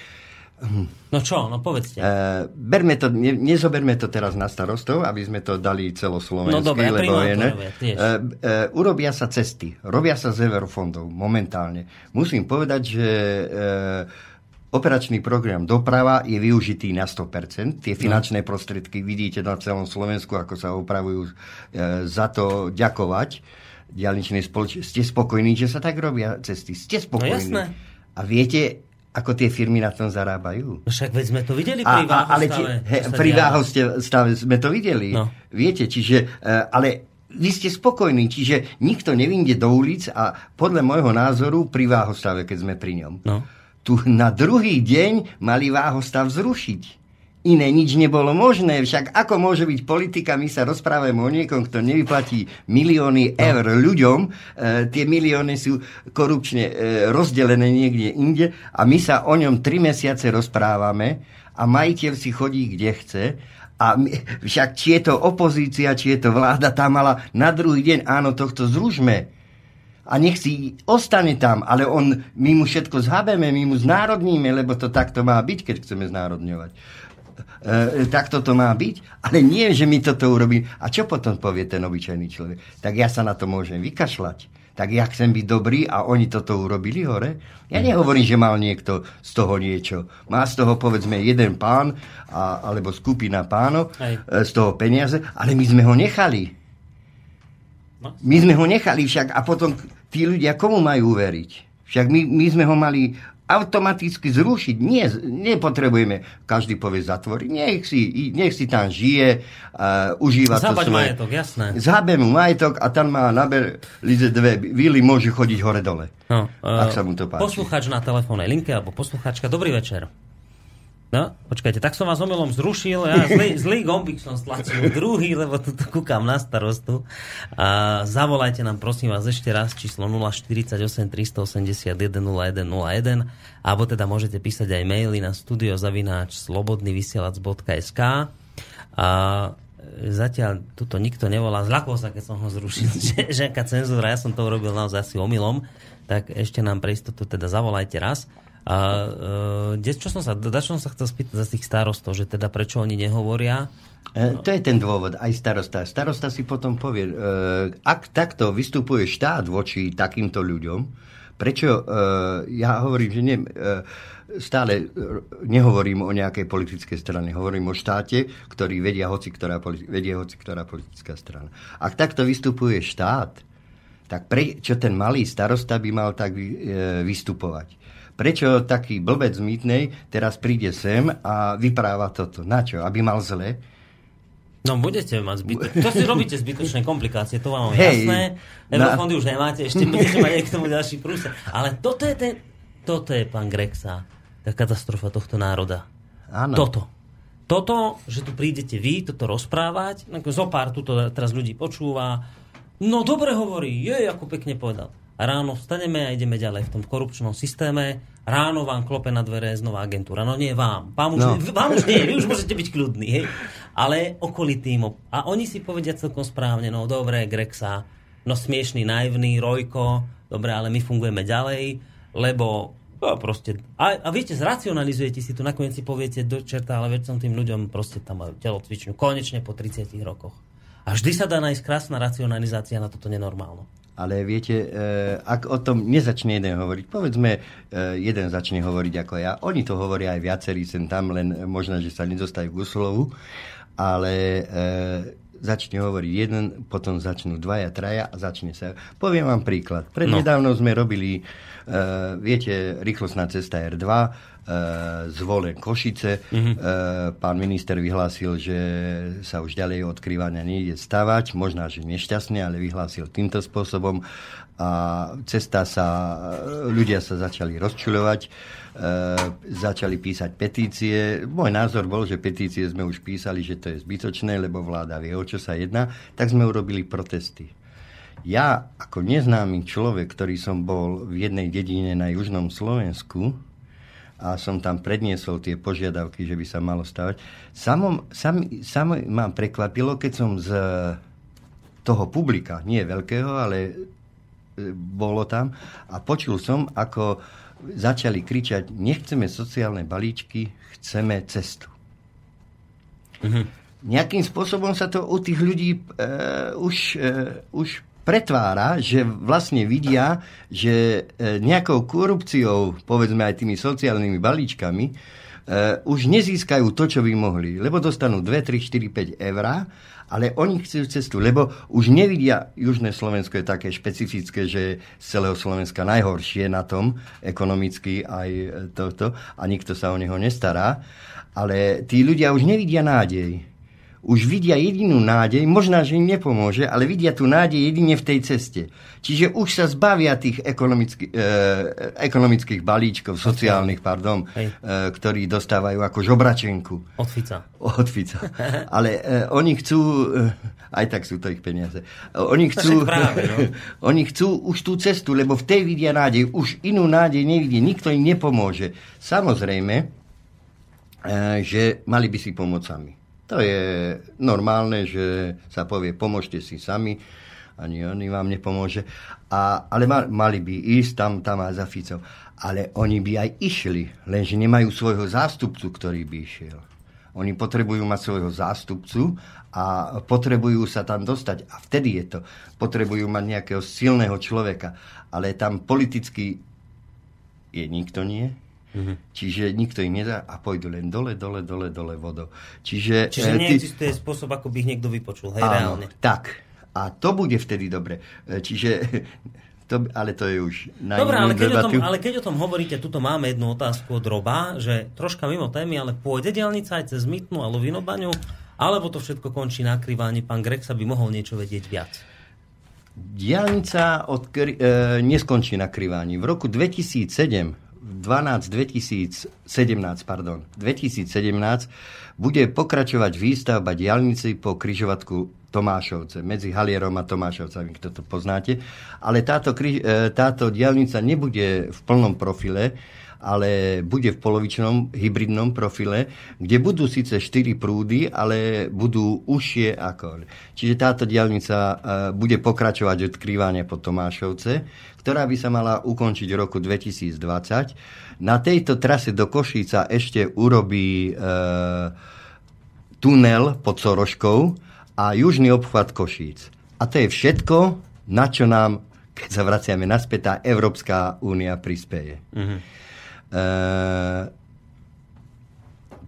No čo, no povedzte. Uh, berme to, ne, nezoberme to teraz na starostov, aby sme to dali celoslovenský, no dobre, lebo je, ne? Uh, uh, urobia sa cesty, robia sa z eurofondov momentálne. Musím povedať, že uh, operačný program doprava je využitý na 100%. Tie finančné no. prostriedky vidíte na celom Slovensku, ako sa opravujú. Uh, za to ďakovať diálničnej spoločnosti. Ste spokojní, že sa tak robia cesty? Ste spokojní? No jasné. A viete, ako tie firmy na tom zarábajú. No však veď sme to videli pri váhostave. Ale tie, he, pri váhostave sme to videli. No. Viete, čiže, uh, ale vy ste spokojní, čiže nikto nevinde do ulic a podľa môjho názoru pri váhostave, keď sme pri ňom. No. Tu na druhý deň mali váhostav zrušiť iné nič nebolo možné. Však ako môže byť politika, my sa rozprávame o niekom, kto nevyplatí milióny no. eur ľuďom, e, tie milióny sú korupčne e, rozdelené niekde inde a my sa o ňom tri mesiace rozprávame a majiteľ si chodí kde chce a my, však či je to opozícia, či je to vláda, tá mala na druhý deň, áno, tohto zružme a nech si ostane tam, ale on, my mu všetko zhabeme, my mu znárodníme, lebo to takto má byť, keď chceme znárodňovať e, takto to má byť, ale nie, že mi toto urobí. A čo potom povie ten obyčajný človek? Tak ja sa na to môžem vykašľať. Tak ja chcem byť dobrý a oni toto urobili hore? Ja nehovorím, že mal niekto z toho niečo. Má z toho povedzme jeden pán a, alebo skupina pánov Hej. E, z toho peniaze, ale my sme ho nechali. No. My sme ho nechali však a potom tí ľudia komu majú uveriť? Však my, my sme ho mali automaticky zrušiť. Nie, nepotrebujeme, každý povie zatvoriť. Nech si, nech si tam žije, uh, užíva Zabať to svoje... majetok, jasné. Zabe mu majetok a tam má na lize dve vily, môže chodiť hore-dole. No, uh, ak sa mu to páči. Poslucháč na telefónnej linke, alebo poslucháčka, dobrý večer. No, počkajte, tak som vás omylom zrušil, ja zlý, zlý gombík som stlačil druhý, lebo tu kúkam na starostu. A zavolajte nám prosím vás ešte raz číslo 048 381 0101 alebo teda môžete písať aj maily na studiozavináč slobodnyvysielac.sk a zatiaľ tuto nikto nevolá, zľakol sa, keď som ho zrušil, <laughs> že, že cenzúra, ja som to urobil naozaj asi omylom, tak ešte nám pre istotu teda zavolajte raz. A uh, čo som sa, čo som sa chcel spýtať za tých starostov, že teda prečo oni nehovoria? E, to je ten dôvod, aj starosta. Starosta si potom povie, e, ak takto vystupuje štát voči takýmto ľuďom, prečo, e, ja hovorím, že nie, e, stále e, nehovorím o nejakej politickej strane, hovorím o štáte, ktorý vedia hoci ktorá, vedia hoci ktorá politická strana. Ak takto vystupuje štát, tak prečo ten malý starosta by mal tak e, vystupovať? Prečo taký blbec mýtnej teraz príde sem a vypráva toto? Na čo? Aby mal zle? No budete mať zbytočné. To si robíte zbytočné komplikácie, to vám je jasné. Eurofondy na... už nemáte, ešte budete mať aj k tomu ďalší prúse. Ale toto je, ten, toto je, pán Grexa, tá katastrofa tohto národa. Áno. Toto. Toto, že tu prídete vy, toto rozprávať, zo pár tu teraz ľudí počúva, no dobre hovorí, je, ako pekne povedal ráno vstaneme a ideme ďalej v tom korupčnom systéme, ráno vám klope na dvere znova agentúra. No nie vám. Vám už, no. vám už nie, vy už môžete byť kľudní. Hej. Ale okolitým. A oni si povedia celkom správne, no dobre, Grexa, no smiešný, naivný, Rojko, dobre, ale my fungujeme ďalej, lebo no, proste, a, a viete, zracionalizujete si to, nakoniec si poviete do čerta, ale som tým ľuďom proste tam majú telocvičňu, konečne po 30 rokoch. A vždy sa dá nájsť krásna racionalizácia na toto nenormálno. Ale viete, eh, ak o tom nezačne jeden hovoriť, povedzme, eh, jeden začne hovoriť ako ja, oni to hovoria aj viacerí sem tam, len možno, že sa nedostajú k uslovu, ale eh, začne hovoriť jeden, potom začnú dvaja, traja a začne sa. Poviem vám príklad. Prednedávno no. sme robili, viete, rýchlostná cesta R2, zvolen Košice. Mm-hmm. Pán minister vyhlásil, že sa už ďalej odkrývania nejde stavať, možná, že nešťastne, ale vyhlásil týmto spôsobom a cesta sa, ľudia sa začali rozčuľovať, e, začali písať petície. Môj názor bol, že petície sme už písali, že to je zbytočné, lebo vláda vie, o čo sa jedná, tak sme urobili protesty. Ja ako neznámy človek, ktorý som bol v jednej dedine na južnom Slovensku, a som tam predniesol tie požiadavky, že by sa malo stavať. Samom, sam, sam ma prekvapilo, keď som z toho publika, nie veľkého, ale bolo tam a počul som, ako začali kričať, nechceme sociálne balíčky, chceme cestu. Mm-hmm. Nejakým spôsobom sa to u tých ľudí uh, už, uh, už pretvára, že vlastne vidia, že uh, nejakou korupciou, povedzme aj tými sociálnymi balíčkami, uh, už nezískajú to, čo by mohli. Lebo dostanú 2, 3, 4, 5 eur ale oni chcú cestu, lebo už nevidia, Južné Slovensko je také špecifické, že z celého Slovenska najhoršie na tom, ekonomicky aj toto, a nikto sa o neho nestará, ale tí ľudia už nevidia nádej už vidia jedinú nádej, možná, že im nepomôže, ale vidia tú nádej jedine v tej ceste. Čiže už sa zbavia tých ekonomický, e, ekonomických balíčkov, sociálnych, pardon, e, ktorí dostávajú ako žobračenku. Od Fica. Od Fica. <laughs> Ale e, oni chcú, e, aj tak sú to ich peniaze, e, oni chcú, práve, no? <laughs> oni chcú už tú cestu, lebo v tej vidia nádej, už inú nádej nevidie, nikto im nepomôže. Samozrejme, e, že mali by si pomôcť sami. To je normálne, že sa povie, pomôžte si sami, ani oni vám nepomôže. A, ale mali by ísť tam, tam a za Ficov. Ale oni by aj išli, lenže nemajú svojho zástupcu, ktorý by išiel. Oni potrebujú mať svojho zástupcu a potrebujú sa tam dostať. A vtedy je to. Potrebujú mať nejakého silného človeka. Ale tam politicky je nikto nie, Mm-hmm. Čiže nikto im nedá a pôjdu len dole, dole, dole, dole vodou. Čiže, Čiže e, neexistuje ty... spôsob, ako by ich niekto vypočul, hej, Áno, reálne. Tak. A to bude vtedy dobre. E, čiže <laughs> to, ale to je už na Dobre, ale keď, o tom, ale keď o tom hovoríte, tuto máme jednu otázku od Roba, že troška mimo témy, ale pôjde diálnica aj cez Mytnu a Lovinobaňu, alebo to všetko končí na krývaní? Pán Grek sa by mohol niečo vedieť viac. Diálnica od, e, neskončí na krývaní. V roku 2007 12 2017, pardon, 2017 bude pokračovať výstavba diálnici po križovatku Tomášovce, medzi Halierom a Tomášovcami, kto to poznáte. Ale táto, e, táto diálnica nebude v plnom profile, ale bude v polovičnom hybridnom profile, kde budú síce 4 prúdy, ale budú užšie ako. Čiže táto diálnica e, bude pokračovať od Krývania po Tomášovce, ktorá by sa mala ukončiť v roku 2020. Na tejto trase do Košíca ešte urobí e, tunel pod Soroškou a južný obchvat Košíc. A to je všetko, na čo nám, keď sa vraciame naspäť, tá Európska únia prispieje. Mm-hmm. Eh,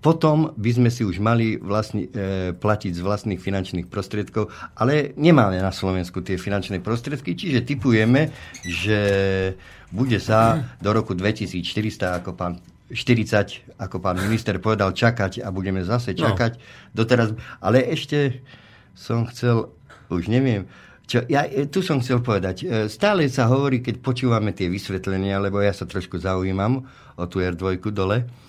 potom by sme si už mali vlastni, e, platiť z vlastných finančných prostriedkov, ale nemáme na Slovensku tie finančné prostriedky, čiže typujeme, že bude sa do roku 2400, ako pán 40, ako pán minister povedal, čakať a budeme zase no. čakať no. doteraz. Ale ešte som chcel, už neviem, čo, ja e, tu som chcel povedať, e, stále sa hovorí, keď počúvame tie vysvetlenia, lebo ja sa trošku zaujímam o tú R2 dole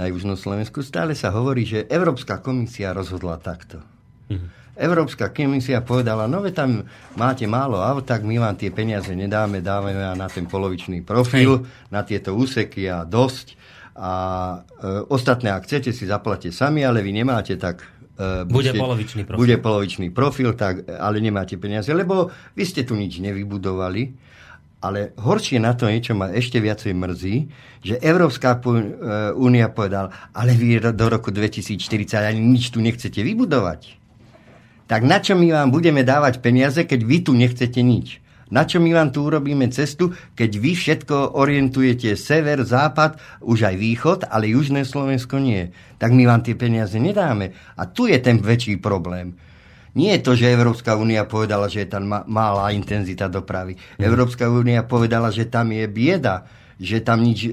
na Južnom Slovensku, stále sa hovorí, že Európska komisia rozhodla takto. Mhm. Európska komisia povedala, no ve tam máte málo aut, tak my vám tie peniaze nedáme, dávame na ten polovičný profil, Hej. na tieto úseky a dosť. A e, ostatné, ak chcete, si zaplate sami, ale vy nemáte, tak Uh, bude ste, polovičný profil. Bude polovičný profil, tak, ale nemáte peniaze, lebo vy ste tu nič nevybudovali. Ale horšie na to niečo ma ešte viacej mrzí, že Európska e, únia povedala, ale vy do roku 2040 ani nič tu nechcete vybudovať. Tak na čo my vám budeme dávať peniaze, keď vy tu nechcete nič? Na čo my vám tu urobíme cestu, keď vy všetko orientujete sever, západ, už aj východ, ale južné Slovensko nie. Tak my vám tie peniaze nedáme. A tu je ten väčší problém. Nie je to, že Európska únia povedala, že je tam malá intenzita dopravy. Európska únia povedala, že tam je bieda, že tam nič e,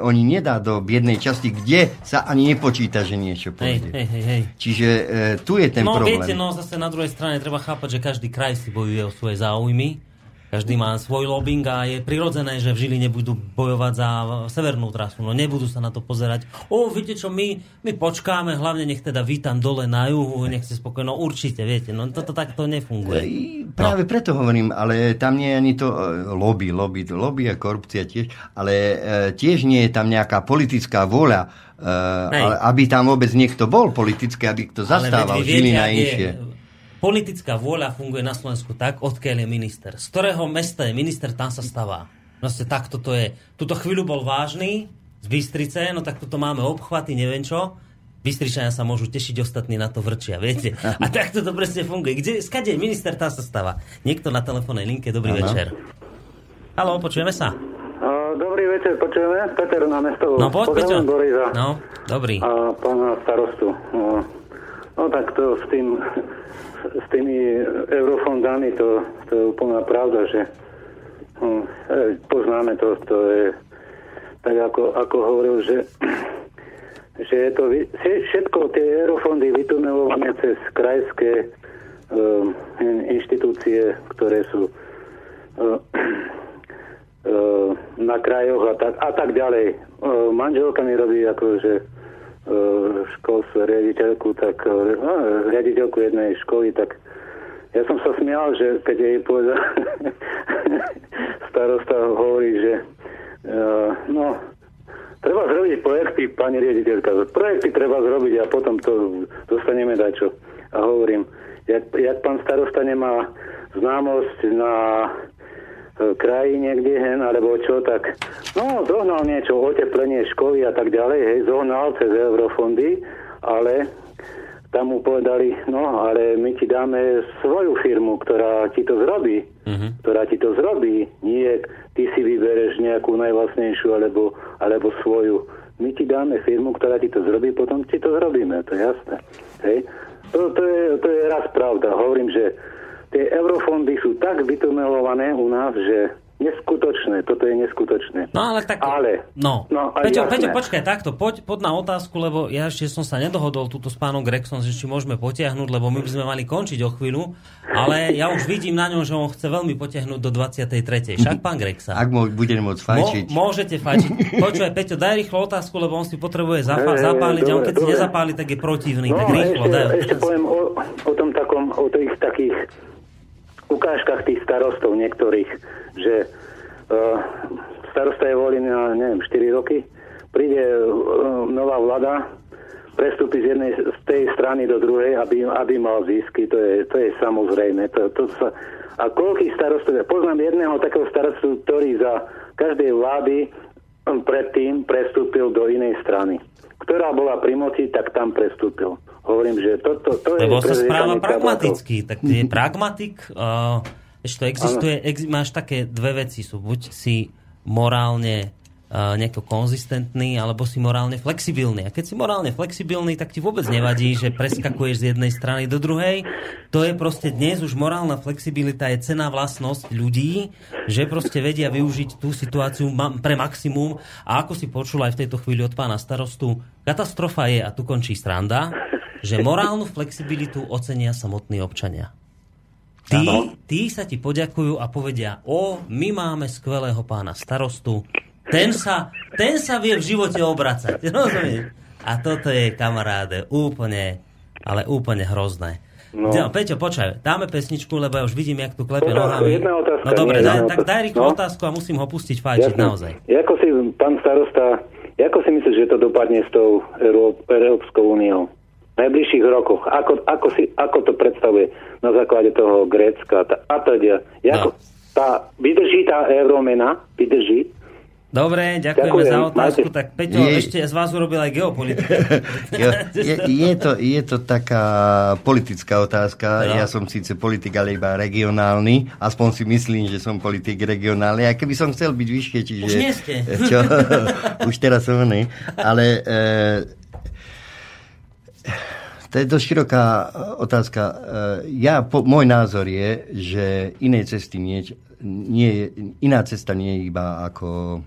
oni nedá do biednej časti, kde sa ani nepočíta, že niečo pôjde. hej, hej, hej. Čiže e, tu je ten no problém. viete, no zase na druhej strane treba chápať, že každý kraj si bojuje o svoje záujmy. Každý má svoj lobbying a je prirodzené, že v Žiline budú bojovať za severnú trasu. No nebudú sa na to pozerať. O, viete čo, my, my počkáme, hlavne nech teda vítam dole na juhu, nech si spokojno. No určite, viete, no toto takto nefunguje. I Práve preto hovorím, ale tam nie je ani to e, lobby, lobby, lobby a korupcia tiež, ale e, tiež nie je tam nejaká politická vôľa, ale aby tam vôbec niekto bol politický, aby to zastával Ale veď vy žili viete, na ak je- inšie. Politická vôľa funguje na Slovensku tak, odkiaľ je minister. Z ktorého mesta je minister, tam sa stavá. Vlastne takto to je. Tuto chvíľu bol vážny z Bystrice, no tak tuto máme obchvaty, neviem čo. Bystričania sa môžu tešiť, ostatní na to vrčia, viete. A takto to presne funguje. Kde, skade je minister, tam sa stáva. Niekto na telefónnej linke, dobrý Áno. večer. Haló, počujeme sa? Dobrý večer, počujeme. Peter na mestovu. No poď, Peťo. Borisa. No, dobrý. A pána starostu. No, no tak to s tým, s tými eurofondami, to, to je úplná pravda, že hm, e, poznáme to, to je tak ako, ako hovoril, že <clears throat> že je to všetko tie eurofondy vytunelované cez krajské um, inštitúcie, ktoré sú uh, <clears throat> uh, na krajoch a tak, a tak ďalej. Uh, manželka mi robí akože uh, školstvo riaditeľku, tak uh, no, riaditeľku jednej školy, tak ja som sa smial, že keď jej povedal <laughs> starosta hovorí, že uh, no treba zrobiť projekty, pani riaditeľka. Projekty treba zrobiť a potom to dostaneme dačo. A hovorím, jak, jak pán starosta nemá známosť na e, kraji niekde, hen, alebo čo, tak no, zohnal niečo, oteplenie školy a tak ďalej, hej, zohnal cez eurofondy, ale tam mu povedali, no, ale my ti dáme svoju firmu, ktorá ti to zrobí, ktorá ti to zrobí, nie ty si vybereš nejakú najvlastnejšiu alebo, alebo svoju. My ti dáme firmu, ktorá ti to zrobí, potom ti to zrobíme, to je jasné. Hej. To, to, je, to je raz pravda. Hovorím, že tie eurofondy sú tak vytunelované u nás, že neskutočné, toto je neskutočné. No ale tak... Ale, No, no a Peťo, jasné. Peťo, počkaj, takto, poď, poď na otázku, lebo ja ešte som sa nedohodol túto s pánom Grexom, že či môžeme potiahnuť, lebo my by sme mali končiť o chvíľu, ale ja už vidím na ňom, že on chce veľmi potiahnuť do 23. Však pán Grexa. Ak mo, budem môcť fajčiť. Mo, môžete fajčiť. Počúvaj, Peťo, daj rýchlo otázku, lebo on si potrebuje hej, zapáliť a on dobre, keď si dobre. nezapáli, tak je protivný. No tak rýchlo, ešte, daj. ešte poviem o, o tom takom, o tých takých ukážkach tých starostov niektorých, že uh, starosta je volený na, neviem, 4 roky, príde uh, nová vláda, prestúpi z jednej z tej strany do druhej, aby, aby mal zisky, to je, to je samozrejme. To, to sa, a koľkých starostov, ja poznám jedného takého starostu, ktorý za každej vlády predtým prestúpil do inej strany. Ktorá bola pri moci, tak tam prestúpil. Hovorím, že to, to, to je... Lebo sa správa pragmaticky. Tak je <laughs> pragmatik. Uh, ešte to existuje, ex, máš také dve veci. Sú buď si morálne nejako konzistentný, alebo si morálne flexibilný. A keď si morálne flexibilný, tak ti vôbec nevadí, že preskakuješ z jednej strany do druhej. To je proste dnes už morálna flexibilita je cená vlastnosť ľudí, že proste vedia využiť tú situáciu pre maximum. A ako si počul aj v tejto chvíli od pána starostu, katastrofa je, a tu končí stranda, že morálnu flexibilitu ocenia samotní občania. Tí, tí sa ti poďakujú a povedia, o, my máme skvelého pána starostu, ten sa, ten sa vie v živote obracať. <laughs> Rozumieš? A toto je, kamaráde, úplne, ale úplne hrozné. No. No. Peťo, počkaj, dáme pesničku, lebo ja už vidím, jak tu klepe nohami. jedna otázka, no dobre, daj, tak daj rýchlo No. otázku a musím ho pustiť fajčiť Jasné. naozaj. Ako si, pán starosta, ako si myslíš, že to dopadne s tou Euró- Európskou úniou? V najbližších rokoch. Ako, ako, si, ako to predstavuje na základe toho Grécka a teda? Ako, tá, vydrží tá euromena? Vydrží? Dobre, ďakujeme Ďakujem, za otázku. majte- Tak Peťo, Je- ešte z vás urobil aj geopolitiku. <laughs> Jo, je, je, to, je to taká politická otázka. No. Ja som síce politik, ale iba regionálny. Aspoň si myslím, že som politik regionálny. A keby som chcel byť vyššie, čiže... Už nie ste. <laughs> Čo? <laughs> Už teraz som ne. Ale e, to je dosť široká otázka. E, Ja, po, môj názor je, že inej cesty nie, nie je, iná cesta nie je iba ako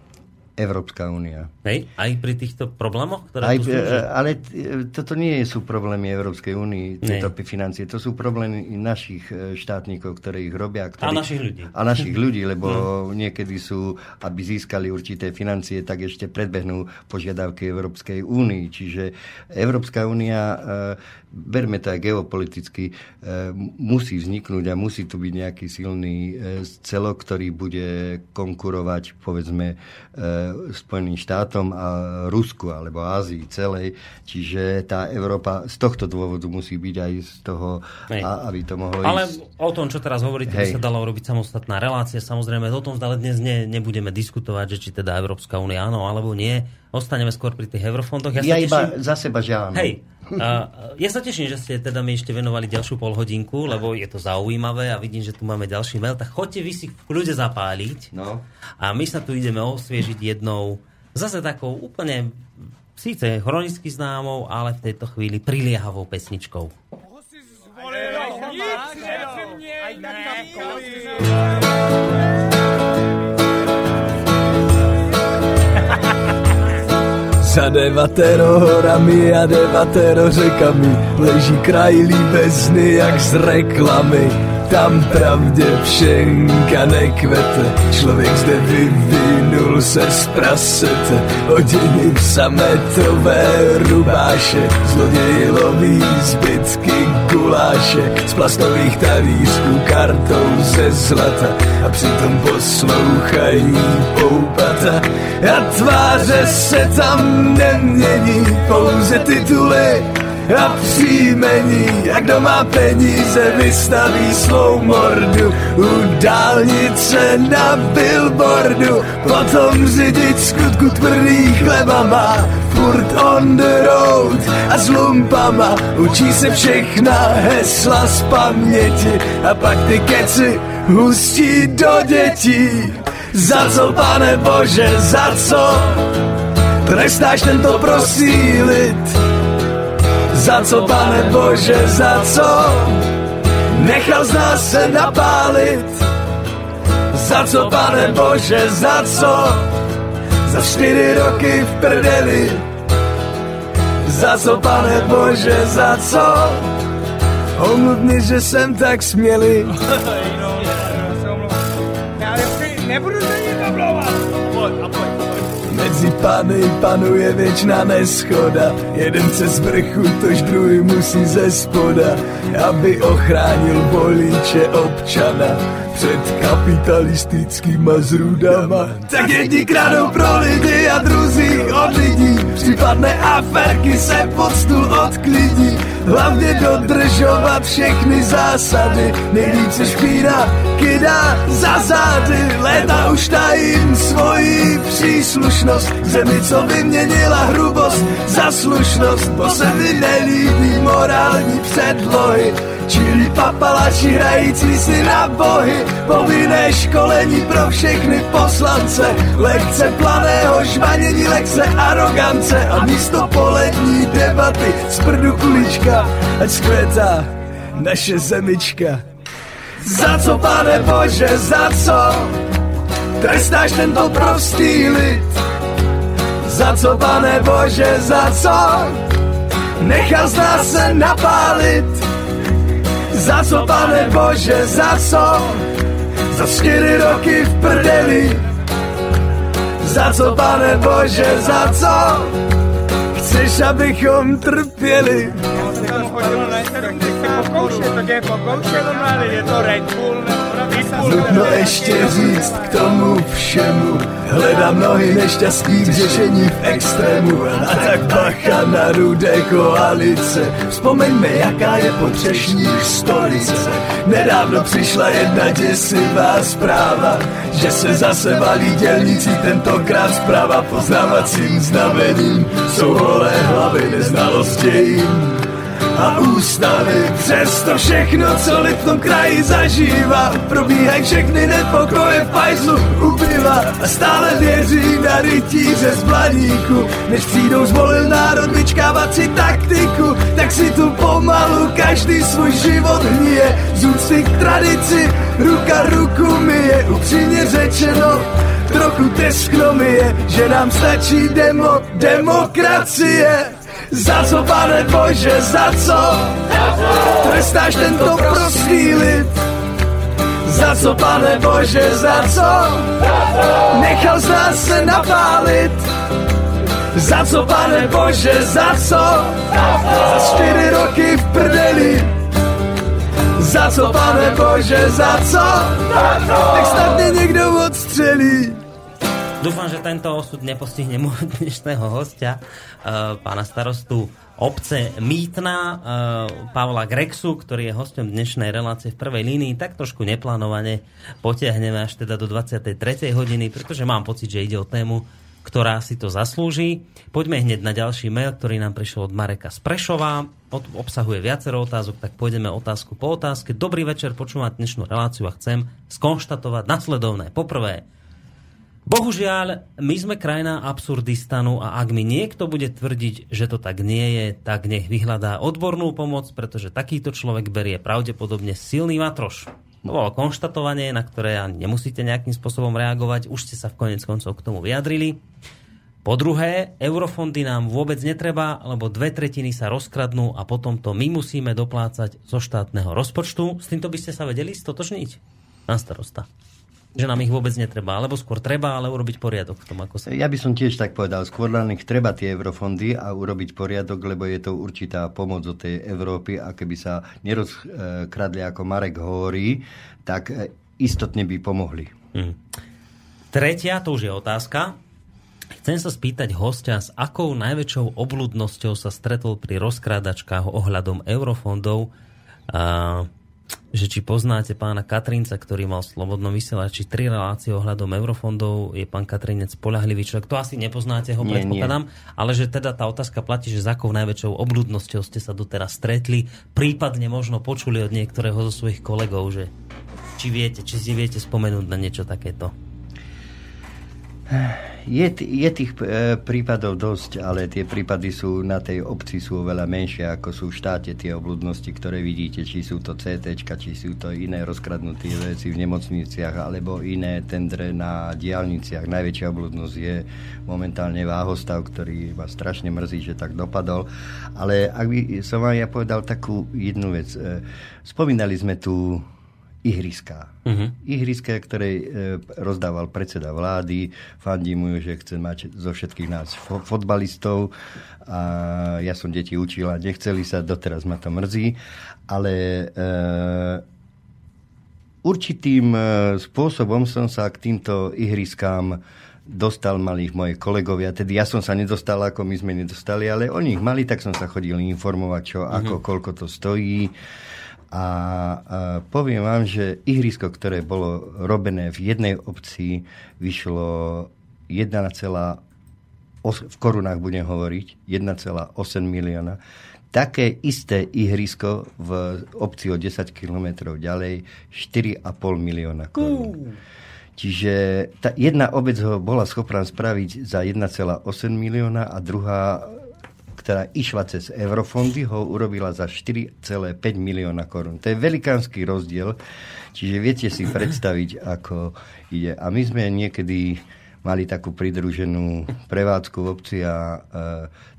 Európska únia. Hej, aj pri týchto problémoch, ktoré Aj, tu e, ale t- toto nie sú problémy Európskej únie, tieto financie. To sú problémy našich e, štátnikov, ktorí ich robia. Ktorí, A našich ľudí. A našich ľudí, lebo niekedy sú, aby získali určité financie, tak ešte predbehnú požiadavky Európskej únii. Čiže Európska únia, e, berme to aj geopoliticky, e, musí vzniknúť a musí tu byť nejaký silný e, celok, ktorý bude konkurovať, povedzme, e, Spojeným štátom a Rusku alebo Ázii celej. Čiže tá Európa z tohto dôvodu musí byť aj z toho, Hej. a, aby to mohlo Ale ísť. o tom, čo teraz hovoríte, by sa dala urobiť samostatná relácia. Samozrejme, o tom ale dnes ne, nebudeme diskutovať, že či teda Európska únia áno alebo nie. Ostaneme skôr pri tých eurofondoch. Ja, Ja iba teším, za seba, áno. Hej, ja sa teším, že ste teda mi ešte venovali ďalšiu polhodinku, lebo je to zaujímavé a vidím, že tu máme ďalší mail. Tak choďte vy si v kľude zapáliť No. a my sa tu ideme osviežiť jednou, zase takou úplne síce chronicky známou, ale v tejto chvíli priliehavou pesničkou. Za devatero horami a devatero řekami Leží kraj líbezny jak z reklamy Tam pravdě všenka nekvete. Člověk zde vyvinul se z prasete Hodiny v sametové rubáše. Zloději loví zbytky guláše Z plastových talířků kartou ze zlata. A přitom poslouchají poupata. A tváře se tam nemění Pouze tituly a příjmení A kdo má peníze vystaví svou mordu U dálnice na billboardu Potom řidič skutku tvrdý chleba má Furt on the road a s lumpama Učí se všechna hesla z paměti A pak ty keci hustí do dětí Za co, pane Bože, za co? Trestáš tento prostý lid za co, pane Bože, za co? Nechal z nás se napálit. Za co, pane Bože, za co? Za čtyři roky v prdeli. Za co, pane Bože, za co? Omluv že jsem tak smělý. <laughs> Nebudu. Mezi pány panuje věčná neschoda. Jeden se z vrchu, tož druhý musí ze spoda Aby ochránil voliče občana Před kapitalistickýma zrůdama Tak jedni kradou pro lidi a druzí od lidí. Případné aferky se pod stůl odklidí. Hlavně dodržovat všechny zásady. Nejvíce špína kydá za zády. Léta už tajím svoji příslušnost. Zemi, co vyměnila hrubost za slušnost. Bo se mi nelíbí morální předlohy Čili papalači hrající si na bohy Povinné školení pro všechny poslance Lekce planého žvanění, lekce arogance A místo polední debaty z prdu kulička Ať skvětá naše zemička Za co, pane Bože, za co? Trestáš tento prostý lid Za co, pane Bože, za co? Nechal z nás se napálit za co, pane Bože, za co? Za čtyři roky v prdeli. Za co, pane Bože, za co? Chceš, abychom trpěli? Já jsem tam chodil na Instagram, tak se pokoušet, tak je pokoušet, mladý, je to Red Bull nebo. Nutno ještě říct k tomu všemu. Hledám mnohy nešťastných řešení v extrému. A tak bacha na rudé koalice. Vzpomeňme, jaká je potřešní stolice. Nedávno přišla jedna děsivá zpráva Že se zase valí dělníci tentokrát zpráva Poznávacím znamením. Jsou holé hlavy neznalost dějin a ústavy. Přesto všechno, co v tom kraji zažívá, probíhají všechny nepokoje v pajzlu ubyva a stále věří na rytíře z blaníku. Než přijdou zvolil národ vyčkávat si taktiku, tak si tu pomalu každý svůj život hníje. Z k tradici ruka ruku myje, upřímně řečeno, trochu teskno mi je, že nám stačí demo, demokracie. Za co, pane Bože, za co? Trestáš tento prostý lid? Za co, pane Bože, za co? Nechal z nás se napálit? Za co, pane Bože, za co? Za čtyři roky v prdeli. Za co, pane Bože, za co? Tak snad mě někdo odstřelí. Dúfam, že tento osud nepostihne môjho dnešného hostia, uh, pána starostu obce Mýtna, uh, Pavla Grexu, ktorý je hostom dnešnej relácie v prvej línii, tak trošku neplánovane potiahneme až teda do 23. hodiny, pretože mám pocit, že ide o tému, ktorá si to zaslúži. Poďme hneď na ďalší mail, ktorý nám prišiel od Mareka z Prešova. Obsahuje viacero otázok, tak pôjdeme otázku po otázke. Dobrý večer, počúvať dnešnú reláciu a chcem skonštatovať nasledovné. Poprvé, Bohužiaľ, my sme krajina absurdistanu a ak mi niekto bude tvrdiť, že to tak nie je, tak nech vyhľadá odbornú pomoc, pretože takýto človek berie pravdepodobne silný matroš. To bolo konštatovanie, na ktoré ani nemusíte nejakým spôsobom reagovať, už ste sa v konec koncov k tomu vyjadrili. Po druhé, eurofondy nám vôbec netreba, lebo dve tretiny sa rozkradnú a potom to my musíme doplácať zo štátneho rozpočtu. S týmto by ste sa vedeli stotožniť? Pán starosta že nám ich vôbec netreba, alebo skôr treba, ale urobiť poriadok v tom, ako sa... Ja by som tiež tak povedal, skôr len ich treba tie eurofondy a urobiť poriadok, lebo je to určitá pomoc od tej Európy a keby sa nerozkradli, ako Marek hovorí, tak e, istotne by pomohli. Hmm. Tretia, to už je otázka. Chcem sa spýtať hostia, s akou najväčšou obludnosťou sa stretol pri rozkrádačkách ohľadom eurofondov. Uh, že či poznáte pána Katrinca, ktorý mal slobodno vysielači tri relácie ohľadom eurofondov, je pán Katrinec spolahlivý človek. To asi nepoznáte, ho nie, predpokladám, nie. ale že teda tá otázka platí, že s akou najväčšou obludnosťou ste sa doteraz stretli, prípadne možno počuli od niektorého zo svojich kolegov, že či viete, či si viete spomenúť na niečo takéto. Je, je tých e, prípadov dosť, ale tie prípady sú na tej obci sú oveľa menšie, ako sú v štáte tie obludnosti, ktoré vidíte, či sú to CT, či sú to iné rozkradnuté veci v nemocniciach, alebo iné tendre na diálniciach. Najväčšia obludnosť je momentálne váhostav, ktorý ma strašne mrzí, že tak dopadol. Ale ak by som vám ja povedal takú jednu vec. E, spomínali sme tu ihriská. Uh-huh. Ihriská, ktoré e, rozdával predseda vlády, fandí mu, že chce mať zo všetkých nás fo- fotbalistov a ja som deti učil a nechceli sa, doteraz ma to mrzí, ale e, určitým e, spôsobom som sa k týmto ihriskám dostal, mali ich moje kolegovia, tedy ja som sa nedostal, ako my sme nedostali, ale oni ich mali, tak som sa chodil informovať, čo, ako, koľko to stojí. A, a poviem vám, že ihrisko, ktoré bolo robené v jednej obci, vyšlo 1, v korunách budem hovoriť, 1,8 milióna. Také isté ihrisko v obci o 10 km ďalej 4,5 milióna korún. Čiže tá jedna obec ho bola schopná spraviť za 1,8 milióna a druhá ktorá išla cez eurofondy, ho urobila za 4,5 milióna korún. To je velikánsky rozdiel, čiže viete si predstaviť, ako ide. A my sme niekedy mali takú pridruženú prevádzku v obci a e,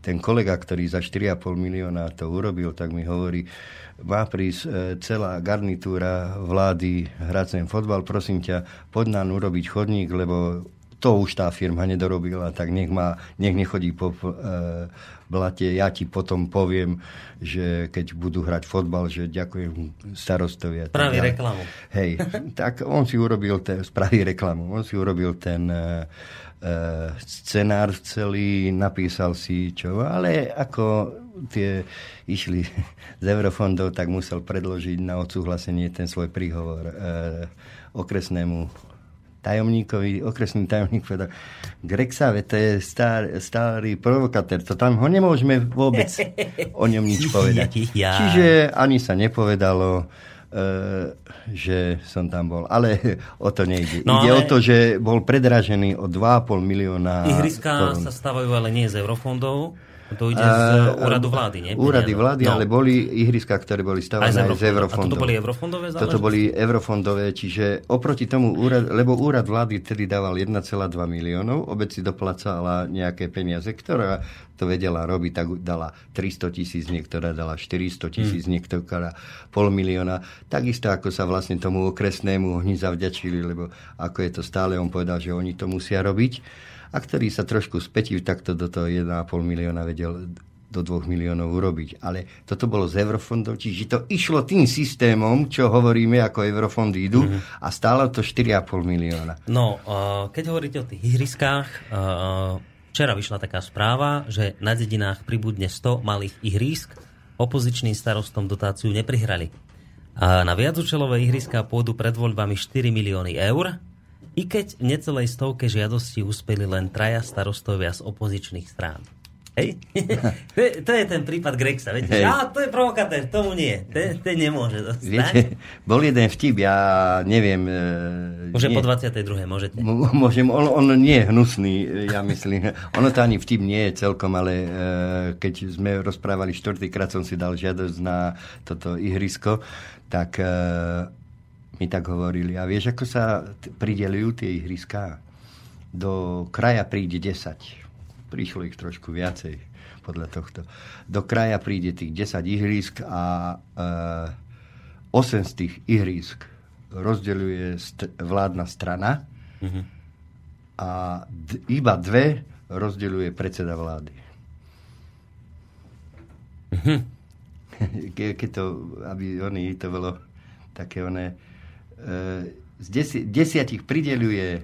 ten kolega, ktorý za 4,5 milióna to urobil, tak mi hovorí, má prísť e, celá garnitúra vlády hrať ten fotbal, prosím ťa, poď nám urobiť chodník, lebo to už tá firma nedorobila, tak nech, má, nech nechodí po e, blate. Ja ti potom poviem, že keď budú hrať fotbal, že ďakujem starostovi. Spraví reklamu. Hej, tak on si urobil ten, spraví reklamu, on si urobil ten e, e, scenár celý, napísal si čo, ale ako tie išli z eurofondov, tak musel predložiť na odsúhlasenie ten svoj príhovor e, okresnému tajomníkovi, okresný tajomník povedal, Grexa, ve, to je star, starý provokatér, to tam ho nemôžeme vôbec <laughs> o ňom nič povedať. Ja. Čiže ani sa nepovedalo, e, že som tam bol. Ale <laughs> o to nejde. No Ide ale- o to, že bol predražený o 2,5 milióna Ihriska korún. sa stavajú ale nie z eurofondov, to ide z úradu vlády, nie? Úrady vlády, No. ale boli ihriska, ktoré boli stavané aj z eurofondov. A toto boli eurofondové Toto záležitosti? boli eurofondové, čiže oproti tomu úrad, lebo úrad vlády vtedy dával 1,2 miliónov, obec si doplácala nejaké peniaze, ktorá to vedela robiť, tak dala 300 tisíc, niektorá dala 400 tisíc, Hmm. niektorá pol milióna. Takisto ako sa vlastne tomu okresnému hni zavďačili, lebo ako je to stále, on povedal, že oni to musia robiť. A ktorý sa trošku spätil, takto do toho 1,5 milióna vedel do 2 miliónov urobiť. Ale toto bolo z eurofondov, čiže to išlo tým systémom, čo hovoríme, ako eurofondy idú, a stálo to 4,5 milióna. No, keď hovoríte o tých ihriskách, včera vyšla taká správa, že na dedinách pribudne 100 malých ihrísk, opozičným starostom dotáciu neprihrali. A na viacúčelové ihriská pôjdu pred voľbami 4 milióny eur, i keď v necelej stovke žiadosti uspeli len traja starostovia z opozičných strán. Hej? <laughs> to, je, to je ten prípad Grexa. Viete, Hej. á, to je provokatér, tomu nie. Ten, ten nemôže dostať. Viete, bol jeden vtip, ja neviem... e, je nie- po 22. môžete. M- Môžem, on, on nie je hnusný, ja myslím. <laughs> Ono to ani vtip nie je celkom, ale e, keď sme rozprávali štvrtýkrát, som si dal žiadosť na toto ihrisko, tak e, mi tak hovorili. A vieš, ako sa t- pridelujú tie ihriská? Do kraja príde 10. Prišlo ich trošku viacej podľa tohto. Do kraja príde tých 10 ihrisk a e, 8 z tých ihrisk rozdeľuje st- vládna strana a d- iba dve rozdeľuje predseda vlády. <laughs> Ke, keď to, aby oni, to bolo také oné, z desi, desiatich prideluje e,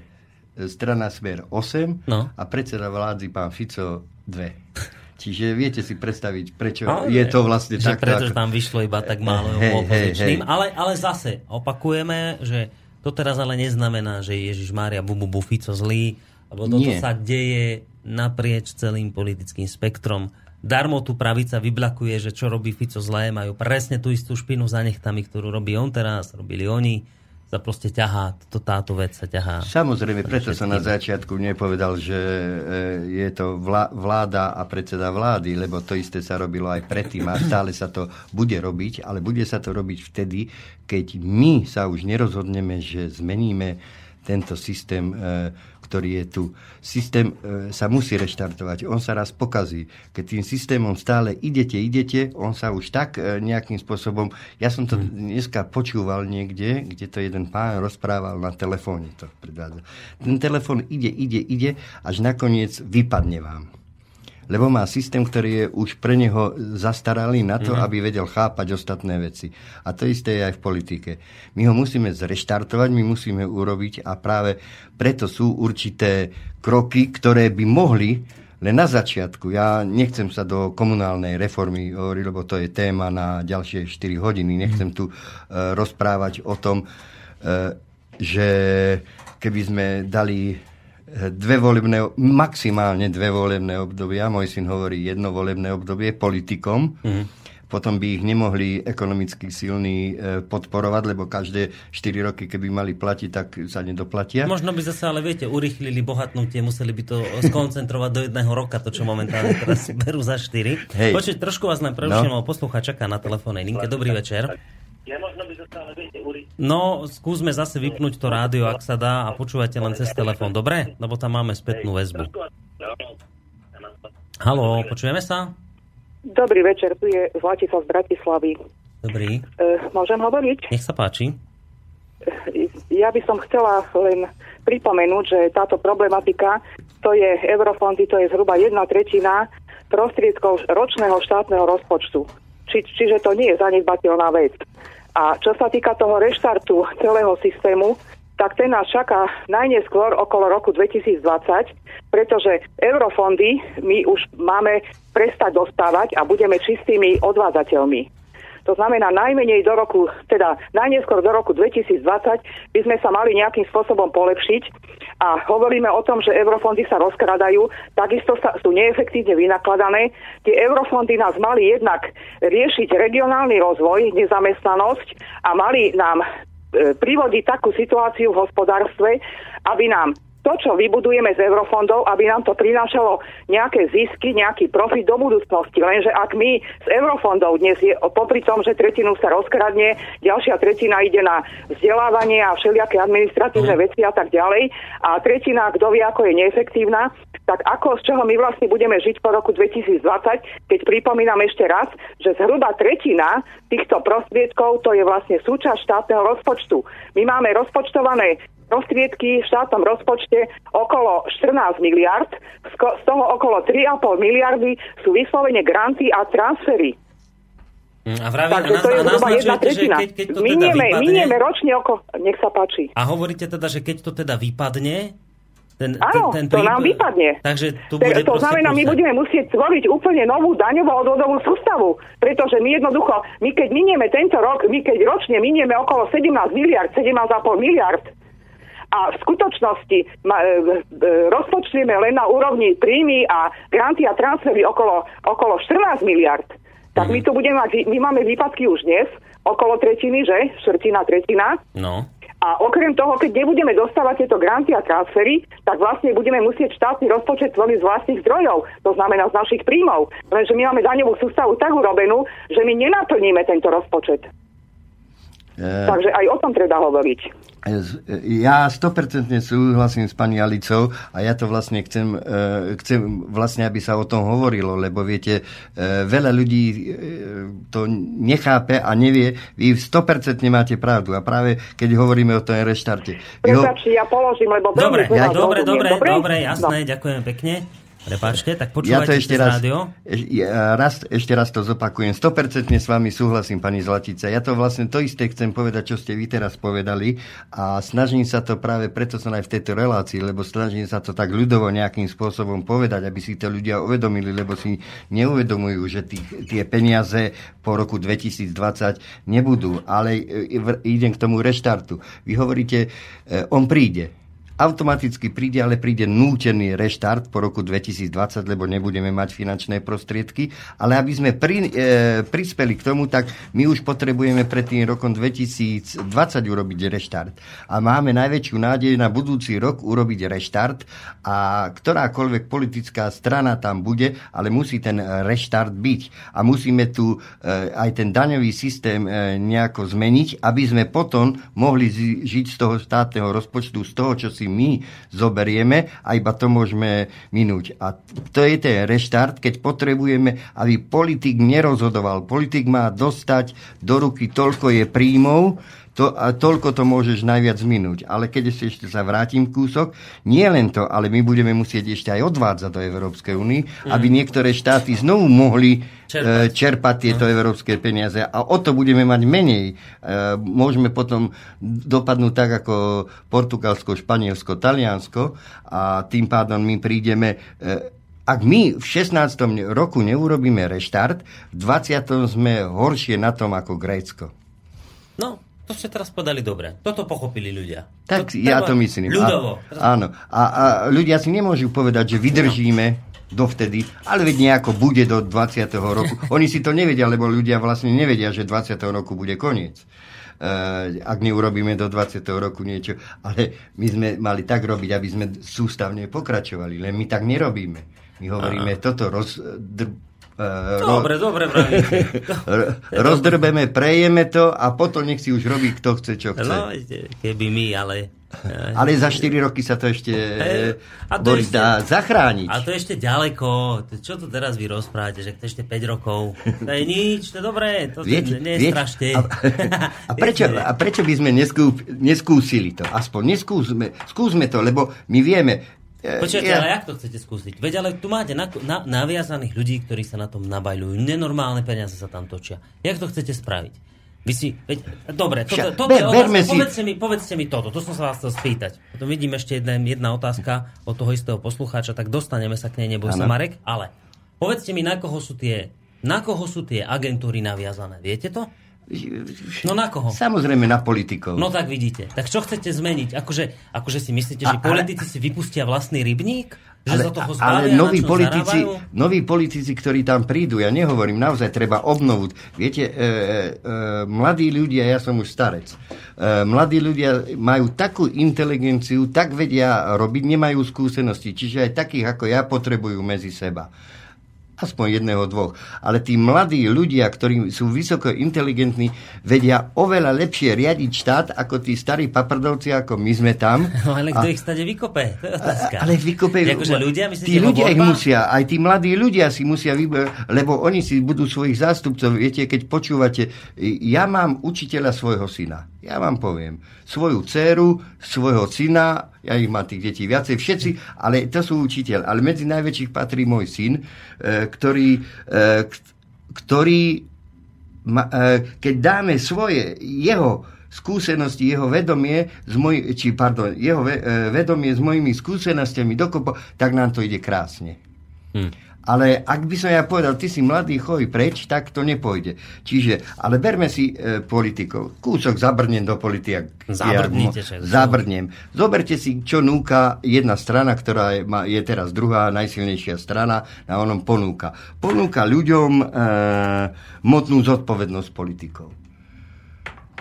strana Smer 8 No. a predseda vlády pán Fico 2. Čiže viete si predstaviť, prečo Ale- je to vlastne že takto. Pretože tam vyšlo iba tak málo Hej, hej, opozičným. hej. Ale, ale zase opakujeme, že to teraz ale neznamená, že Ježiš Mária Bubu Bufico zlý, lebo toto Nie. sa deje naprieč celým politickým spektrom. Darmo tu pravica vyblakuje, že čo robí Fico zlé, majú presne tú istú špinu za nechtami, ktorú robí on teraz, robili oni. Sa proste ťahá, to, táto vec sa ťahá. Samozrejme, preto som na začiatku nepovedal, že e, je to vlá- vláda a predseda vlády, lebo to isté sa robilo aj predtým a stále sa to bude robiť, ale bude sa to robiť vtedy, keď my sa už nerozhodneme, že zmeníme tento systém, e, ktorý je tu. Systém e, sa musí reštartovať, on sa raz pokazí. Keď tým systémom stále idete, idete, on sa už tak e, nejakým spôsobom... Ja som to dneska počúval niekde, kde to jeden pán rozprával na telefóne. To predvádza. Ten telefón ide, ide, ide, až nakoniec vypadne vám lebo má systém, ktorý je už pre neho zastaralý na to, Mhm. aby vedel chápať ostatné veci. A to isté je aj v politike. My ho musíme zreštartovať, my musíme urobiť a práve preto sú určité kroky, ktoré by mohli len na začiatku, ja nechcem sa do komunálnej reformy hovoriť, lebo to je téma na ďalšie 4 hodiny. Nechcem tu e, rozprávať o tom, e, že keby sme dali dve volebné, maximálne dve volebné obdobia, môj syn hovorí jedno volebné obdobie politikom, potom by ich nemohli ekonomicky silní e, podporovať, lebo každé 4 roky, keby mali platiť, tak sa nedoplatia. Možno by zase, ale viete, urychlili bohatnutie, museli by to skoncentrovať do jedného roka, to čo momentálne teraz <laughs> berú za 4. Hej. Počuť, trošku vás len preruším, No. poslucháč čaká na telefónnej linke. Dobrý večer. No, skúsme zase vypnúť to rádio, ak sa dá, a počúvajte len cez telefón, dobre? Lebo tam máme spätnú väzbu. Haló, počujeme sa? Dobrý večer, tu je Zlatislav z Bratislavy. Dobrý, E, môžem hovoriť? nech sa páči. Ja by som chcela len pripomenúť, že táto problematika, to je eurofondy, to je zhruba jedna tretina prostriedkov ročného štátneho rozpočtu. Či, čiže to nie je zanedbateľná vec. A čo sa týka toho reštartu celého systému, tak ten nás čaká najneskôr okolo roku 2020, pretože eurofondy my už máme prestať dostávať a budeme čistými odvádzateľmi. To znamená najmenej do roku, teda najneskôr do roku 2020 by sme sa mali nejakým spôsobom polepšiť a hovoríme o tom, že eurofondy sa rozkradajú, takisto sa, sú neefektívne vynakladané. Tie eurofondy nás mali jednak riešiť regionálny rozvoj, nezamestnanosť a mali nám e, privodiť takú situáciu v hospodárstve, aby nám to, čo vybudujeme z eurofondov, aby nám to prinášalo nejaké zisky, nejaký profit do budúcnosti. Lenže ak my z eurofondov dnes je, popri tom, že tretinu sa rozkradne, ďalšia tretina ide na vzdelávanie a všelijaké administratívne Mhm. veci a tak ďalej, a tretina, kto vie, ako je neefektívna, tak ako, z čoho my vlastne budeme žiť po roku 2020, keď pripomínam ešte raz, že zhruba tretina týchto prostriedkov to je vlastne súčasť štátneho rozpočtu. My máme rozpočtované prostriedky v štátnom rozpočte okolo 14 miliard, z toho okolo 3,5 miliardy sú vyslovene granty a transfery. Mm, A vraví, Takže a, to je zhruba jedna naznačujete, že tretina. keď, keď to teda Minieme, vypadne... minieme ročne okolo... Nech sa páči. A hovoríte teda, že keď to teda vypadne, ten, Áno, ten, ten to nám vypadne. Takže tu Te- bude to proste znamená, my kúsať. budeme musieť tvoriť úplne novú daňovú odvodovú sústavu, pretože my jednoducho, my keď minieme tento rok, my keď ročne minieme okolo 17 miliard, 17,5 miliard, a v skutočnosti ma, e, e, rozpočtujeme len na úrovni príjmy a granty a transfery okolo, okolo 14 miliard, tak Mhm. my tu budeme mať, my máme výpadky už dnes, okolo tretiny, že? Štvrtina, tretina. No. A okrem toho, keď nebudeme dostávať tieto granty a transfery, tak vlastne budeme musieť štátny rozpočet tvoriť z vlastných zdrojov, to znamená z našich príjmov. Lenže my máme daňovú sústavu tak urobenú, že my nenaplníme tento rozpočet. Eh, Takže aj o tom treba hovoriť. Ja 100% súhlasím s pani Alicou a ja to vlastne chcem, eh, chcem vlastne, aby sa o tom hovorilo, lebo viete, veľa ľudí to nechápe a nevie. Vy 100% máte pravdu a práve keď hovoríme o tom reštarte. Vy ho- Prepačte, ja položím, lebo Dobre, ja, dobre, rozumiem. dobre, dobre, jasné, No. ďakujem pekne. Prepáčte, tak Ja to počúvajte ešte cez raz, rádio. eš- ja raz, ešte raz to zopakujem. 100% s vami súhlasím, pani Zlatica. Ja to vlastne to isté chcem povedať, čo ste vy teraz povedali a snažím sa to práve preto som aj v tejto relácii, lebo snažím sa to tak ľudovo nejakým spôsobom povedať, aby si to ľudia uvedomili, lebo si neuvedomujú, že tých, tie peniaze po roku 2020 nebudú. Ale e, v- idem k tomu reštartu. Vy hovoríte, e, on príde automaticky príde, ale príde nútený reštart po roku 2020, lebo nebudeme mať finančné prostriedky. Ale aby sme pri, e, prispeli k tomu, tak my už potrebujeme pred tým rokom 2020 urobiť reštart. A máme najväčšiu nádej na budúci rok urobiť reštart a ktorákoľvek politická strana tam bude, ale musí ten reštart byť. A musíme tu e, aj ten daňový systém e, nejako zmeniť, aby sme potom mohli zi- žiť z toho štátneho rozpočtu, z toho, čo si my zoberieme a iba to môžeme minúť. A to je ten reštart, keď potrebujeme, aby politik nerozhodoval. Politik má dostať do ruky toľko je príjmov, to, a toľko to môžeš najviac minúť. Ale keď ešte, ešte sa vrátim kúsok, nie len to, ale my budeme musieť ešte aj odvádzať do Európskej únie, Mhm. aby niektoré štáty znovu mohli Čerpať. čerpať, čerpať tieto európske peniaze a o to budeme mať menej. E, Môžeme potom dopadnúť tak ako Portugalsko, Španielsko, Taliansko a tým pádom my prídeme e, ak my v 16. roku neurobíme reštart, v 20. sme horšie na tom ako Grécko. No, to ste teraz podali dobre. Toto pochopili ľudia. Tak to ja to myslím. Ľudovo. A, áno. A, a ľudia si nemôžu povedať, že vydržíme dovtedy, ale veď nejako bude do 20. roku. <laughs> Oni si to nevedia, lebo ľudia vlastne nevedia, že 20. roku bude koniec. Uh, ak neurobíme do 20. roku niečo. Ale my sme mali tak robiť, aby sme sústavne pokračovali. Len my tak nerobíme. My hovoríme Aha. toto roz, dr, Dobre, dobre, vravíte. <laughs> ro- rozdrbeme, prejeme to a potom nech si už robí, kto chce, čo chce. No, keby my, ale... Ale za 4 roky sa to ešte Hej, a Boris dá zachrániť. A to ešte ďaleko. To- Čo tu teraz vy rozprávate, že to ešte 5 rokov? To je nič, to je dobré. To Viete- nie viete- strašte. A, a, prečo, <laughs> a prečo by sme neskú, neskúsili to? Aspoň neskúsme, skúsme to, lebo my vieme... e, Počujete, ja- ale jak to chcete skúsiť? Veď ale tu máte na, na, naviazaných ľudí, ktorí sa na tom nabajľujú. Nenormálne peniaze sa tam točia. Jak to chcete spraviť? Vy si, veď, dobre, toto, Však, toto je otázka. si- Povedzte, mi, povedzte mi toto, to som sa vás chcel spýtať. Potom vidím ešte jedna, jedna otázka od toho istého poslucháča, tak dostaneme sa k nej, neboj sa. Marek, ale povedzte mi, na koho sú tie Na koho sú tie agentúry naviazané? Viete to? No na koho? Samozrejme na politikov. No tak vidíte. Tak čo chcete zmeniť? Akože, akože si myslíte, že A- politici si vypustia vlastný rybník? Že ale, sa toho ale zbavia, noví na čom politici, zarábajú? noví politici, ktorí tam prídu, ja nehovorím, naozaj treba obnovu. Viete, e, e, mladí ľudia, ja som už starec, e, mladí ľudia majú takú inteligenciu, tak vedia robiť, nemajú skúsenosti, čiže aj takých ako ja potrebujú medzi seba. Aspoň jedného, dvoch. Ale tí mladí ľudia, ktorí sú vysoko inteligentní, vedia oveľa lepšie riadiť štát ako tí starí paprdovci, ako my sme tam. <laughs> No ale kto A- ich stade vykope? To je otázka. ale vykope... Akože ľudia, myslíte, tí ľudia ich musia, aj tí mladí ľudia si musia vybrať, lebo oni si budú svojich zástupcov. Viete, keď počúvate, ja mám učiteľa svojho syna. Ja vám poviem, svoju dceru, svojho syna, ja ich mám tých detí viacej, všetci, ale to sú učiteľ. Ale medzi najväčších patrí môj syn, e, ktorý, e, ktorý e, keď dáme svoje, jeho skúsenosti, jeho vedomie, z moj, či pardon, jeho ve, vedomie s mojimi skúsenostiami dokopo, tak nám to ide krásne. Hm. Ale ak by som ja povedal, ty si mladý, choj preč, tak to nepôjde. Čiže, ale berme si e, politikov. Kúsok zabrnem do politik. Zabrdnite, ja, Zabrnem. Zoberte si, čo núka jedna strana, ktorá je, má- je teraz druhá najsilnejšia strana, a onom ponúka. Ponúka ľuďom e, motnú zodpovednosť politikov.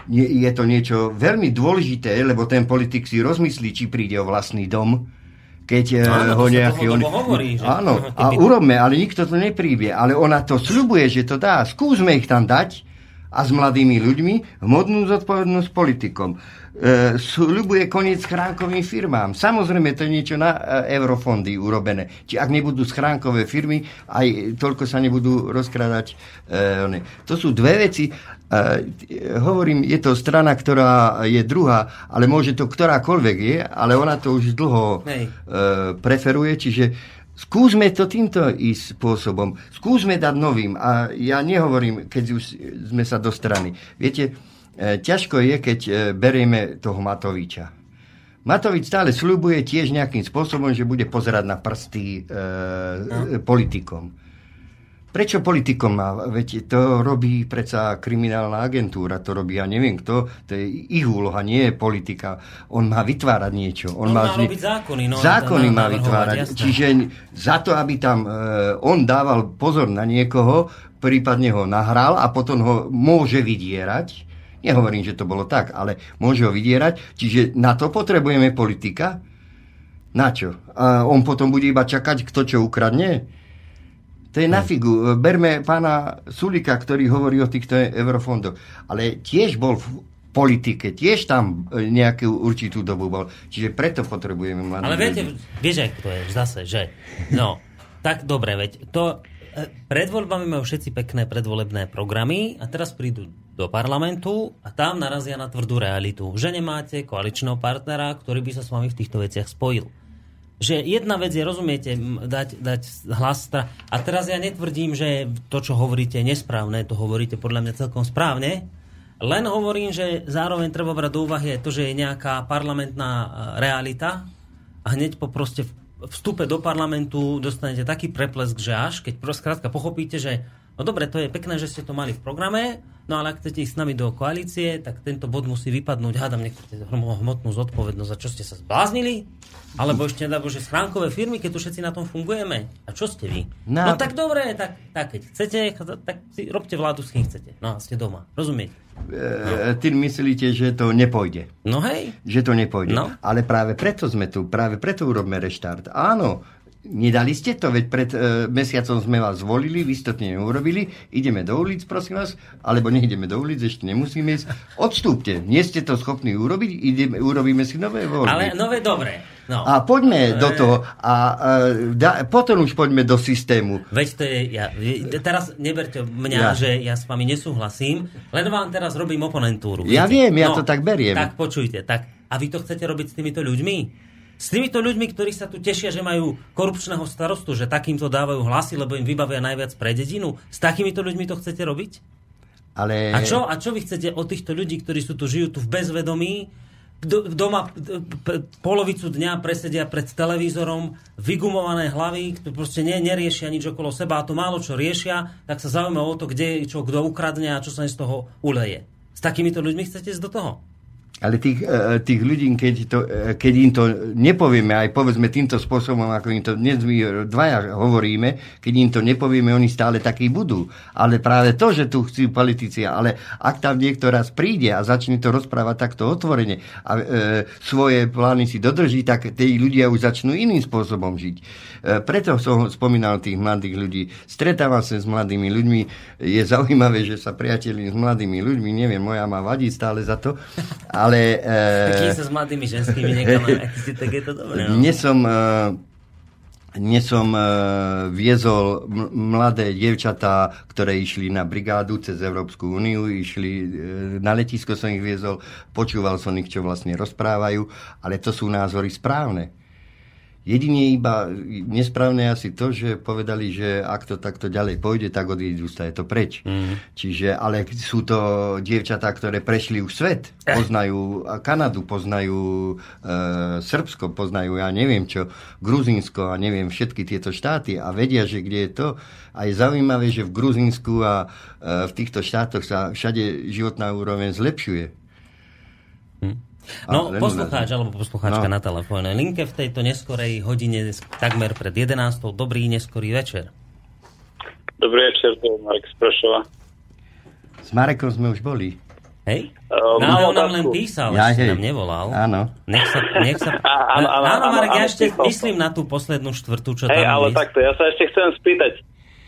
Je, je to niečo veľmi dôležité, lebo ten politik si rozmyslí, či príde o vlastný dom, keď Áno, to ho nejaký... dlhodobo hovorí, že- Áno, a urobme, ale nikto to nepríde. Ale ona to sľubuje, že to dá. Skúsme ich tam dať a s mladými ľuďmi hmotnú zodpovednosť politikom. E, sľubuje koniec schránkovým firmám. Samozrejme, to je niečo na e, eurofondy urobené. Či ak nebudú schránkové firmy, aj toľko sa nebudú rozkrádať. E, to sú dve veci. Hovorím, je to strana, ktorá je druhá, ale môže to ktorákoľvek je, ale ona to už dlho Hej. preferuje, čiže skúsme to týmto spôsobom. Skúsme dať novým. A ja nehovorím, keď už sme sa do strany. Viete, ťažko je, keď e, berieme toho Matoviča. Matovič stále sľubuje tiež nejakým spôsobom, že bude pozerať na prsty e, no. politikom. Prečo politikom má? Veď to robí predsa kriminálna agentúra, to robí ja neviem kto, to je ich úloha, nie je politika. On má vytvárať niečo. On, On má zni- robiť zákony, no, zákony má vytvárať. jasné. Čiže za to, aby tam e, on dával pozor na niekoho, prípadne ho nahral a potom ho môže vydierať, Nehovorím, že to bolo tak, ale môže ho vydierať. Čiže na to potrebujeme politika? Na čo? A on potom bude iba čakať, kto čo ukradne? To je na figu. Berme pána Sulika, ktorý hovorí o týchto eurofondoch. Ale tiež bol v politike, tiež tam e, nejakú určitú dobu bol. Čiže preto potrebujeme mladých Ale viete, vieš, ak to je zase, že... No, tak dobre, veď to... e, Pred voľbami majú všetci pekné predvolebné programy a teraz prídu do parlamentu a tam narazia na tvrdú realitu, že nemáte koaličného partnera, ktorý by sa s vami v týchto veciach spojil. Že jedna vec je, rozumiete, dať, dať hlas A teraz ja netvrdím, že to, čo hovoríte, je nesprávne, to hovoríte podľa mňa celkom správne, len hovorím, že zároveň treba brať do úvahy to, že je nejaká parlamentná e, realita a hneď po proste vstupe do parlamentu dostanete taký preplesk, že až, keď proste skrátka pochopíte, že no dobre, to je pekné, že ste to mali v programe, no ale ak chcete ísť s nami do koalície, tak tento bod musí vypadnúť, hádam, nechcete hmotnú zodpovednosť, a čo ste sa zbláznili? Alebo ešte nedá Bože schránkové firmy, keď tu všetci na tom fungujeme. A čo ste vy? No. No, tak dobre, tak, tak keď chcete, tak si robte vládu s kým chcete. No a ste doma. Rozumiete? E, tým myslíte, že to nepôjde. No hej. Že to nepôjde. No. Ale práve preto sme tu, práve preto urobme reštart. Áno, nedali ste to, veď pred e, mesiacom sme vás zvolili, vy ste to neurobili, ideme do ulic, prosím vás, alebo neideme do ulic, ešte nemusíme ísť. Odstúpte, nie ste to schopní urobiť, ideme, urobíme si nové voľby. Ale nové dobre. No. A poďme do E, toho a, a da, potom už poďme do systému. Veď to je, ja, teraz neberte mňa, Ja. že ja s vami nesúhlasím, len vám teraz robím oponentúru. Ja viete? viem, ja to tak beriem. Tak počujte, tak a vy to chcete robiť s týmito ľuďmi? S týmito ľuďmi, ktorí sa tu tešia, že majú korupčného starostu, že takýmto dávajú hlasy, lebo im vybavia najviac pre dedinu. S takýmito ľuďmi to chcete robiť? Ale... A čo, a čo vy chcete od týchto ľudí, ktorí sú tu, žijú tu v bezvedomí, do- doma polovicu dňa presedia pred televízorom, vygumované hlavy, ktoré proste ne, neriešia nič okolo seba a to málo čo riešia, tak sa zaujímajú o to, kde čo kto ukradne a čo sa z toho uleje. S takýmito ľuďmi chcete ísť do toho? Ale tých, e, tých ľudí, keď, to, e, keď im to nepovieme, aj povedzme týmto spôsobom, ako im to dnes my dvaja hovoríme, keď im to nepovieme, oni stále takí budú. Ale práve to, že tu chcú politici, ale ak tam niekto raz príde a začne to rozprávať takto otvorene a e, svoje plány si dodrží, tak tí ľudia už začnú iným spôsobom žiť. E, preto som spomínal tých mladých ľudí. Stretávam sa s mladými ľuďmi. Je zaujímavé, že sa priateľím s mladými ľuďmi. Neviem, moja ma vadí stále za to. Ale... Kým E, sa s mladými ženskými niekam <laughs> tak je to dobré. No? dnes som, eh, dnes som eh, viezol mladé dievčatá, ktoré išli na brigádu cez Európsku úniu, išli eh, na letisko som ich viezol, počúval som ich, čo vlastne rozprávajú, ale to sú názory správne. Jedine iba nesprávne asi to, že povedali, že ak to takto ďalej pôjde, tak odídu sa je to preč. Mm. Čiže, ale sú to dievčatá, ktoré prešli už svet. Poznajú Kanadu, poznajú e, Srbsko, poznajú ja neviem čo, Gruzínsko a neviem všetky tieto štáty a vedia, že kde je to. A je zaujímavé, že v Gruzínsku a e, v týchto štátoch sa všade životná úroveň zlepšuje. No, poslucháč alebo poslucháčka No. na telefónnej linke v tejto neskorej hodine takmer pred 11. Dobrý neskorý večer. Dobrý večer, to je Marek z Prešova. S Marekom sme už boli. Hej? Uh, No, on nám len písal, Ja, ešte nám nevolal. Áno. Nech sa... Nech sa... <laughs> áno, áno, áno, Marek, ja áno, ešte písal som. myslím na tú poslednú štvrtú, čo Hej, tam ale takto, ja sa ešte chcem spýtať.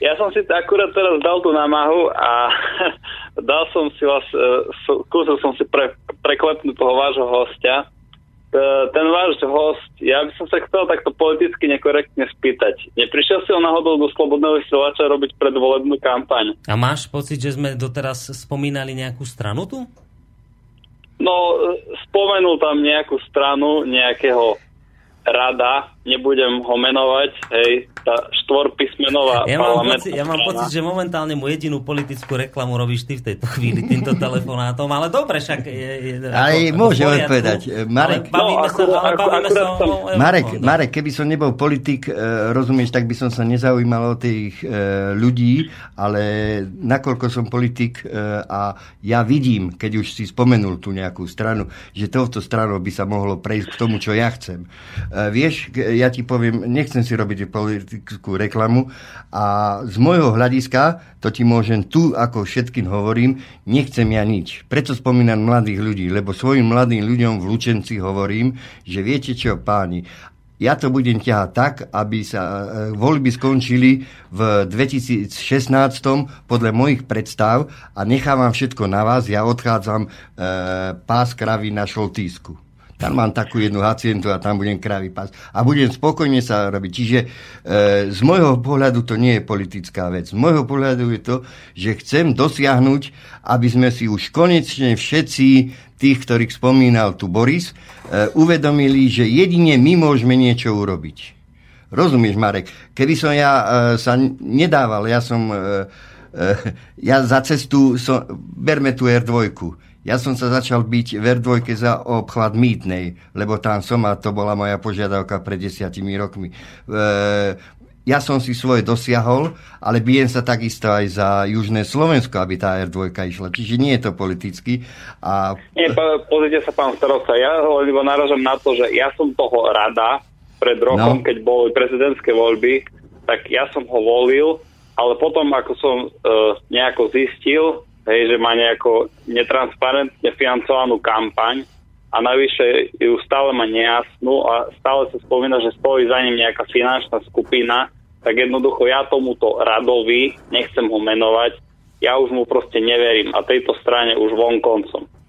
Ja som si akurát teraz dal tú námahu a <laughs> dal som si vás, e, skúsil som si pre, preklepnúť toho vášho hostia. T- Ten váš host, ja by som sa chcel takto politicky nekorektne spýtať. Neprišiel si ho náhodou do Slobodného vysielača robiť predvolebnú kampaň? A máš pocit, že sme doteraz spomínali nejakú stranu tu? No, e, spomenul tam nejakú stranu, nejakého rada, nebudem ho menovať, hej, tá štvorpísmenová Ja mám, parlamentná pocit, ja mám pocit, že momentálne mu jedinú politickú reklamu robíš ty v tejto chvíli týmto telefonátom, ale dobre, však je, je Aj ako- môže poriadku. odpovedať. E, Marek, Ale bavíme sa, ale bavíme sa o, o Marek, keby som nebol politik, e, rozumieš, tak by som sa nezaujímal o tých e, ľudí, ale nakoľko som politik e, a ja vidím, keď už si spomenul tú nejakú stranu, že touto stranou by sa mohlo prejsť k tomu, čo ja chcem. E, vieš, ja ti poviem, nechcem si robiť politickú reklamu a z môjho hľadiska, to ti môžem tu, ako všetkým hovorím, nechcem ja nič. Preto spomínam mladých ľudí, lebo svojim mladým ľuďom v Lučenci hovorím, že viete čo, páni, ja to budem ťahať tak, aby sa e, voľby skončili v 2016 podľa mojich predstav a nechávam všetko na vás. Ja odchádzam e, pás kravy na šoltísku. Tam mám takú jednu hacientu a tam budem kravý pás. A budem spokojne sa robiť. Čiže e, z môjho pohľadu to nie je politická vec. Z môjho pohľadu je to, že chcem dosiahnuť, aby sme si už konečne všetci tých, ktorých spomínal tu Boris, e, uvedomili, že jedine my môžeme niečo urobiť. Rozumieš, Marek? Keby som ja e, sa nedával, ja som... E, e, ja za cestu, som, berme tu R2. Ja som sa začal byť v R2 za obchvat mýtnej, lebo tam som a to bola moja požiadavka pred desiatimi rokmi. E, ja som si svoje dosiahol, ale bijem sa takisto aj za Južné Slovensko, aby tá R2 išla. Čiže nie je to politicky. A Nie, po- pozrite sa, pán starosta, ja len iba naražam na to, že ja som toho rada pred rokom, No. keď boli prezidentské voľby, tak ja som ho volil, ale potom, ako som e, nejako zistil, hej, že má nejako netransparentne financovanú kampaň a navyše ju stále má nejasnú a stále sa spomína, že stojí za ním nejaká finančná skupina, tak jednoducho ja tomuto radovi, nechcem ho menovať, ja už mu proste neverím a tejto strane už vonkoncom.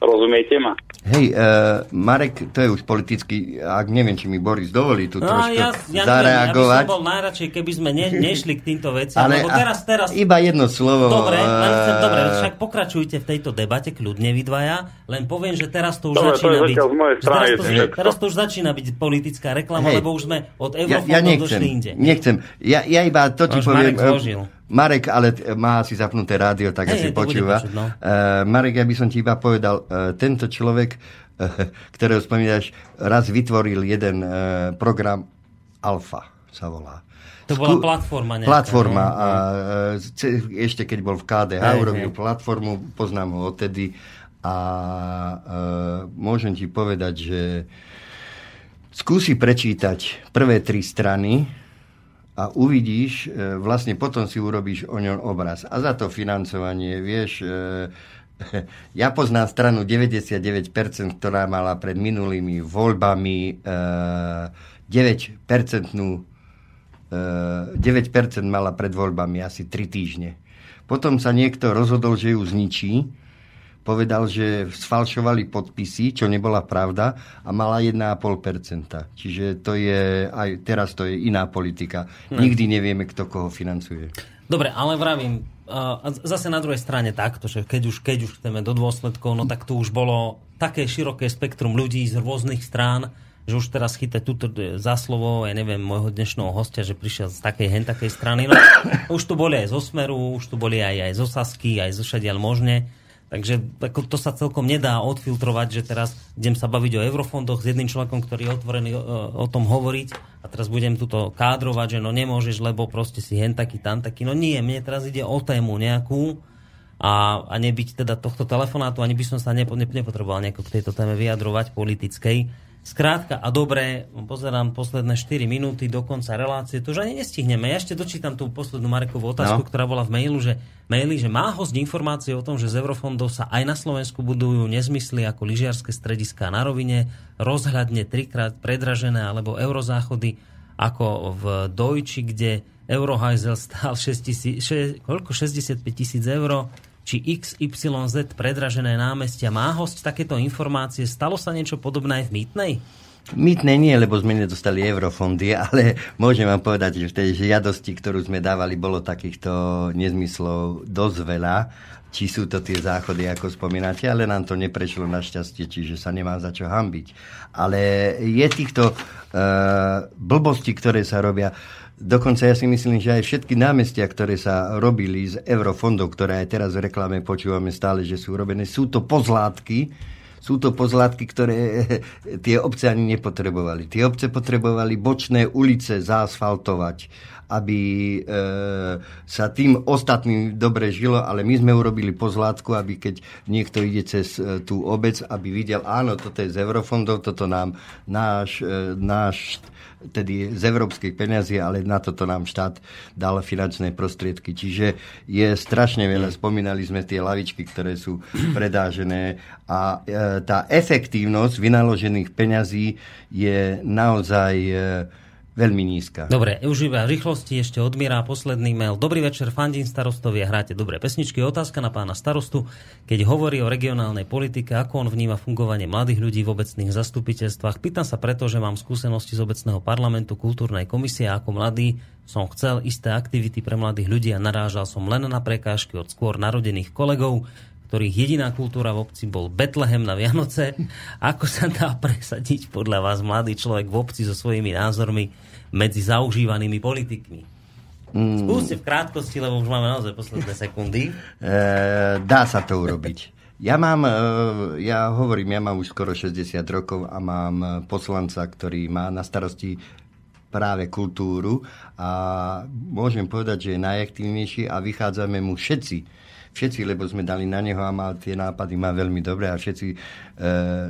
Rozumiete ma? Hej, uh, Marek, to je už politicky, ak neviem, či mi Boris dovolí tu No, trošku ja, ja zareagovať. Neviem, ja by som bol najradšej, keby sme ne, nešli k týmto veciam, ale lebo teraz, teraz... iba jedno slovo. Dobre, len chcem, dobre, však pokračujte v tejto debate, kľudne vy dvaja, len poviem, že teraz to už Dobre, to začína byť... zatiaľ z mojej strany teraz, to, teraz to už začína byť politická reklama, Hej. lebo už sme od ja, eurofondov ja došli nechcem, inde. nechcem. Ja, ja iba to ti poviem. Marek eh, zložil. Marek, ale t- má asi zapnuté rádio, tak Hej, asi počúva. počuť, no. Uh, Marek, ja by som ti iba povedal, uh, tento človek, uh, ktorého spomínaš, raz vytvoril jeden uh, program Alfa, sa volá. To bola platforma nejaká, Platforma. no, A, ce- ešte keď bol v KDH, Hej, urobil hej. platformu, poznám ho odtedy a uh, môžem ti povedať, že skúsi prečítať prvé tri strany a uvidíš, e, vlastne potom si urobíš o ňom obraz. A za to financovanie, vieš, e, <laughs> ja poznám stranu 99%, ktorá mala pred minulými voľbami e, 9%, e, 9% mala pred voľbami asi 3 týždne. Potom sa niekto rozhodol, že ju zničí, povedal, že sfalšovali podpisy, čo nebola pravda a mala 1,5%. Čiže to je, aj teraz to je iná politika. No. Nikdy nevieme, kto koho financuje. Dobre, ale vravím, a zase na druhej strane takto, že keď už, keď už chceme do dôsledkov, no tak tu už bolo také široké spektrum ľudí z rôznych strán, že už teraz chytá túto za slovo, ja neviem, môjho dnešného hostia, že prišiel z takej hen takej strany. No, už tu boli aj zo Smeru, už tu boli aj, aj zo Sasky, aj zo Šadiaľ možne. Takže ako, to sa celkom nedá odfiltrovať, že teraz idem sa baviť o eurofondoch s jedným človekom, ktorý je otvorený o, o tom hovoriť a teraz budem tuto kádrovať, že no nemôžeš, lebo proste si hen taký, tam taký. No nie, mne teraz ide o tému nejakú a, a nebyť teda tohto telefonátu, ani by som sa nepo, nepotreboval nejako k tejto téme vyjadrovať politickej. Skrátka a dobre, pozerám posledné 4 minúty do konca relácie, to už ani nestihneme. Ja ešte dočítam tú poslednú Marekovú otázku, No. ktorá bola v mailu, že, maili, že má host informácie o tom, že z eurofondov sa aj na Slovensku budujú nezmysly ako lyžiarske strediská na rovine, rozhľadne trikrát predražené alebo eurozáchody ako v Dojči, kde Euroheisel stál 6 tisí- še- koľko? 65 tisíc eur, či XYZ predražené námestia. Má host takéto informácie? Stalo sa niečo podobné aj v Mýtnej? Mýtne nie, lebo sme nedostali eurofondy, <laughs> ale môžem vám povedať, že v tej žiadosti, ktorú sme dávali, bolo takýchto nezmyslov dosť veľa. Či sú to tie záchody, ako spomínate, ale nám to neprešlo našťastie, čiže sa nemá za čo hambiť. Ale je týchto uh, blbostí, ktoré sa robia, Dokonca ja si myslím, že aj všetky námestia, ktoré sa robili z eurofondov, ktoré aj teraz v reklame počúvame stále, že sú robené, sú to pozlátky, sú to pozlátky, ktoré <laughs> tie obce ani nepotrebovali. Tie obce potrebovali bočné ulice zaasfaltovať, aby e, sa tým ostatným dobre žilo, ale my sme urobili pozlátku, aby keď niekto ide cez e, tú obec, aby videl, áno, toto je z eurofondov, toto nám náš, e, náš tedy z európskych peniazí, ale na toto nám štát dal finančné prostriedky. Čiže je strašne veľa. Spomínali sme tie lavičky, ktoré sú predážené a e, tá efektívnosť vynaložených peňazí je naozaj e, veľmi nízka. Dobre, už iba v rýchlosti ešte odmierá posledný mail. Dobrý večer, fandín starostovi a hráte dobré pesničky. Otázka na pána starostu. Keď hovorí o regionálnej politike, ako on vníma fungovanie mladých ľudí v obecných zastupiteľstvách? Pýtam sa preto, že mám skúsenosti z obecného parlamentu, kultúrnej komisie a ako mladý som chcel isté aktivity pre mladých ľudí a narážal som len na prekážky od skôr narodených kolegov, ktorých jediná kultúra v obci bol Betlehem na Vianoce. Ako sa dá presadiť podľa vás mladý človek v obci so svojimi názormi medzi zaužívanými politikmi? Mm. Skúste v krátkosti, lebo už máme naozaj posledné sekundy. <laughs> E, dá sa to urobiť. Ja mám, e, ja hovorím, ja mám už skoro 60 rokov a mám e, poslanca, ktorý má na starosti práve kultúru a môžem povedať, že je najaktívnejší a vychádzame mu všetci všetci, lebo sme dali na neho a má, tie nápady má veľmi dobré a všetci e,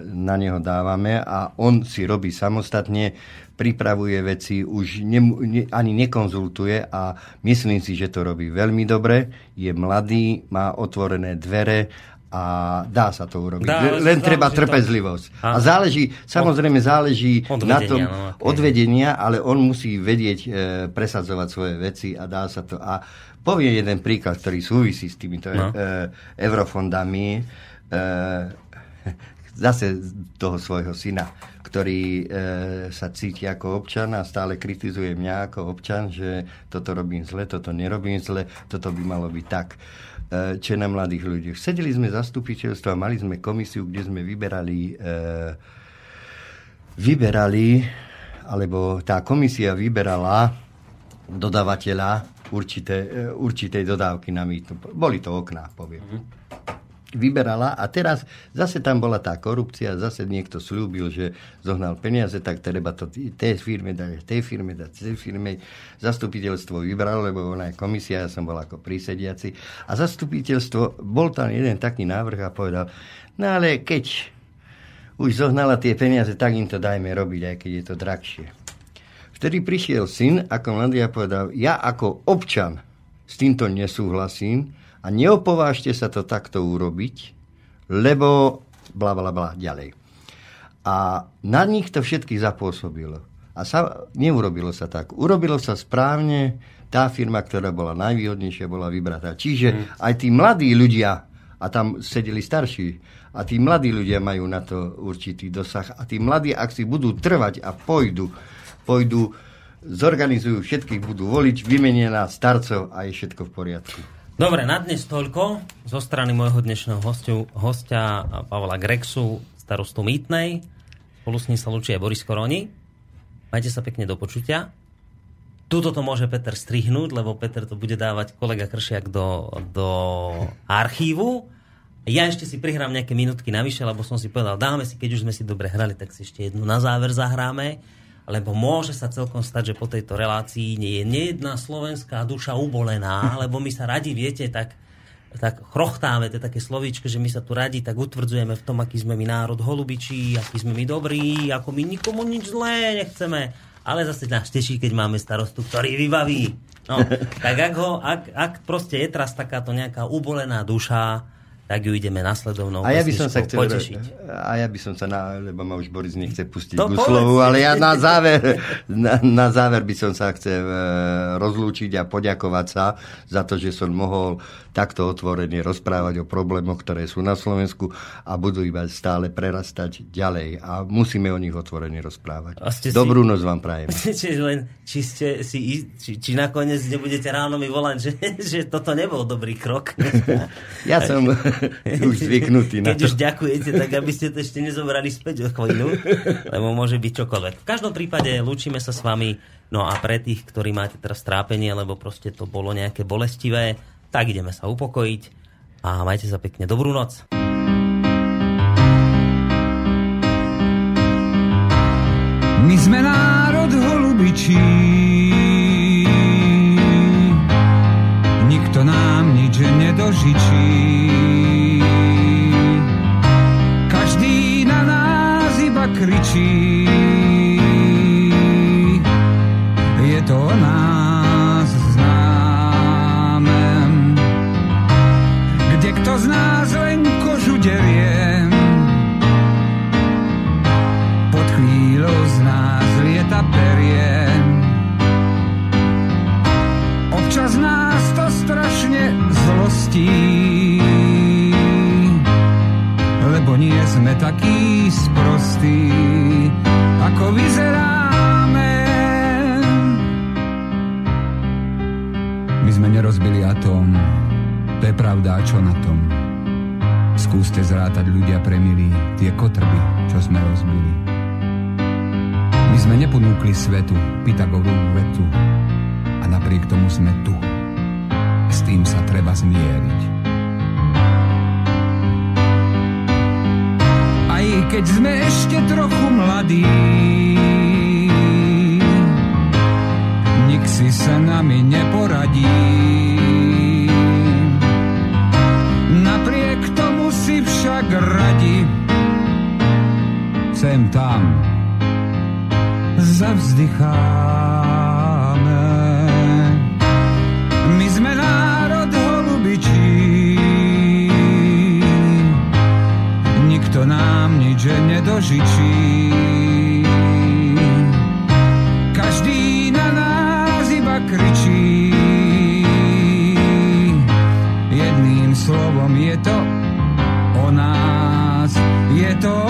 na neho dávame a on si robí samostatne, pripravuje veci, už ne, ne, ani nekonzultuje a myslím si, že to robí veľmi dobre, je mladý, má otvorené dvere a dá sa to urobiť. Dá, Len treba to- trpezlivosť. A záleží, samozrejme záleží Od na tom no, ok. od vedenia, ale on musí vedieť e, presadzovať svoje veci a dá sa to. A poviem jeden príklad, ktorý súvisí s týmito No. e, eurofondami. E, <laughs> zase toho svojho syna, ktorý e, sa cíti ako občan a stále kritizuje mňa ako občan, že toto robím zle, toto nerobím zle, toto by malo byť tak. E, čo je na mladých ľuďoch. Sedeli sme v zastupiteľstve a mali sme komisiu, kde sme vyberali e, vyberali, alebo tá komisia vyberala dodavateľa určité, e, určitej dodávky na mýtnu. Boli to okná, poviem. Vyberala a teraz zase tam bola tá korupcia, zase niekto slúbil, že zohnal peniaze, tak treba to tej firme dať, tej firme dať, tej firme. Zastupiteľstvo vybralo, lebo ona je komisia, ja som bol ako prísediaci. A zastupiteľstvo, bol tam jeden taký návrh a povedal, no ale keď už zohnala tie peniaze, tak im to dajme robiť, aj keď je to drahšie. Vtedy prišiel syn ako mladý a povedal, ja ako občan s týmto nesúhlasím, a neopovážte sa to takto urobiť, lebo bla bla bla ďalej. A na nich to všetkých zapôsobilo. A sa, neurobilo sa tak. Urobilo sa správne, tá firma, ktorá bola najvýhodnejšia, bola vybratá. Čiže mm. aj tí mladí ľudia, a tam sedeli starší, a tí mladí ľudia majú na to určitý dosah. A tí mladí, ak si budú trvať a pôjdu, pôjdu, zorganizujú všetkých, budú voliť, vymenia na starcov a je všetko v poriadku. Dobre, na dnes toľko zo strany môjho dnešného hostiu, hostia Pavla Grexu, starostu Mýtnej. Spolu s ním sa lučí aj Boris Koroni. Majte sa pekne do počutia. Tuto to môže Peter strihnúť, lebo Peter to bude dávať kolega Kršiak do, do archívu. Ja ešte si prihrám nejaké minútky navyše, lebo som si povedal, dáme si, keď už sme si dobre hrali, tak si ešte jednu na záver zahráme lebo môže sa celkom stať, že po tejto relácii nie je nejedná slovenská duša ubolená, lebo my sa radi, viete, tak, tak chrochtáme, to také slovíčko, že my sa tu radi tak utvrdzujeme v tom, aký sme my národ holubičí, aký sme my dobrí, ako my nikomu nič zlé nechceme, ale zase nás teší, keď máme starostu, ktorý vybaví. No, tak ak, ho, ak, ak proste je teraz takáto nejaká ubolená duša, tak ju ideme nasledovnou a ja by som sa chcel, potešiť. A ja by som sa, na, lebo ma už Boris nechce pustiť to slovu, ale ja na záver, na, na záver by som sa chcel e, rozlúčiť a poďakovať sa za to, že som mohol takto otvorene rozprávať o problémoch, ktoré sú na Slovensku a budú iba stále prerastať ďalej a musíme o nich otvorene rozprávať. Dobrú si, noc vám prajem. <laughs> Či, len, či, ste si, či, či nakoniec nebudete ráno mi volať, že, že toto nebol dobrý krok. ja som <laughs> <laughs> už zvyknutý na Keď to. už ďakujete, tak aby ste to ešte nezobrali späť o chvíľu, lebo môže byť čokoľvek. V každom prípade lúčime sa s vami, no a pre tých, ktorí máte teraz trápenie, lebo proste to bolo nejaké bolestivé, tak ideme sa upokojiť a majte sa pekne. Dobrú noc. My sme národ holubičí, nikto nám nič nedožičí. Kričí. Je to o nás známe. Kde kto z nás len kožu derie, takí sprostí, ako vyzeráme. My sme nerozbili atóm, to je pravda, čo na tom? Skúste zrátať ľudia premilí tie kotrby, čo sme rozbili. My sme neponúkli svetu Pythagorovú vetu a napriek tomu sme tu. S tým sa treba zmieriť. Keď sme ešte trochu mladí. Nik si sa nami neporadí. Napriek tomu si však radi sem tam zavzdychám. že nedožičí. Každý na nás iba kričí, jedným slovom je to o nás, je to o